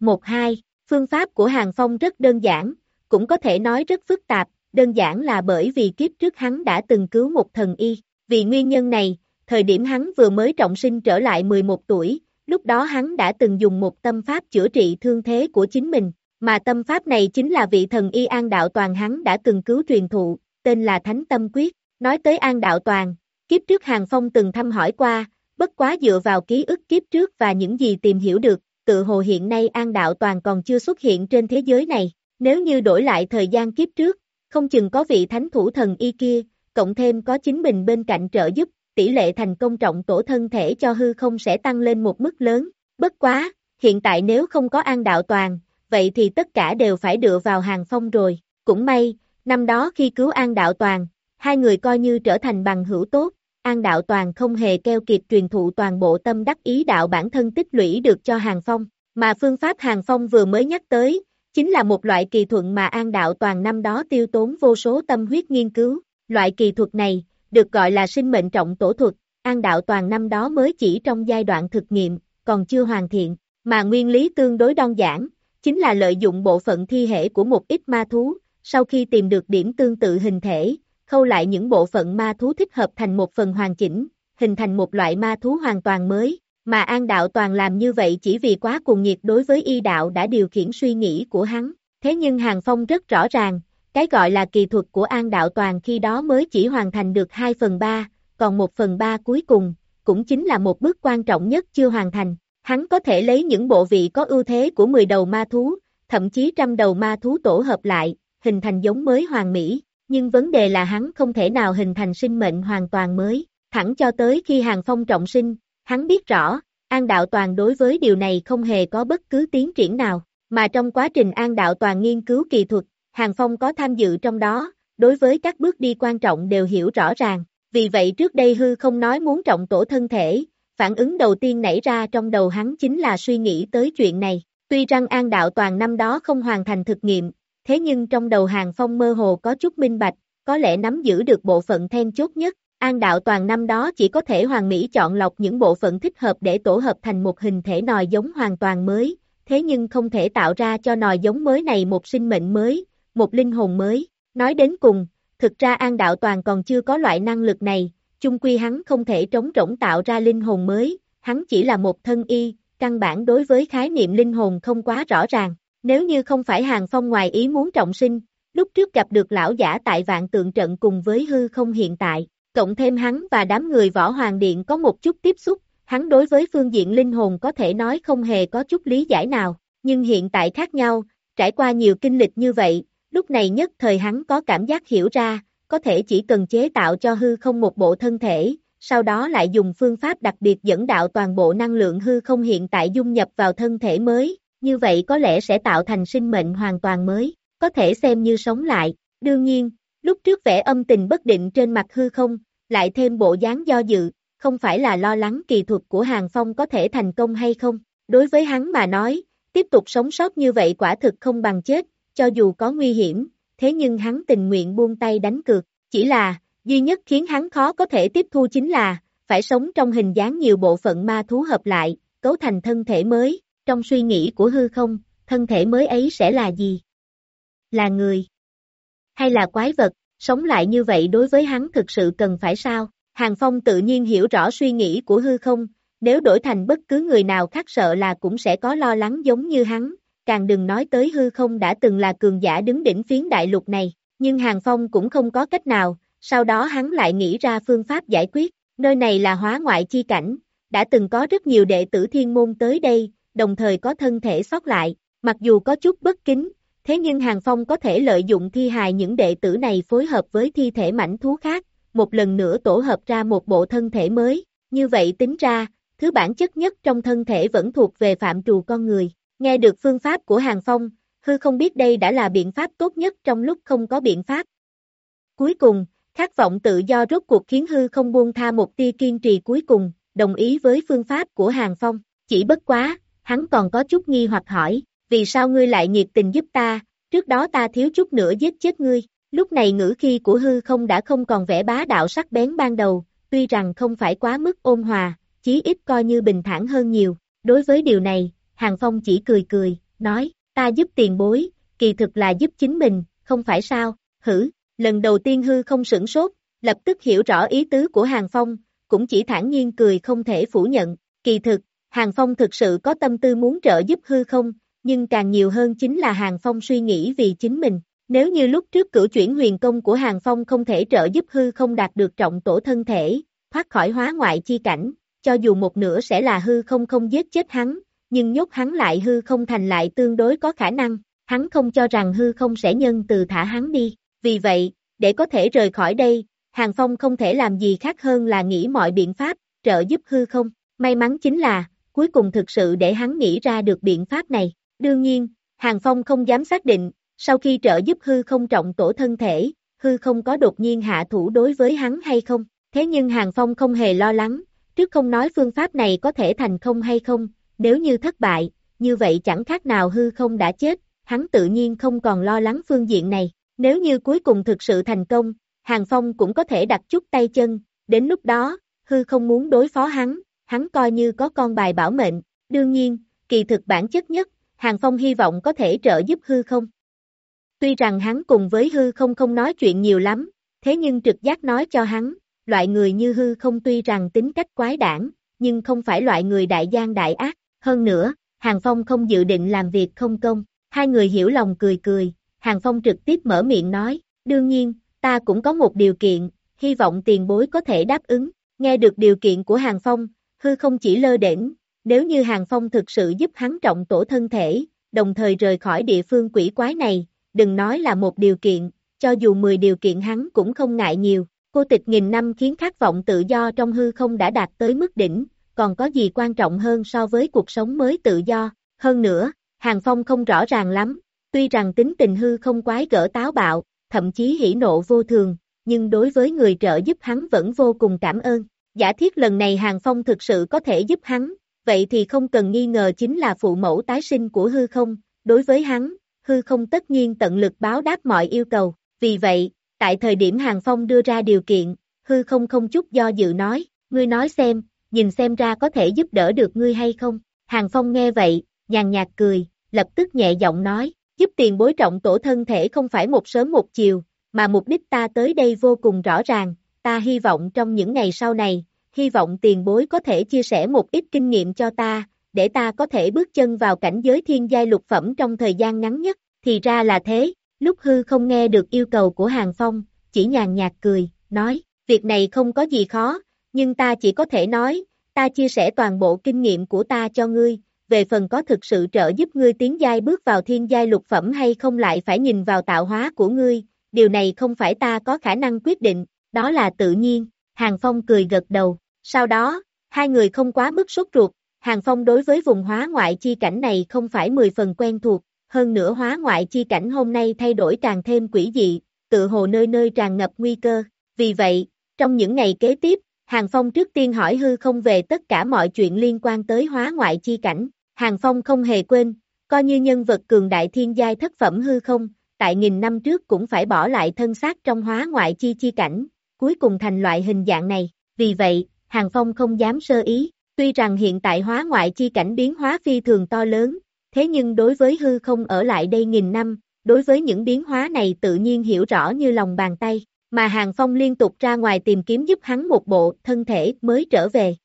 1-2, phương pháp của Hàng Phong rất đơn giản, cũng có thể nói rất phức tạp, đơn giản là bởi vì kiếp trước hắn đã từng cứu một thần y, vì nguyên nhân này, thời điểm hắn vừa mới trọng sinh trở lại 11 tuổi, lúc đó hắn đã từng dùng một tâm pháp chữa trị thương thế của chính mình, mà tâm pháp này chính là vị thần y an đạo toàn hắn đã từng cứu truyền thụ, tên là Thánh Tâm Quyết, nói tới an đạo toàn, kiếp trước Hàng Phong từng thăm hỏi qua, bất quá dựa vào ký ức kiếp trước và những gì tìm hiểu được, tự hồ hiện nay an đạo toàn còn chưa xuất hiện trên thế giới này, nếu như đổi lại thời gian kiếp trước, không chừng có vị thánh thủ thần y kia, cộng thêm có chính mình bên cạnh trợ giúp, tỷ lệ thành công trọng tổ thân thể cho hư không sẽ tăng lên một mức lớn, bất quá, hiện tại nếu không có an đạo toàn, vậy thì tất cả đều phải dựa vào hàng phong rồi, cũng may, năm đó khi cứu an đạo toàn, hai người coi như trở thành bằng hữu tốt, an đạo toàn không hề keo kiệt truyền thụ toàn bộ tâm đắc ý đạo bản thân tích lũy được cho hàng phong, mà phương pháp hàng phong vừa mới nhắc tới, chính là một loại kỳ thuận mà an đạo toàn năm đó tiêu tốn vô số tâm huyết nghiên cứu, loại kỳ thuật này, được gọi là sinh mệnh trọng tổ thuật, an đạo toàn năm đó mới chỉ trong giai đoạn thực nghiệm, còn chưa hoàn thiện, mà nguyên lý tương đối đơn giản, chính là lợi dụng bộ phận thi thể của một ít ma thú, sau khi tìm được điểm tương tự hình thể, khâu lại những bộ phận ma thú thích hợp thành một phần hoàn chỉnh, hình thành một loại ma thú hoàn toàn mới, mà An Đạo Toàn làm như vậy chỉ vì quá cuồng nhiệt đối với y đạo đã điều khiển suy nghĩ của hắn, thế nhưng Hàng Phong rất rõ ràng, cái gọi là kỳ thuật của An Đạo Toàn khi đó mới chỉ hoàn thành được 2 phần 3, còn 1 phần 3 cuối cùng, cũng chính là một bước quan trọng nhất chưa hoàn thành. Hắn có thể lấy những bộ vị có ưu thế của 10 đầu ma thú, thậm chí trăm đầu ma thú tổ hợp lại, hình thành giống mới hoàn mỹ, nhưng vấn đề là hắn không thể nào hình thành sinh mệnh hoàn toàn mới, thẳng cho tới khi hàng phong trọng sinh, hắn biết rõ, An Đạo Toàn đối với điều này không hề có bất cứ tiến triển nào, mà trong quá trình An Đạo Toàn nghiên cứu kỳ thuật, Hàng Phong có tham dự trong đó, đối với các bước đi quan trọng đều hiểu rõ ràng, vì vậy trước đây hư không nói muốn trọng tổ thân thể, phản ứng đầu tiên nảy ra trong đầu hắn chính là suy nghĩ tới chuyện này, tuy rằng An Đạo Toàn năm đó không hoàn thành thực nghiệm, thế nhưng trong đầu Hàng Phong mơ hồ có chút minh bạch, có lẽ nắm giữ được bộ phận then chốt nhất, An Đạo Toàn năm đó chỉ có thể hoàn mỹ chọn lọc những bộ phận thích hợp để tổ hợp thành một hình thể nòi giống hoàn toàn mới, thế nhưng không thể tạo ra cho nòi giống mới này một sinh mệnh mới, một linh hồn mới. Nói đến cùng, thực ra An Đạo Toàn còn chưa có loại năng lực này, chung quy hắn không thể trống rỗng tạo ra linh hồn mới, hắn chỉ là một thân y, căn bản đối với khái niệm linh hồn không quá rõ ràng. Nếu như không phải Hàng Phong ngoài ý muốn trọng sinh, lúc trước gặp được lão giả tại vạn tượng trận cùng với hư không hiện tại, cộng thêm hắn và đám người võ hoàng điện có một chút tiếp xúc, hắn đối với phương diện linh hồn có thể nói không hề có chút lý giải nào, nhưng hiện tại khác nhau, trải qua nhiều kinh lịch như vậy, lúc này nhất thời hắn có cảm giác hiểu ra, có thể chỉ cần chế tạo cho hư không một bộ thân thể, sau đó lại dùng phương pháp đặc biệt dẫn đạo toàn bộ năng lượng hư không hiện tại dung nhập vào thân thể mới, như vậy có lẽ sẽ tạo thành sinh mệnh hoàn toàn mới, có thể xem như sống lại. Đương nhiên, lúc trước vẽ âm tình bất định trên mặt hư không, lại thêm bộ dáng do dự, không phải là lo lắng kỳ thuật của Hàng Phong có thể thành công hay không. Đối với hắn mà nói, tiếp tục sống sót như vậy quả thực không bằng chết, cho dù có nguy hiểm, thế nhưng hắn tình nguyện buông tay đánh cược, chỉ là, duy nhất khiến hắn khó có thể tiếp thu chính là, phải sống trong hình dáng nhiều bộ phận ma thú hợp lại, cấu thành thân thể mới, trong suy nghĩ của hư không, thân thể mới ấy sẽ là gì? Là người? Hay là quái vật? Sống lại như vậy đối với hắn thực sự cần phải sao? Hàng Phong tự nhiên hiểu rõ suy nghĩ của hư không, nếu đổi thành bất cứ người nào khác sợ là cũng sẽ có lo lắng giống như hắn, càng đừng nói tới hư không đã từng là cường giả đứng đỉnh phiến đại lục này, nhưng Hàng Phong cũng không có cách nào, sau đó hắn lại nghĩ ra phương pháp giải quyết, nơi này là hóa ngoại chi cảnh, đã từng có rất nhiều đệ tử thiên môn tới đây, đồng thời có thân thể sót lại, mặc dù có chút bất kính, thế nhưng Hàng Phong có thể lợi dụng thi hài những đệ tử này phối hợp với thi thể mảnh thú khác, một lần nữa tổ hợp ra một bộ thân thể mới, như vậy tính ra, thứ bản chất nhất trong thân thể vẫn thuộc về phạm trù con người. Nghe được phương pháp của Hàng Phong, hư không biết đây đã là biện pháp tốt nhất trong lúc không có biện pháp. Cuối cùng, khát vọng tự do rốt cuộc khiến hư không buông tha một tia kiên trì cuối cùng, đồng ý với phương pháp của Hàng Phong. Chỉ bất quá, hắn còn có chút nghi hoặc hỏi, vì sao ngươi lại nhiệt tình giúp ta, trước đó ta thiếu chút nữa giết chết ngươi. Lúc này ngữ khi của hư không đã không còn vẻ bá đạo sắc bén ban đầu, tuy rằng không phải quá mức ôn hòa, chí ít coi như bình thản hơn nhiều. Đối với điều này, Hàng Phong chỉ cười cười, nói, ta giúp tiền bối, kỳ thực là giúp chính mình, không phải sao, hử, lần đầu tiên hư không sửng sốt, lập tức hiểu rõ ý tứ của Hàng Phong, cũng chỉ thản nhiên cười không thể phủ nhận, kỳ thực, Hàng Phong thực sự có tâm tư muốn trợ giúp hư không, nhưng càng nhiều hơn chính là Hàng Phong suy nghĩ vì chính mình. Nếu như lúc trước cửu chuyển huyền công của Hàng Phong không thể trợ giúp hư không đạt được trọng tổ thân thể, thoát khỏi hóa ngoại chi cảnh, cho dù một nửa sẽ là hư không không giết chết hắn, nhưng nhốt hắn lại hư không thành lại tương đối có khả năng, hắn không cho rằng hư không sẽ nhân từ thả hắn đi. Vì vậy, để có thể rời khỏi đây, Hàng Phong không thể làm gì khác hơn là nghĩ mọi biện pháp, trợ giúp hư không. May mắn chính là, cuối cùng thực sự để hắn nghĩ ra được biện pháp này. Đương nhiên, Hàng Phong không dám xác định, sau khi trợ giúp hư không trọng tổ thân thể, hư không có đột nhiên hạ thủ đối với hắn hay không. Thế nhưng Hàng Phong không hề lo lắng, trước không nói phương pháp này có thể thành không hay không, nếu như thất bại, như vậy chẳng khác nào hư không đã chết, hắn tự nhiên không còn lo lắng phương diện này. Nếu như cuối cùng thực sự thành công, Hàng Phong cũng có thể đặt chút tay chân, đến lúc đó, hư không muốn đối phó hắn, hắn coi như có con bài bảo mệnh. Đương nhiên, kỳ thực bản chất nhất, Hàng Phong hy vọng có thể trợ giúp hư không. Tuy rằng hắn cùng với hư không không nói chuyện nhiều lắm, thế nhưng trực giác nói cho hắn, loại người như hư không tuy rằng tính cách quái đản, nhưng không phải loại người đại gian đại ác. Hơn nữa, Hàng Phong không dự định làm việc không công. Hai người hiểu lòng cười cười, Hàng Phong trực tiếp mở miệng nói, đương nhiên, ta cũng có một điều kiện, hy vọng tiền bối có thể đáp ứng. Nghe được điều kiện của Hàng Phong, hư không chỉ lơ đễnh, nếu như Hàng Phong thực sự giúp hắn trọng tổ thân thể, đồng thời rời khỏi địa phương quỷ quái này, đừng nói là một điều kiện, cho dù 10 điều kiện hắn cũng không ngại nhiều. Cô tịch nghìn năm khiến khát vọng tự do trong hư không đã đạt tới mức đỉnh, còn có gì quan trọng hơn so với cuộc sống mới tự do. Hơn nữa, Hàng Phong không rõ ràng lắm, tuy rằng tính tình hư không quái gỡ táo bạo, thậm chí hỉ nộ vô thường, nhưng đối với người trợ giúp hắn vẫn vô cùng cảm ơn. Giả thiết lần này Hàng Phong thực sự có thể giúp hắn, vậy thì không cần nghi ngờ chính là phụ mẫu tái sinh của hư không, đối với hắn, hư không tất nhiên tận lực báo đáp mọi yêu cầu, vì vậy, tại thời điểm Hàng Phong đưa ra điều kiện, hư không không chút do dự nói, ngươi nói xem, nhìn xem ra có thể giúp đỡ được ngươi hay không, Hàng Phong nghe vậy, nhàn nhạt cười, lập tức nhẹ giọng nói, giúp tiền bối trọng tổ thân thể không phải một sớm một chiều, mà mục đích ta tới đây vô cùng rõ ràng, ta hy vọng trong những ngày sau này, hy vọng tiền bối có thể chia sẻ một ít kinh nghiệm cho ta, để ta có thể bước chân vào cảnh giới thiên giai lục phẩm trong thời gian ngắn nhất, thì ra là thế, lúc hư không nghe được yêu cầu của Hàng Phong, chỉ nhàn nhạt cười, nói, việc này không có gì khó, nhưng ta chỉ có thể nói, ta chia sẻ toàn bộ kinh nghiệm của ta cho ngươi, về phần có thực sự trợ giúp ngươi tiến giai bước vào thiên giai lục phẩm hay không lại phải nhìn vào tạo hóa của ngươi, điều này không phải ta có khả năng quyết định, đó là tự nhiên, Hàng Phong cười gật đầu, sau đó, hai người không quá bức xúc ruột, Hàng Phong đối với vùng hóa ngoại chi cảnh này không phải 10 phần quen thuộc, hơn nữa hóa ngoại chi cảnh hôm nay thay đổi càng thêm quỷ dị, tự hồ nơi nơi tràn ngập nguy cơ, vì vậy, trong những ngày kế tiếp, Hàng Phong trước tiên hỏi hư không về tất cả mọi chuyện liên quan tới hóa ngoại chi cảnh, Hàng Phong không hề quên, coi như nhân vật cường đại thiên giai thất phẩm hư không, tại nghìn năm trước cũng phải bỏ lại thân xác trong hóa ngoại chi chi cảnh, cuối cùng thành loại hình dạng này, vì vậy, Hàng Phong không dám sơ ý, tuy rằng hiện tại hóa ngoại chi cảnh biến hóa phi thường to lớn, thế nhưng đối với hư không ở lại đây nghìn năm, đối với những biến hóa này tự nhiên hiểu rõ như lòng bàn tay, mà Hàng Phong liên tục ra ngoài tìm kiếm giúp hắn một bộ thân thể mới trở về.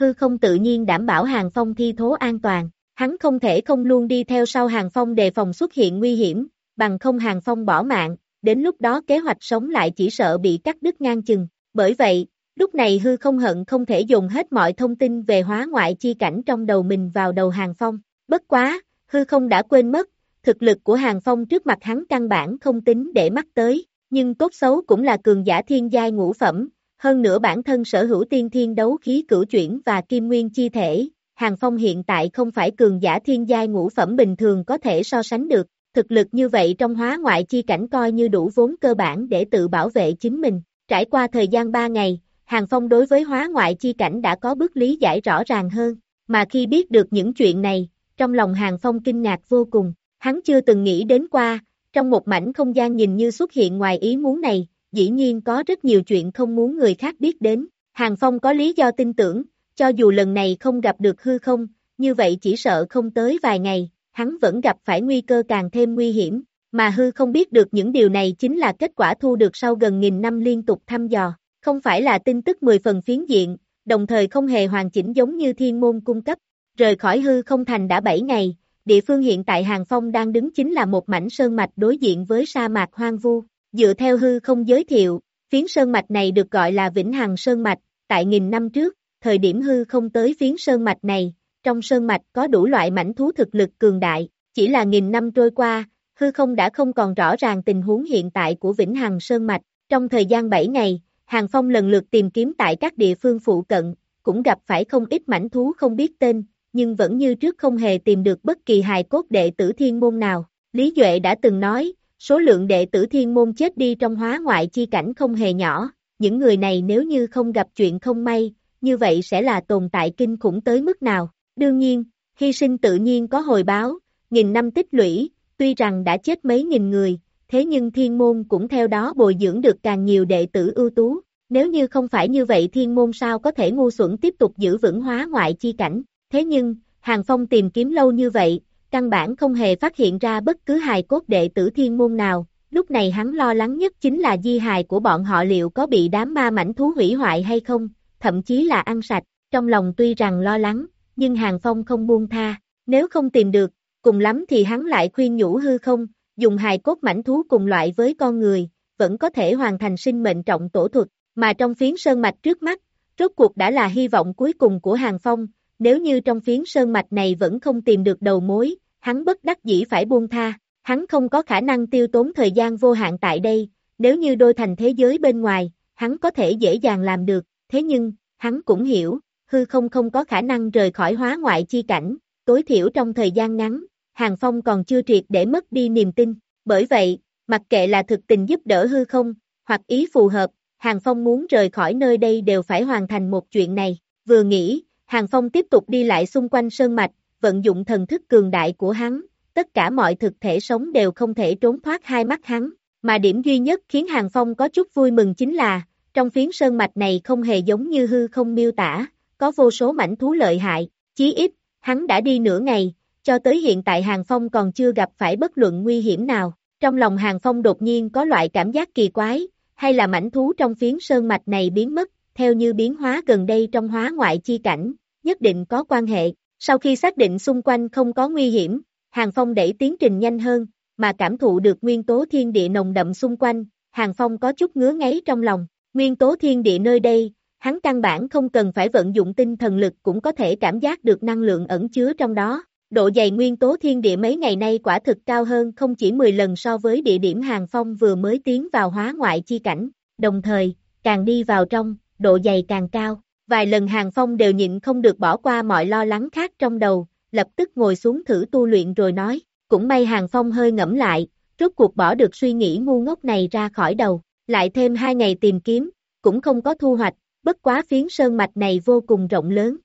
Hư không tự nhiên đảm bảo Hàng Phong thi thố an toàn, hắn không thể không luôn đi theo sau Hàng Phong đề phòng xuất hiện nguy hiểm, bằng không Hàng Phong bỏ mạng, đến lúc đó kế hoạch sống lại chỉ sợ bị cắt đứt ngang chừng, bởi vậy, lúc này hư không hận không thể dùng hết mọi thông tin về hóa ngoại chi cảnh trong đầu mình vào đầu Hàng Phong, bất quá, hư không đã quên mất, thực lực của Hàng Phong trước mặt hắn căn bản không tính để mắt tới, nhưng tốt xấu cũng là cường giả thiên giai ngũ phẩm, hơn nữa bản thân sở hữu tiên thiên đấu khí cửu chuyển và kim nguyên chi thể, Hàng Phong hiện tại không phải cường giả thiên giai ngũ phẩm bình thường có thể so sánh được, thực lực như vậy trong hóa ngoại chi cảnh coi như đủ vốn cơ bản để tự bảo vệ chính mình. Trải qua thời gian 3 ngày, Hàng Phong đối với hóa ngoại chi cảnh đã có bước lý giải rõ ràng hơn, mà khi biết được những chuyện này, trong lòng Hàng Phong kinh ngạc vô cùng, hắn chưa từng nghĩ đến qua, trong một mảnh không gian nhìn như xuất hiện ngoài ý muốn này, dĩ nhiên có rất nhiều chuyện không muốn người khác biết đến. Hàng Phong có lý do tin tưởng, cho dù lần này không gặp được hư không, như vậy chỉ sợ không tới vài ngày, hắn vẫn gặp phải nguy cơ càng thêm nguy hiểm, mà hư không biết được những điều này chính là kết quả thu được sau gần nghìn năm liên tục thăm dò, không phải là tin tức 10 phần phiến diện, đồng thời không hề hoàn chỉnh giống như thiên môn cung cấp, rời khỏi hư không thành đã 7 ngày, địa phương hiện tại Hàng Phong đang đứng chính là một mảnh sơn mạch đối diện với sa mạc hoang vu, dựa theo hư không giới thiệu, phiến sơn mạch này được gọi là Vĩnh Hằng Sơn Mạch, tại nghìn năm trước, thời điểm hư không tới phiến sơn mạch này, trong sơn mạch có đủ loại mảnh thú thực lực cường đại, chỉ là nghìn năm trôi qua, hư không đã không còn rõ ràng tình huống hiện tại của Vĩnh Hằng Sơn Mạch, trong thời gian 7 ngày, Hàng Phong lần lượt tìm kiếm tại các địa phương phụ cận, cũng gặp phải không ít mảnh thú không biết tên, nhưng vẫn như trước không hề tìm được bất kỳ hài cốt đệ tử thiên môn nào. Lý Duệ đã từng nói, số lượng đệ tử thiên môn chết đi trong hóa ngoại chi cảnh không hề nhỏ, những người này nếu như không gặp chuyện không may, như vậy sẽ là tồn tại kinh khủng tới mức nào. Đương nhiên, hy sinh tự nhiên có hồi báo, nghìn năm tích lũy, tuy rằng đã chết mấy nghìn người, thế nhưng thiên môn cũng theo đó bồi dưỡng được càng nhiều đệ tử ưu tú. Nếu như không phải như vậy thiên môn sao có thể ngu xuẩn tiếp tục giữ vững hóa ngoại chi cảnh. Thế nhưng, Hàng Phong tìm kiếm lâu như vậy, căn bản không hề phát hiện ra bất cứ hài cốt đệ tử thiên môn nào. Lúc này hắn lo lắng nhất chính là di hài của bọn họ liệu có bị đám ma mảnh thú hủy hoại hay không, thậm chí là ăn sạch. Trong lòng tuy rằng lo lắng, nhưng Hàng Phong không buông tha, nếu không tìm được, cùng lắm thì hắn lại khuyên nhủ hư không, dùng hài cốt mảnh thú cùng loại với con người, vẫn có thể hoàn thành sinh mệnh trọng tổ thuật, mà trong phiến sơn mạch trước mắt, rốt cuộc đã là hy vọng cuối cùng của Hàng Phong, nếu như trong phiến sơn mạch này vẫn không tìm được đầu mối, hắn bất đắc dĩ phải buông tha, hắn không có khả năng tiêu tốn thời gian vô hạn tại đây, nếu như đôi thành thế giới bên ngoài, hắn có thể dễ dàng làm được, thế nhưng, hắn cũng hiểu, hư không không có khả năng rời khỏi hóa ngoại chi cảnh, tối thiểu trong thời gian ngắn, Hàng Phong còn chưa triệt để mất đi niềm tin, bởi vậy, mặc kệ là thực tình giúp đỡ hư không, hoặc ý phù hợp, Hàng Phong muốn rời khỏi nơi đây đều phải hoàn thành một chuyện này, vừa nghĩ, Hàng Phong tiếp tục đi lại xung quanh sơn mạch, vận dụng thần thức cường đại của hắn, tất cả mọi thực thể sống đều không thể trốn thoát hai mắt hắn, mà điểm duy nhất khiến Hàng Phong có chút vui mừng chính là, trong phiến sơn mạch này không hề giống như hư không miêu tả, có vô số mảnh thú lợi hại, chí ít, hắn đã đi nửa ngày, cho tới hiện tại Hàng Phong còn chưa gặp phải bất luận nguy hiểm nào. Trong lòng Hàng Phong đột nhiên có loại cảm giác kỳ quái, hay là mảnh thú trong phiến sơn mạch này biến mất, theo như biến hóa gần đây trong hóa ngoại chi cảnh, nhất định có quan hệ. Sau khi xác định xung quanh không có nguy hiểm, Hàng Phong đẩy tiến trình nhanh hơn, mà cảm thụ được nguyên tố thiên địa nồng đậm xung quanh, Hàng Phong có chút ngứa ngáy trong lòng. Nguyên tố thiên địa nơi đây, hắn căn bản không cần phải vận dụng tinh thần lực cũng có thể cảm giác được năng lượng ẩn chứa trong đó. Độ dày nguyên tố thiên địa mấy ngày nay quả thực cao hơn không chỉ 10 lần so với địa điểm Hàng Phong vừa mới tiến vào hóa ngoại chi cảnh, đồng thời, càng đi vào trong, độ dày càng cao. Vài lần Hàng Phong đều nhịn không được bỏ qua mọi lo lắng khác trong đầu, lập tức ngồi xuống thử tu luyện rồi nói, cũng may Hàng Phong hơi ngẫm lại, rốt cuộc bỏ được suy nghĩ ngu ngốc này ra khỏi đầu, lại thêm hai ngày tìm kiếm, cũng không có thu hoạch, bất quá phiến sơn mạch này vô cùng rộng lớn.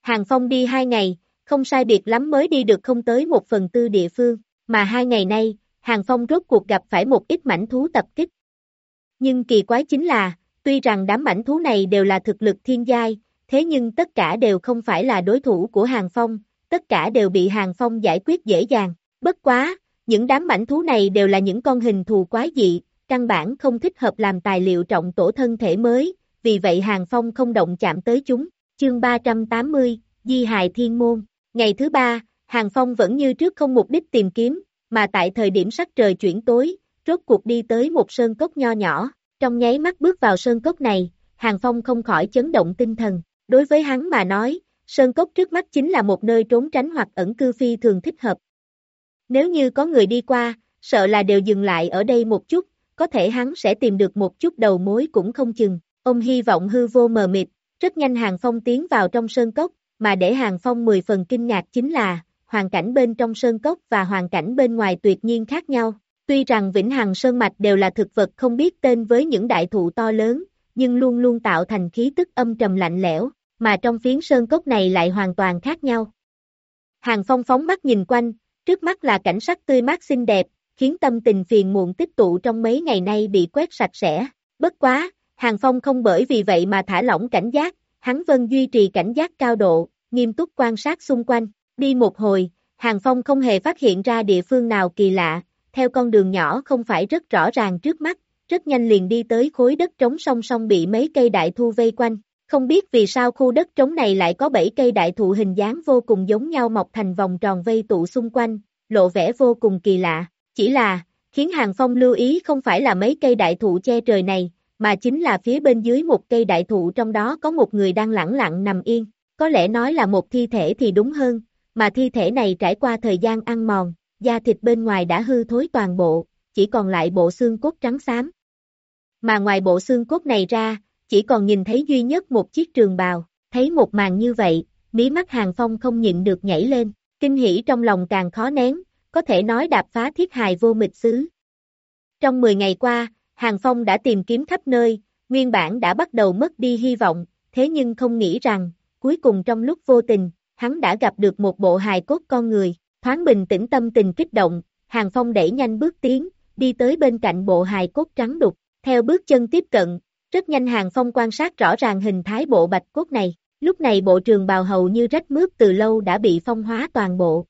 Hàng Phong đi hai ngày, không sai biệt lắm mới đi được không tới một phần tư địa phương, mà hai ngày nay, Hàng Phong rốt cuộc gặp phải một ít mảnh thú tập kích. Nhưng kỳ quái chính là, tuy rằng đám mảnh thú này đều là thực lực thiên giai, thế nhưng tất cả đều không phải là đối thủ của Hàng Phong, tất cả đều bị Hàng Phong giải quyết dễ dàng. Bất quá, những đám mảnh thú này đều là những con hình thù quái dị, căn bản không thích hợp làm tài liệu trọng tổ thân thể mới, vì vậy Hàng Phong không động chạm tới chúng. Chương 380, Di hài Thiên Môn Ngày thứ ba, Hàng Phong vẫn như trước không mục đích tìm kiếm, mà tại thời điểm sắc trời chuyển tối, rốt cuộc đi tới một sơn cốc nho nhỏ, trong nháy mắt bước vào sơn cốc này, Hàng Phong không khỏi chấn động tinh thần. Đối với hắn mà nói, sơn cốc trước mắt chính là một nơi trốn tránh hoặc ẩn cư phi thường thích hợp. Nếu như có người đi qua, sợ là đều dừng lại ở đây một chút, có thể hắn sẽ tìm được một chút đầu mối cũng không chừng. Ông hy vọng hư vô mờ mịt, rất nhanh Hàng Phong tiến vào trong sơn cốc, mà để Hàng Phong 10 phần kinh ngạc chính là, hoàn cảnh bên trong sơn cốc và hoàn cảnh bên ngoài tuyệt nhiên khác nhau. Tuy rằng Vĩnh Hằng Sơn Mạch đều là thực vật không biết tên với những đại thụ to lớn, nhưng luôn luôn tạo thành khí tức âm trầm lạnh lẽo, mà trong phiến sơn cốc này lại hoàn toàn khác nhau. Hàng Phong phóng mắt nhìn quanh, trước mắt là cảnh sắc tươi mát xinh đẹp, khiến tâm tình phiền muộn tích tụ trong mấy ngày nay bị quét sạch sẽ. Bất quá, Hàng Phong không bởi vì vậy mà thả lỏng cảnh giác, hắn vân duy trì cảnh giác cao độ, nghiêm túc quan sát xung quanh. Đi một hồi, Hàng Phong không hề phát hiện ra địa phương nào kỳ lạ, theo con đường nhỏ không phải rất rõ ràng trước mắt, rất nhanh liền đi tới khối đất trống song song bị mấy cây đại thu vây quanh. Không biết vì sao khu đất trống này lại có 7 cây đại thụ hình dáng vô cùng giống nhau mọc thành vòng tròn vây tụ xung quanh, lộ vẻ vô cùng kỳ lạ. Chỉ là, khiến Hàng Phong lưu ý không phải là mấy cây đại thụ che trời này, mà chính là phía bên dưới một cây đại thụ trong đó có một người đang lẳng lặng nằm yên. Có lẽ nói là một thi thể thì đúng hơn, mà thi thể này trải qua thời gian ăn mòn, da thịt bên ngoài đã hư thối toàn bộ, chỉ còn lại bộ xương cốt trắng xám. Mà ngoài bộ xương cốt này ra, chỉ còn nhìn thấy duy nhất một chiếc trường bào, thấy một màn như vậy, mí mắt hàng phong không nhịn được nhảy lên, kinh hỉ trong lòng càng khó nén, có thể nói đạp phá thiết hài vô mịch xứ. Trong 10 ngày qua, Hàng Phong đã tìm kiếm khắp nơi, nguyên bản đã bắt đầu mất đi hy vọng, thế nhưng không nghĩ rằng, cuối cùng trong lúc vô tình, hắn đã gặp được một bộ hài cốt con người, thoáng bình tĩnh tâm tình kích động, Hàng Phong đẩy nhanh bước tiến, đi tới bên cạnh bộ hài cốt trắng đục, theo bước chân tiếp cận, rất nhanh Hàng Phong quan sát rõ ràng hình thái bộ bạch cốt này, lúc này bộ trường bào hầu như rách mướp từ lâu đã bị phong hóa toàn bộ.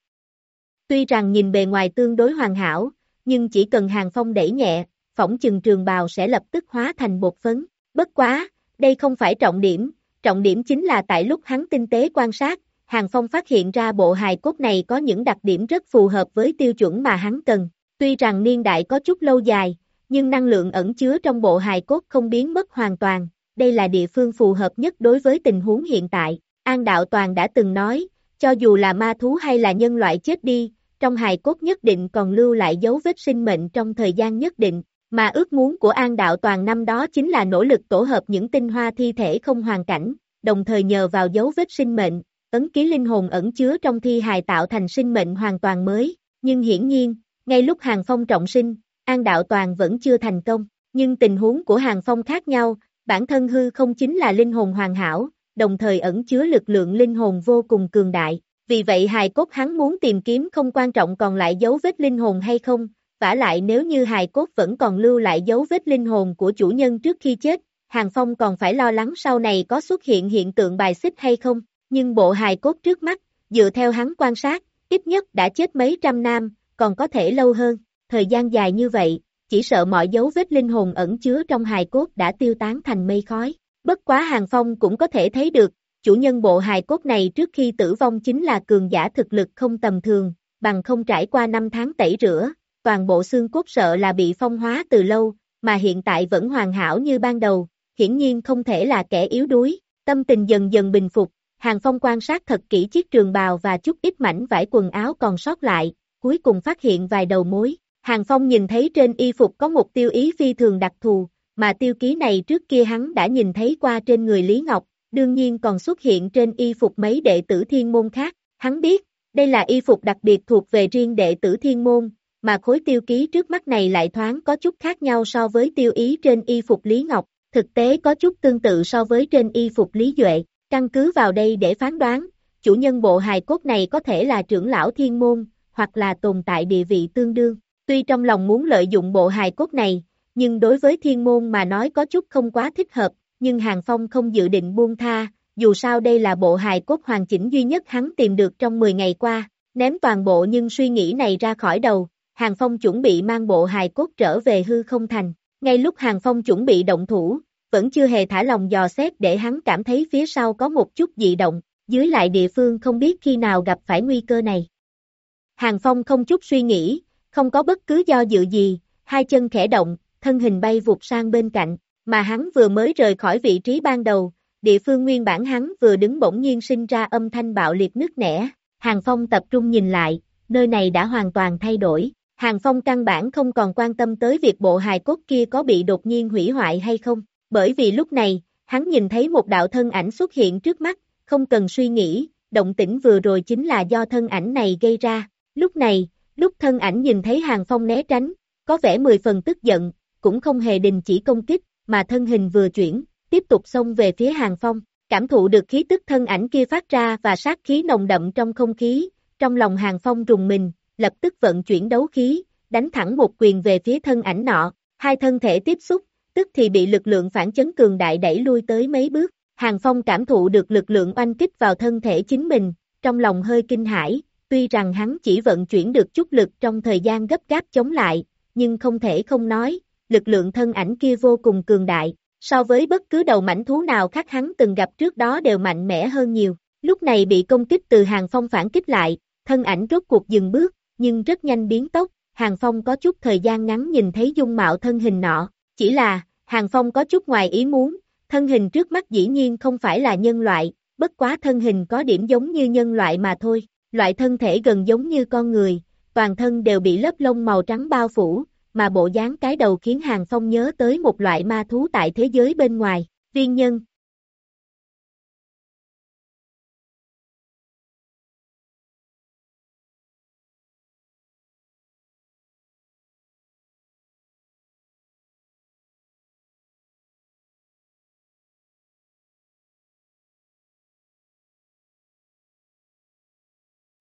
Tuy rằng nhìn bề ngoài tương đối hoàn hảo, nhưng chỉ cần Hàng Phong đẩy nhẹ, phỏng chừng trường bào sẽ lập tức hóa thành bột phấn. Bất quá, đây không phải trọng điểm, trọng điểm chính là tại lúc hắn tinh tế quan sát, Hàng Phong phát hiện ra bộ hài cốt này có những đặc điểm rất phù hợp với tiêu chuẩn mà hắn cần. Tuy rằng niên đại có chút lâu dài, nhưng năng lượng ẩn chứa trong bộ hài cốt không biến mất hoàn toàn, đây là địa phương phù hợp nhất đối với tình huống hiện tại. An Đạo Toàn đã từng nói, cho dù là ma thú hay là nhân loại chết đi, trong hài cốt nhất định còn lưu lại dấu vết sinh mệnh trong thời gian nhất định, mà ước muốn của An Đạo Toàn năm đó chính là nỗ lực tổ hợp những tinh hoa thi thể không hoàn cảnh, đồng thời nhờ vào dấu vết sinh mệnh, ấn ký linh hồn ẩn chứa trong thi hài tạo thành sinh mệnh hoàn toàn mới, nhưng hiển nhiên, ngay lúc Hàng Phong trọng sinh, An Đạo Toàn vẫn chưa thành công, nhưng tình huống của Hàng Phong khác nhau, bản thân hư không chính là linh hồn hoàn hảo, đồng thời ẩn chứa lực lượng linh hồn vô cùng cường đại, vì vậy hài cốt hắn muốn tìm kiếm không quan trọng còn lại dấu vết linh hồn hay không, vả lại nếu như hài cốt vẫn còn lưu lại dấu vết linh hồn của chủ nhân trước khi chết, Hàng Phong còn phải lo lắng sau này có xuất hiện hiện tượng bài xích hay không, nhưng bộ hài cốt trước mắt, dựa theo hắn quan sát, ít nhất đã chết mấy trăm năm, còn có thể lâu hơn, thời gian dài như vậy, chỉ sợ mọi dấu vết linh hồn ẩn chứa trong hài cốt đã tiêu tán thành mây khói. Bất quá Hàng Phong cũng có thể thấy được, chủ nhân bộ hài cốt này trước khi tử vong chính là cường giả thực lực không tầm thường, bằng không trải qua năm tháng tẩy rửa, toàn bộ xương cốt sợ là bị phong hóa từ lâu, mà hiện tại vẫn hoàn hảo như ban đầu, hiển nhiên không thể là kẻ yếu đuối, tâm tình dần dần bình phục, Hàng Phong quan sát thật kỹ chiếc trường bào và chút ít mảnh vải quần áo còn sót lại, cuối cùng phát hiện vài đầu mối. Hàng Phong nhìn thấy trên y phục có một tiêu ý phi thường đặc thù, mà tiêu ký này trước kia hắn đã nhìn thấy qua trên người Lý Ngọc, đương nhiên còn xuất hiện trên y phục mấy đệ tử thiên môn khác. Hắn biết, đây là y phục đặc biệt thuộc về riêng đệ tử thiên môn, mà khối tiêu ký trước mắt này lại thoáng có chút khác nhau so với tiêu ý trên y phục Lý Ngọc, thực tế có chút tương tự so với trên y phục Lý Duệ, căn cứ vào đây để phán đoán, chủ nhân bộ hài cốt này có thể là trưởng lão thiên môn, hoặc là tồn tại địa vị tương đương. Tuy trong lòng muốn lợi dụng bộ hài cốt này, nhưng đối với thiên môn mà nói có chút không quá thích hợp, nhưng Hàng Phong không dự định buông tha, dù sao đây là bộ hài cốt hoàn chỉnh duy nhất hắn tìm được trong 10 ngày qua, ném toàn bộ nhưng suy nghĩ này ra khỏi đầu, Hàng Phong chuẩn bị mang bộ hài cốt trở về hư không thành. Ngay lúc Hàng Phong chuẩn bị động thủ, vẫn chưa hề thả lòng dò xét để hắn cảm thấy phía sau có một chút dị động, dưới lại địa phương không biết khi nào gặp phải nguy cơ này. Hàng Phong không chút suy nghĩ, không có bất cứ do dự gì, hai chân khẽ động, thân hình bay vụt sang bên cạnh, mà hắn vừa mới rời khỏi vị trí ban đầu, địa phương nguyên bản hắn vừa đứng bỗng nhiên sinh ra âm thanh bạo liệt nứt nẻ, Hàng Phong tập trung nhìn lại, nơi này đã hoàn toàn thay đổi, Hàng Phong căn bản không còn quan tâm tới việc bộ hài cốt kia có bị đột nhiên hủy hoại hay không, bởi vì lúc này, hắn nhìn thấy một đạo thân ảnh xuất hiện trước mắt, không cần suy nghĩ, động tĩnh vừa rồi chính là do thân ảnh này gây ra. Lúc này, lúc thân ảnh nhìn thấy Hàng Phong né tránh, có vẻ mười phần tức giận, cũng không hề đình chỉ công kích, mà thân hình vừa chuyển, tiếp tục xông về phía Hàng Phong, cảm thụ được khí tức thân ảnh kia phát ra và sát khí nồng đậm trong không khí, trong lòng Hàng Phong rùng mình, lập tức vận chuyển đấu khí, đánh thẳng một quyền về phía thân ảnh nọ, hai thân thể tiếp xúc, tức thì bị lực lượng phản chấn cường đại đẩy lui tới mấy bước. Hàng Phong cảm thụ được lực lượng oanh kích vào thân thể chính mình, trong lòng hơi kinh hãi, tuy rằng hắn chỉ vận chuyển được chút lực trong thời gian gấp gáp chống lại, nhưng không thể không nói, lực lượng thân ảnh kia vô cùng cường đại, so với bất cứ đầu mảnh thú nào khác hắn từng gặp trước đó đều mạnh mẽ hơn nhiều. Lúc này bị công kích từ Hàng Phong phản kích lại, thân ảnh rốt cuộc dừng bước, nhưng rất nhanh biến tốc, Hàng Phong có chút thời gian ngắn nhìn thấy dung mạo thân hình nọ, chỉ là, Hàng Phong có chút ngoài ý muốn, thân hình trước mắt dĩ nhiên không phải là nhân loại, bất quá thân hình có điểm giống như nhân loại mà thôi, loại thân thể gần giống như con người, toàn thân đều bị lớp lông màu trắng bao phủ, mà bộ dáng cái đầu khiến Hàng Phong nhớ tới một loại ma thú tại thế giới bên ngoài, viên nhân,